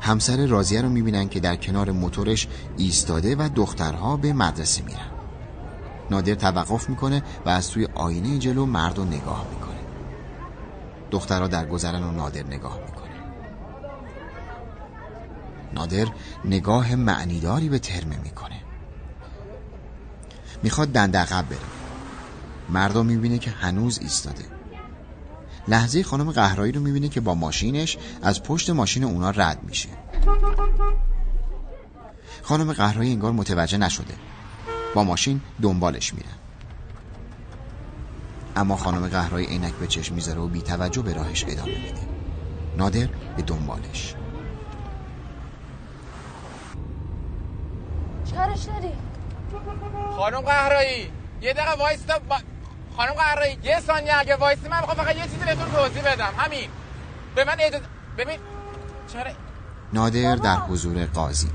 همسر رازیه رو می‌بینن که در کنار موتورش ایستاده و دخترها به مدرسه میرن. نادر توقف می‌کنه و از توی آینه جلو مرد رو نگاه می‌کنه. دخترها در گذرن و نادر نگاه می‌کنه. نادر نگاه معنیداری به ترمه می‌کنه. می‌خواد دند عقب بره. مردم می‌بینه که هنوز ایستاده. لحظه خانم قهرایی رو می‌بینه که با ماشینش از پشت ماشین اونا رد میشه. خانم قهرایی انگار متوجه نشده. با ماشین دنبالش میرن اما خانم قهرایی عینک به چشم می‌ذاره و بی توجه به راهش ادامه میده. نادر به دنبالش. چیکارش داری؟ خانم قهرایی یه دقیقه وایستا با... خانم قهرایی یه ثانیه اگه وایسی من می‌خوام فقط یه چیزی بهتون توضیح بدم. همین. به من اجازه ببین چرا نادر در حضور قاضی.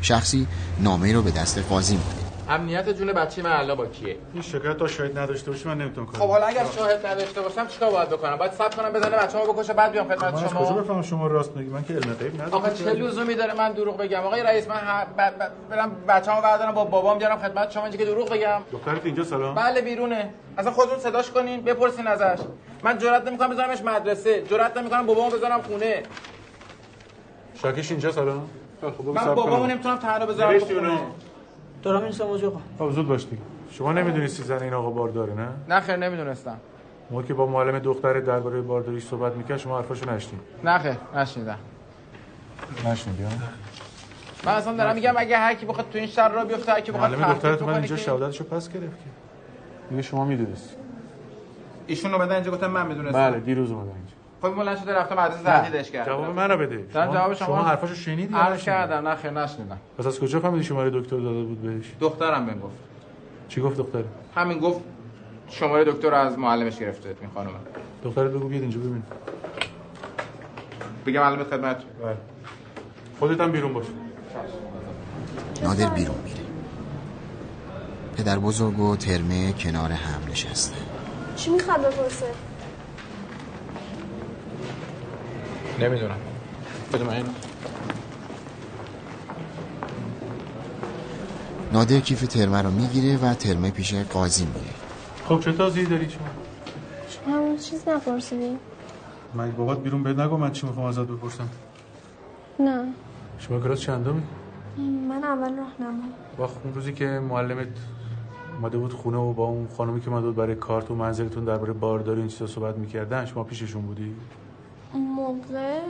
شخصی نامه رو به دست قاضی میده. امنیت جون بچه من الله با کیه؟ این شکایت تا شاهد نداشته باشی من نمی‌تونم کار خب حالا اگر شاهد نداشته باشم چیکار باید بکنم؟ باید صبر کنم بزنه بچه‌مو بکشه بعد بیام خدمت من از کجا شما بفهمم شما راست میگی؟ من که علم غیب ندارم. آخه چه لزومی داره من دروغ بگم؟ آقای رئیس من ه- ب- ب- برم بچه‌مو بردارم با بابام بیارم خدمت شما اینجا که دروغ بگم. دخترت اینجا سلام. بله بیرونه. اصلا خودتون صداش کنین بپرسین ازش. من جرئت نمی‌کنم بذارمش مدرسه. جرئت نمی‌کنم بابامو بذارم خونه. شاکیش اینجا سلام. خب من بابامو کنم. نمی‌تونم تنها بذارم خونه؟ دارم این سماجو خب زود باش دیگه. شما نمی‌دونستی زن این آقا بارداره نه؟ نه خیر نمی‌دونستم. موقعی که با معلم دختر درباره بارداری صحبت می‌کرد شما حرفاشو نشنید. نه خیر نشنیدم. نشنیدی من اصلا دارم میگم اگه هر کی بخواد تو این شر را بیفته هر کی بخواد معلم دخترت بکنه اینجا شهادتشو پس گرفت که. میگه شما می‌دونستی. ایشون رو بدن اینجا گفتم من می‌دونستم بله دیروز اومد اینجا. خب بلند شده رفته مدرسه تهدیدش کرد جواب منو بده دارم جواب شما شما حرفاشو شنیدی عرض؟ کردم. نه خیر نشنیدم. پس از کجا فهمیدی شماره دکتر داده بود بهش؟ دخترم بهم گفت. چی گفت دختر؟ همین گفت شماره دکتر رو از معلمش گرفته این خانم دخترت بگو بیاد اینجا ببین. بگم معلم خدمت. بله. خودت هم بیرون باش. نادر بیرون میره. پدر بزرگ و ترمه کنار هم نشسته. چی می‌خواد بپرسه؟ نمی‌دونم. بده من اینو نادر کیف ترمه رو می‌گیره و ترمه پیش قاضی میره. خب چه تازه‌ای داری شما؟ شما همون چیز نپرسیدیم؟ من بابات بیرون بهت نگو من چی می‌خوام ازت بپرسم؟ نه. شما کلاس چندمی؟ من اول راهنما. با اون روزی که معلمت اومده بود خونه و با اون خانومی که اومده بود برای کارت و منزلتون درباره بارداری این چیزا صحبت می‌کردن شما پیششون بودی؟ اون موقع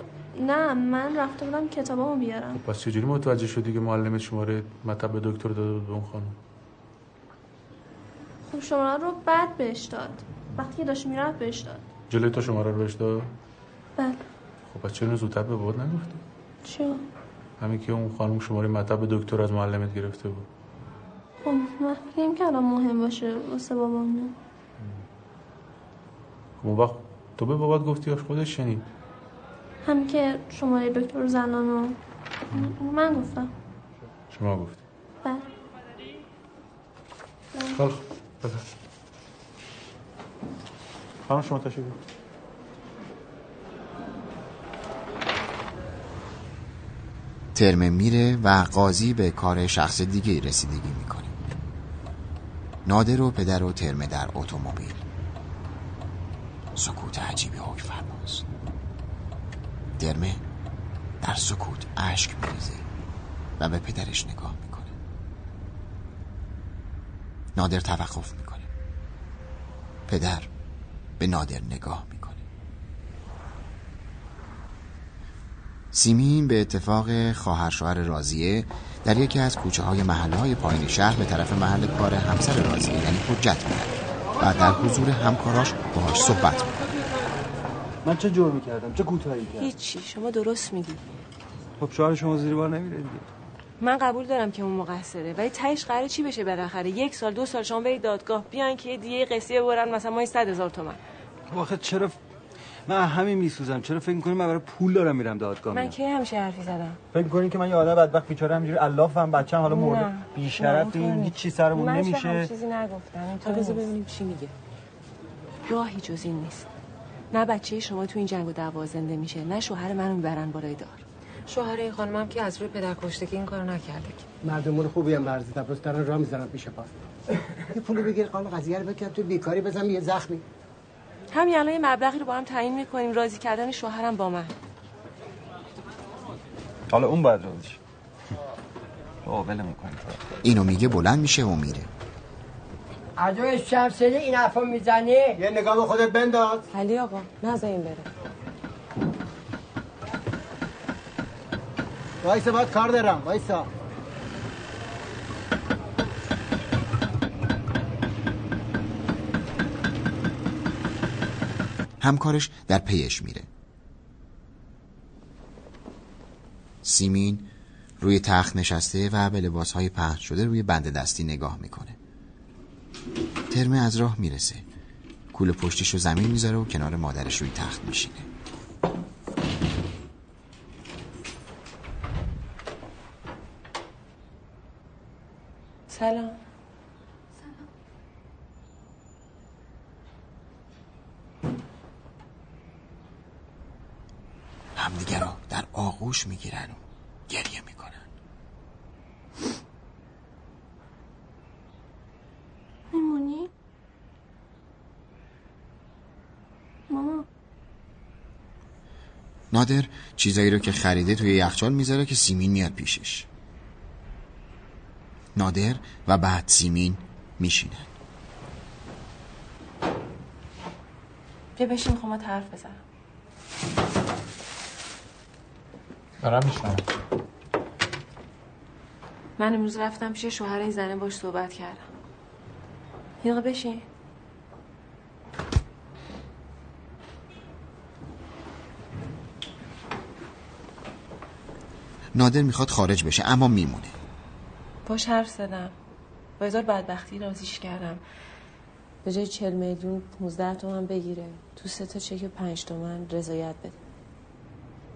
نه من رفته بودم کتابامو بیارم. پس چجوری متوجه شدی که معلمت شماره مطب دکتر داده بود به اون خانم؟ خب شماره رو بعد بهش داد. وقتی که داشت می‌رفت بهش داد. جلوی تو شماره رو بهش داد؟ بله. خب پس چرا زودتر به بابات نگفتی؟ چیو؟ همین که اون خانم شماره مطب دکتر از معلمت گرفته بود. خب من فکر مهم باشه واسه بابام نه. خب اون وقت تو به بابات گفتی یا خودش شنید. هم که شماره دکتر زنانو من گفتم. شما گفتی. بله. خوب بفرم. خانم شما تشریف. ترمه میره و قاضی به کار شخص دیگه رسیدگی می‌کنه. نادر و پدر و ترمه در اتومبیل. سکوت عجیبی حکم فرماست. ترمه در سکوت اشک میریزه و به پدرش نگاه می‌کنه. نادر توقف می‌کنه. پدر به نادر نگاه می‌کنه. سیمین به اتفاق خواهر شوهر رازیه در یکی از کوچه های محله های پایین شهر به طرف محل کار همسر رازیه یعنی حجت میره و در حضور همکاراش باهاش صحبت می‌کنه من چه جرمی کردم؟ چه کوتاهی کردم؟ هیچی شما درست میگی. خب شوهر شما زیر بار نمیره دیگه. من قبول دارم که اون مقصره ولی تهش قراره چی بشه بالاخره؟ یک سال دو سال شما برید دادگاه بیان که یه دیگه قصه برن مثلا ما 100 هزار تومن. خب آخه چرا من همین میسوزم. چرا فکر می‌کنی من برای پول دارم میرم دادگاه من کی همشه حرفی زدم؟ فکر می‌کنین که من یه آدم بدبخت بیچاره همینجوری اللافم بچه‌م حالا. مرده. بی‌شرف اینطور این چی سرمون من نمیشه. من چیزی نگفتم؟ اینطور بذار ببینیم چی میگه. راهی جز این نیست. نه بچه شما تو این جنگ و دعوا زنده میشه نه شوهر منو می‌برن بالای دار. شوهر این خانمم که از روی پدر کشتگی این کارو نکرده. که مردمون خوبی هم برزی تبرز دارن راه می‌ذارن پیش پا. یه پولو بگیر قانون قضیه رو بکن تو بیکاری بزن یه زخمی. همین الان یه مبلغی رو با هم تعیین می‌کنیم راضی کردن شوهرم با من. حالا اون باید راضی شه. اینو میگه بلند میشه و میره. عدو شمسلی این حرفا می‌زنی؟ یه نگاه به خودت بنداز. علی آقا نزا این بره. وایسا باید کار دارم. وایسا. همکارش در پیش میره. سیمین روی تخت نشسته و به لباسهای پهن شده روی بند دستی نگاه می‌کنه. ترمه از راه می‌رسه. کول پشتش رو زمین می‌ذاره و کنار مادرش روی تخت میشینه. سلام. همدیگه رو در آغوش می‌گیرن و گریه می‌کنن. میمونی؟ ماما نادر چیزایی رو که خریده توی یخچال می‌ذاره که سیمین میاد پیشش. نادر و بعد سیمین میشینن. بیا بشین می‌خوام حرف بزنم. دارم میشنم من امروز رفتم پیش شوهر این زنه باش صحبت کردم. یه دقیقه بشین. نادر می‌خواد خارج بشه اما میمونه. باش حرف زدم. با هزار بدبختی رازیش کردم. به جای چل میلیون 15 تومن بگیره. تو سه تا چک پنج تومن رضایت بده.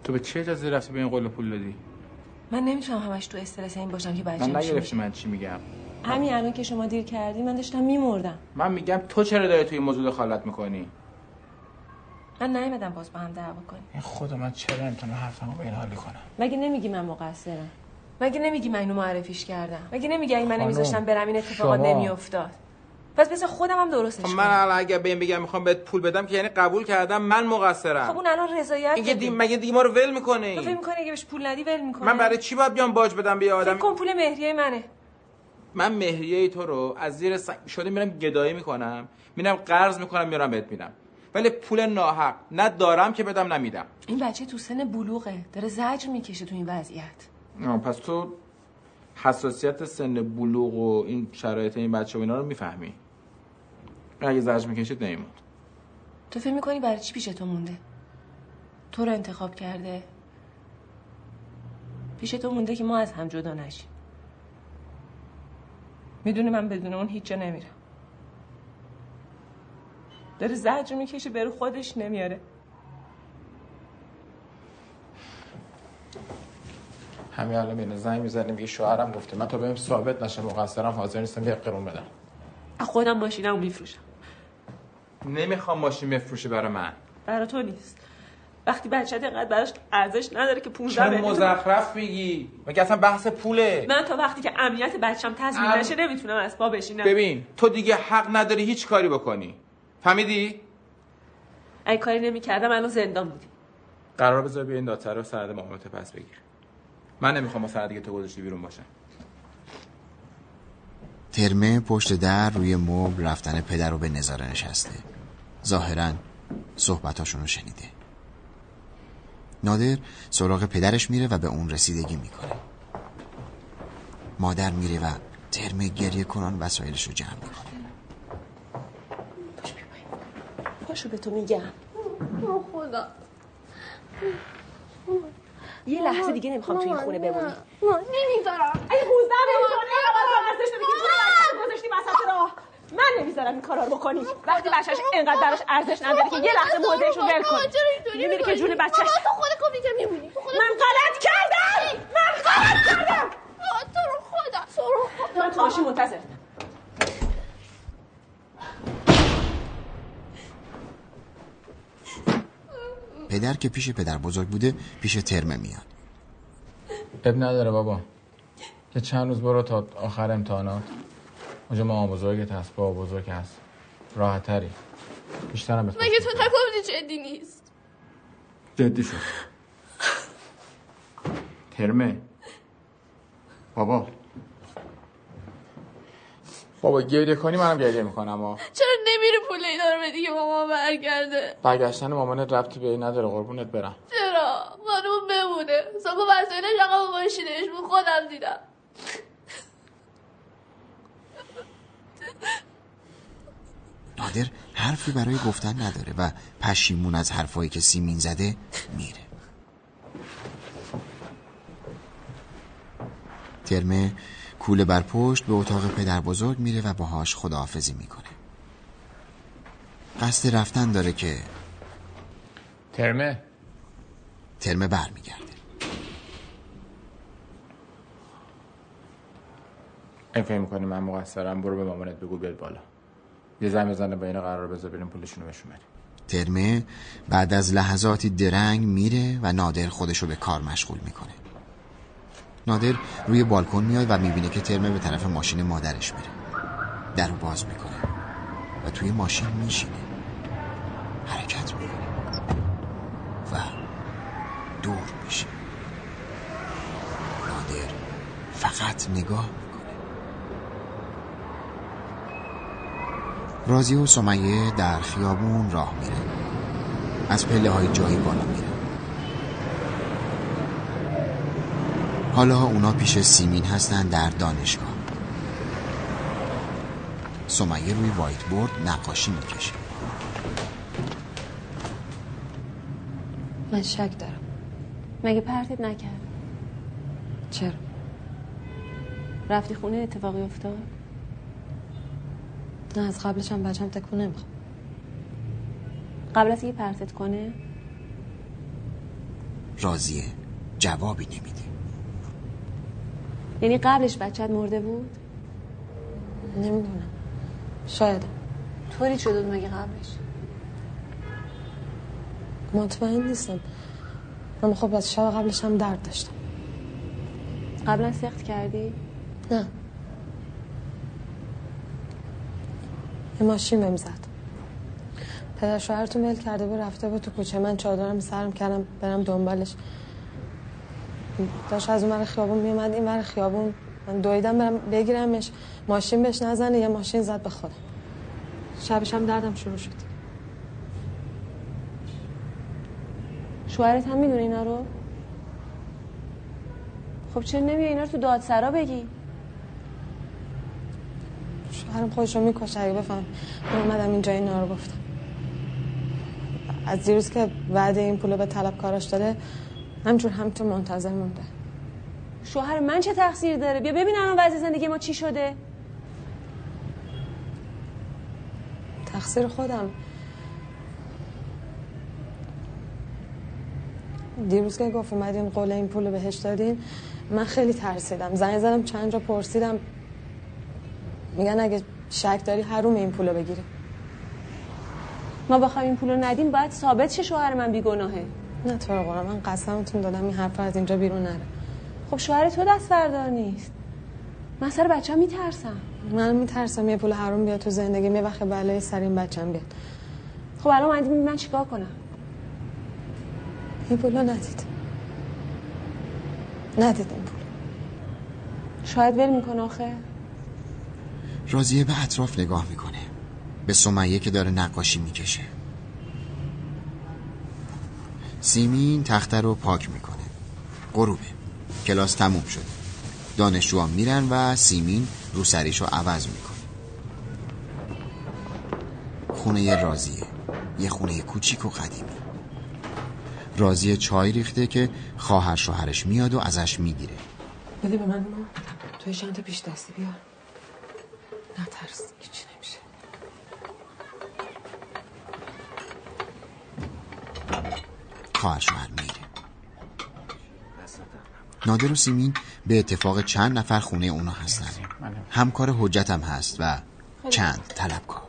تو به چه اجازه رفتی به این قول پول دادی من نمی‌تونم همش تو استرس این باشم که بچه‌م من نگرفتی. من چی میگم. همین الان که شما دیر کردی من داشتم میمردم. من میگم تو چرا داری توی این موضوع دخالت می‌کنی؟ من نیومدم باز با هم دعوا کنیم. این خدا من چرا نمی‌تونم حرفمو به این حالی کنم؟ مگه نمیگی من مقصرم؟ مگه نمیگی من اینو معرفیش کردم؟ مگه نمیگی اگه من نمیذاشتم برم این اتفاقات شما- نمیافتاد؟ پس بذار خودم هم درستش خب کنم من الان اگه به این بگم می‌خوام بهت پول بدم که یعنی قبول کردم من مقصرم. خب اون الان رضایت این که بده. دی... مگه دیگه ما رو ول تو فکر می‌کنه می‌کنی اگه بهش پول ندی ول می‌کنه من برای چی باید بیام باج بدم به یه فکر آدم کن پول مهریه منه. من مهریه تو رو از زیر سنگ شده میرم گدایی می‌کنم میرم قرض می‌کنم میارم بهت میدم. ولی پول ناحق نه دارم که بدم نمیدم این بچه تو سن بلوغه داره زجر می‌کشه تو این وضعیت. آه، پس تو حساسیت سن بلوغ و این شرایط این بچه و اینا رو می‌فهمی. اگه زجر می‌کشید نیمون تو فکر می‌کنی برای چی پیش تو مونده؟ تو رو انتخاب کرده. پیش تو مونده که ما از هم جدا نشیم. می‌دونه من بدون اون هیچ جا نمیرم. داره زجر می‌کشه برو خودش نمیاره. همین الان بینه زنگ می‌زنیم یه شوهرم گفته من تا بهم ثابت نشه مقصرم حاضر نیستم یه قرون بدم. خودم ماشینمو میفروشم. نمی‌خوام ماشین بفروشه برای من. برا تو نیست. وقتی بچه اینقدر براش ارزش نداره که 15 چرا میلیون مزخرف میگی؟ مگه اصلا بحث پوله. من تا وقتی که امنیت بچم تضمین ام- نشه نمی‌تونم از پا بشینم. ببین تو دیگه حق نداری هیچ کاری بکنی. فهمیدی؟ اگه کاری نمی‌کردم الان زندان بودی. قرار بذار بیا این دادسر رو سرد مامانت پس بگیر. من نمی‌خوام با سر دیگه تو گذاشتی بیرون باشم. ترمه پشت در روی مبل رفتن پدر رو به نظاره نشسته. ظاهرا صحبتاشون رو شنیده. نادر سراغ پدرش میره و به اون رسیدگی می‌کنه. مادر میره و ترمه گریه کنان وسایلش رو جمع می‌کنه. پاشو به تو میگم. خدا. یه لحظه دیگه نمی‌خوام تو این خونه بمونی. نمی‌ذارم اگه 15 میلیون تومن ارزش نمیدی جون بچه‌ت گذاشتی وسط راه. من نمی‌ذارم این کارا رو بکنی. وقتی بچهش اینقدر براش ارزش نداره که یه لحظه موضعش رو ول کنی. اینطوری می‌دونی که جون؟ بچهش تو خودت گفتی که میمونی تو خودت من غلط کردم! من غلط کردم! تو رو خدا تو رو خدا. من تو ماشین منتظر پدر که پیش پدر بزرگ بوده پیش ترمه میاد. اب نداره بابا. که چند روز برو تا آخر امتحانات. اونجا مامان بزرگت هست بابا بزرگ هست. راحت تری بیشترم مگه تو نگفتی جدی نیست؟ جدی شد. ترمه. بابا. بابا گریه کنی منم گریه می‌کنم ها چرا نمیری پول اینا رو بدی که ماما برگرده؟ برگشتن مامانت ربطی به این نداره قربونت برم. چرا؟ خانوم بمونه. ساکو وسایلش آقا ماشینش بود خودم دیدم. نادر حرفی برای گفتن نداره و پشیمون از حرفایی که سیمین زده میره. ترمه کوله بر پشت به اتاق پدر بزرگ میره و باهاش خداحافظی می‌کنه. قصد رفتن داره که ترمه؟ ترمه برمیگرده. این فکر می‌کنی من مقصرم؟ برو به مامانت بگو بیاد بالا. یه زن بزنه با اینو قرار بذار بریم پولشونو بهشون بریم ترمه بعد از لحظاتی درنگ میره و نادر خودشو به کار مشغول می‌کنه. نادر روی بالکن میاد و می‌بینه که ترمه به طرف ماشین مادرش میره. در باز می‌کنه و توی ماشین میشینه. حرکت می‌کنه و دور میشه. نادر فقط نگاه رازی و سمیه در خیابون راه میره. از پله های جایی بالا میره. حالا اونا پیش سیمین هستن در دانشگاه. سمیه روی وایت بورد نقاشی می‌کشه. من شک دارم. مگه پرتت نکرد چرا؟ رفتی خونه اتفاقی افتاد؟ نه از قبلش هم بچم تکون نمی‌خوام قبل از اینکه پرتت کنه؟ راضیه. جوابی نمیده. یعنی قبلش بچت مرده بود؟ نمی‌دونم. شاید. طوری شده بود مگه قبلش؟ مطمئن نیستم. اما خب از شب قبلش هم درد داشتم. قبلا سخت کردی؟ نه. یه ماشین بهم زد. پدر شوهرتون ول کرده بود رفته بود تو کوچه. من چادرم سرم کردم برم دنبالش. داشت از اون ور خیابون میومد این ور خیابون. من دویدم برم بگیرمش. ماشین بهش نزنه یه ماشین زد به خودم. شبش هم دردم شروع شد. شوهرت هم می‌دونه اینا رو؟ خب چرا نمیای اینا رو تو دادسرا بگی؟ شوهرم خودش رو می‌کشه. اگه بفهم. من اومدم اینجا اینا رو گفتم. از دیروز که وعده این پولو به طلبکاراش داده همجور همینطور منتظر مونده. شوهر من چه تقصیر داره؟ بیا ببین الان وضع زندگی ما چی شده. تقصیر خودم. دیروز که گفت اومدین قول این پول بهش دادین من خیلی ترسیدم. زنگ زدم چند جا پرسیدم. میگن اگه شک داری حروم این پولو بگیری. ما بخوایم این پولو ندیم باید ثابت شه شوهر من بیگناهه. نه تو رو قرآن من قسمتون دادم این حرف از اینجا بیرون نره. خب شوهر تو دست بردار نیست. من سر بچه هم میترسم. من میترسم یه پول حروم بیاد تو زندگی یه وقت بلای سر این بچم بیاد. خب الان اومدی من چیکار کنم؟ این پولو ندید. ندید این پول. شاید ول می‌کنه آخه. راضیه به اطراف نگاه می‌کنه. به سمیه که داره نقاشی می‌کشه. سیمین تخته رو پاک می‌کنه. غروبه. کلاس تموم شده. دانشجوها میرن و سیمین رو سریشو عوض می‌کنه. خونه راضیه یه خونه کوچیک و قدیمی. راضیه چای ریخته که خواهر شوهرش میاد و ازش می‌گیره. بده به من ما توی چند پیش دستی بیار. نترس. هیچی نمیشه. خواهر شوهر میره نادر و سیمین به اتفاق چند نفر خونه اونا هستن. همکار حجتم هست و چند طلبکار.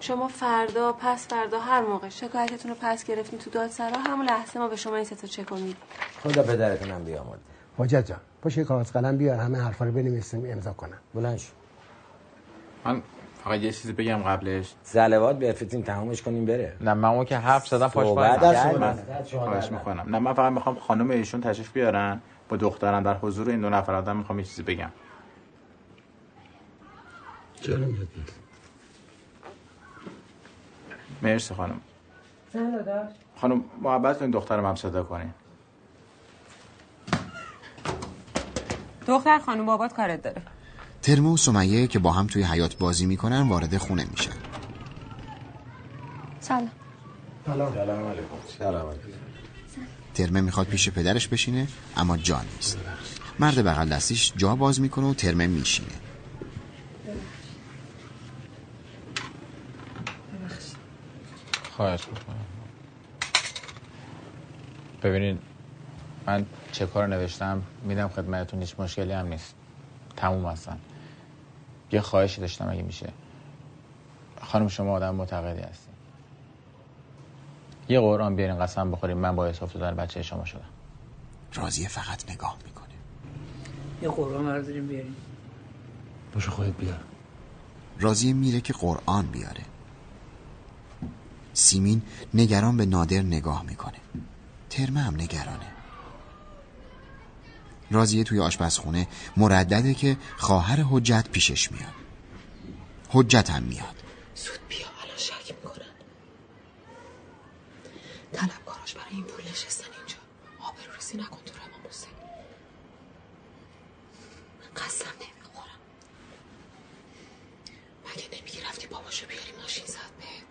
شما فردا پس فردا هر موقع شکایتتون رو پس گرفتین تو دادسرا همون لحظه ما به شما این ستا چک میدیم. خدا پدرتونم بیامرد حجت جان پاش کاغذ قلم بیار همه حرفا رو بنویسیم امضا کنم. بلند شو. من فقط یه چیزی بگم قبلش. زلوات بفرستیم تمومش کنیم بره. نه من اون که حرف زدم پاش خواهش می‌کنم. نه من فقط می‌خوام خانم ایشون تشریف بیارن با دخترم در حضور این دو نفر آدم می‌خوام یه چیزی بگم. چرا مرسی خانم. خانم محبت کنید دخترم هم صدا کنین. دختر خانم بابات کارت داره. ترمه و سمیه که با هم توی حیات بازی می‌کنن وارد خونه میشن. سلام. سلام. علیکم. سلام علیکم. ترمه می‌خواد پیش پدرش بشینه اما جا نیست. مرد بغل دستیش جا باز می‌کنه و ترمه میشینه. خواهش می‌کنم. ببینید من چه کار نوشتم میدم خدمتتون هیچ مشکلی هم نیست. تموم هستم یه خواهشی داشتم اگه میشه. خانم شما آدم معتقدی هستی. یه قرآن بیارین قسم بخوریم. من باعث افتادن بچه شما شدم. راضیه فقط نگاه می‌کنه. یه قرآن برداریم بیاریم. باشه خودت بیار. راضیه میره که قرآن بیاره. سیمین نگران به نادر نگاه می‌کنه. ترمه هم نگرانه. راضیه توی آشپزخونه مردده که خواهر حجت پیشش میاد. حجت هم میاد. زود بیا الان شک می‌کنن طلبکاراش برای این پول نشستن اینجا. آبرو ریزی نکن تو روان حسین من قسم نمی‌خورم. مگه نمیگی رفتی باباشو بیاری ماشین زد بهت؟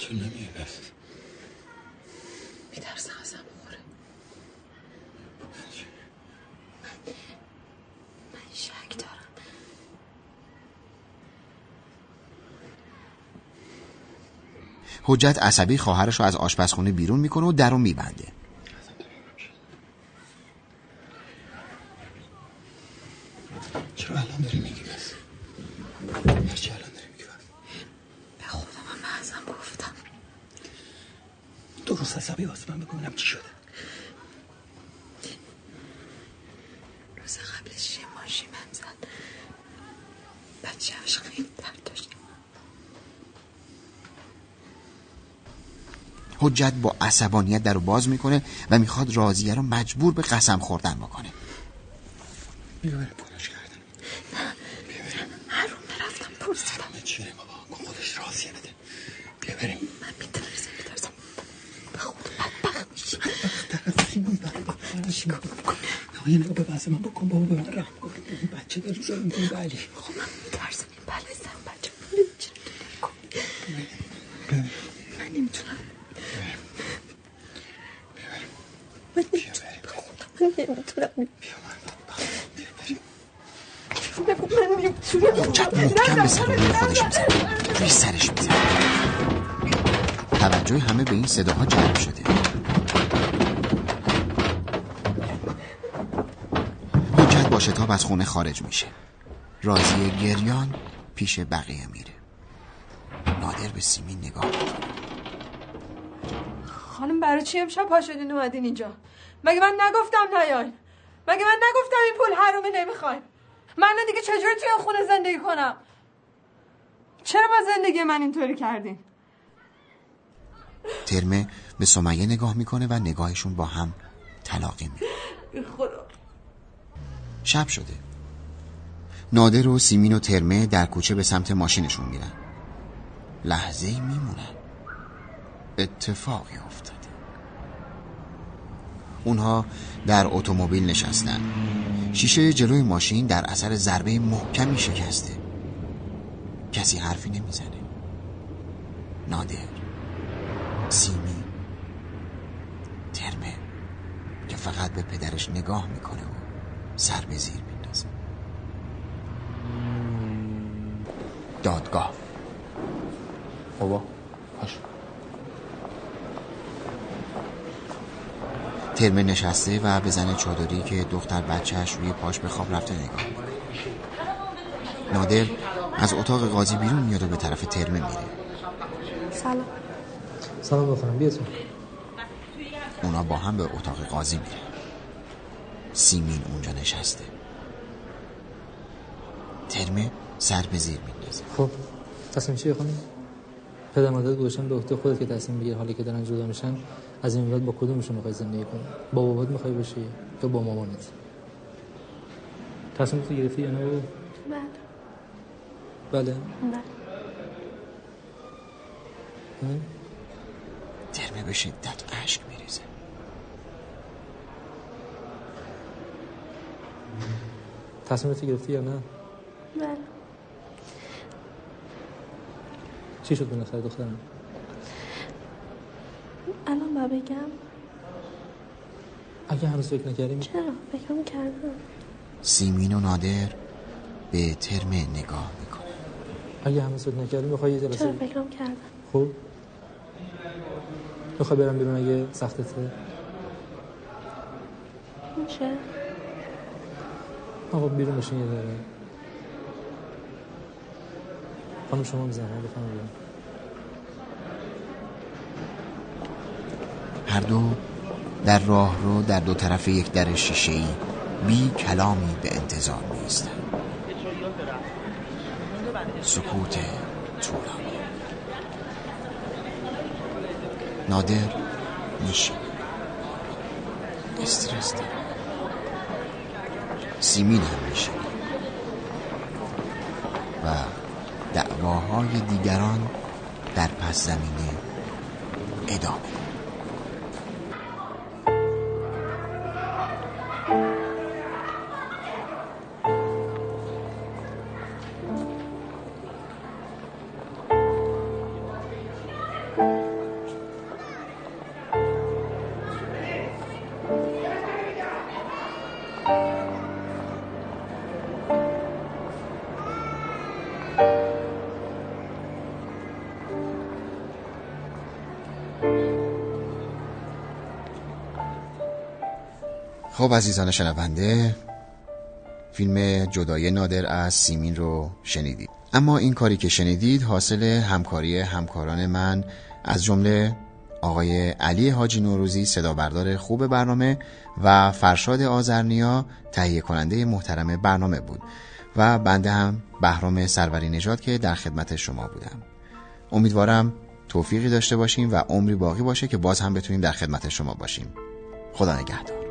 چون بس میترسم ازم بخوره من شک دارم حجت عصبی خواهرش رو از آشپزخونه بیرون می‌کنه و در رو میبنده چرا الان داری میگی بس هرچی الان داری میگی بس به خدا من بعضم گفتم درست حسابی واسه من بگو چی شده روز قبلش یه ماشین بهم زد بچهش خیلی درد داشت حجت با عصبانیت در رو باز می‌کنه و می‌خواد راضیه رو مجبور به قسم خوردن بکنه. بیا بریم پولش کردن. هر رو رفتم پرسیدم همه چی بریم بابا کن خودش راضیه بده. بیا بریم. من میترسم میترسم. به خدا بدبخت میشی. نه یه نگاه به بحث من بکن بابا به من رحم کن. بچه داری زار می‌کنی بلی خب من صداها جلب شده. حجت با شتاب از خونه خارج میشه. راضی گریان پیش بقیه میره. نادر به سیمین نگاه خانم برای چی امشب پا شدین اومدین اینجا؟ مگه من نگفتم نیاین؟ مگه من نگفتم این پول حرومه نمی‌خوایم؟ من دیگه چجوری توی این خونه زندگی کنم؟ چرا با زندگی من اینطوری کردین؟ ترمه به سمیه نگاه می‌کنه و نگاهشون با هم تلاقی می‌کنه خدا. شب شده. نادر و سیمین و ترمه در کوچه به سمت ماشینشون میرن. لحظه ای میمونن. اتفاقی افتاده. اونها در اتومبیل نشستن. شیشه جلوی ماشین در اثر ضربه محکمی شکسته. کسی حرفی نمی‌زنه. نادر. سیمی. ترمه که فقط به پدرش نگاه می‌کنه و سر به زیر میندازه. دادگاه. بابا باش. ترمه نشسته و به زن چادری که دختر بچهش روی پاش به خواب رفته نگاه می‌کنه. نادر از اتاق قاضی بیرون میاد و به طرف ترمه میره. سلام. سلام بخورم بیا تو. اونا با هم به اتاق قاضی میره سیمین اونجا نشسته. ترمه سر به زیر میندازه. خب تصمیم چی بخونیم پدر مادر گوشن به عهده خودت که تصمیم بگیر حالی که دارن جدا میشن از این بعد با کدومشون می‌خوای زندگی کنی؟ با بابات می‌خوای باشی یا با مامانت؟ تصمیم تو گرفتی یا نه بله. بله. ها؟ ترمه به شدت اشک میریزه. تصمیم تو گرفتی یا نه؟ بله. چی شد بالاخره دخترم؟ الان با بگم. اگه هنوز فکر نکردیم چرا؟ فکرم کردم. سیمین و نادر به ترم نگاه می‌کنه. اگه هنوز فکر نکردیم می‌خوای یه چرا؟ فکرم کردم. خب؟ می‌خوای برم بیرون اگه سختته؟ میشه. آقا بیرون بشین یه دقیقه. خانم شما می‌زنه بفهم بیرون هر دو در راه رو در دو طرف یک در شیشه‌ای بی کلامی به انتظار میستن سکوت طولانی. نادر میشه. استرس داره. سیمین هم میشه. و دعواهای دیگران در پس زمینه ادامه. خب عزیزان شنونده فیلم جدای نادر از سیمین رو شنیدید. اما این کاری که شنیدید حاصل همکاری همکاران من از جمله آقای علی حاجی نوروزی صدا بردار خوب برنامه و فرشاد آزرنیا تهیه کننده محترم برنامه بود و بنده هم بهرام سروری نژاد که در خدمت شما بودم. امیدوارم توفیقی داشته باشیم و عمری باقی باشه که باز هم بتونیم در خدمت شما باشیم. خدا نگهدار.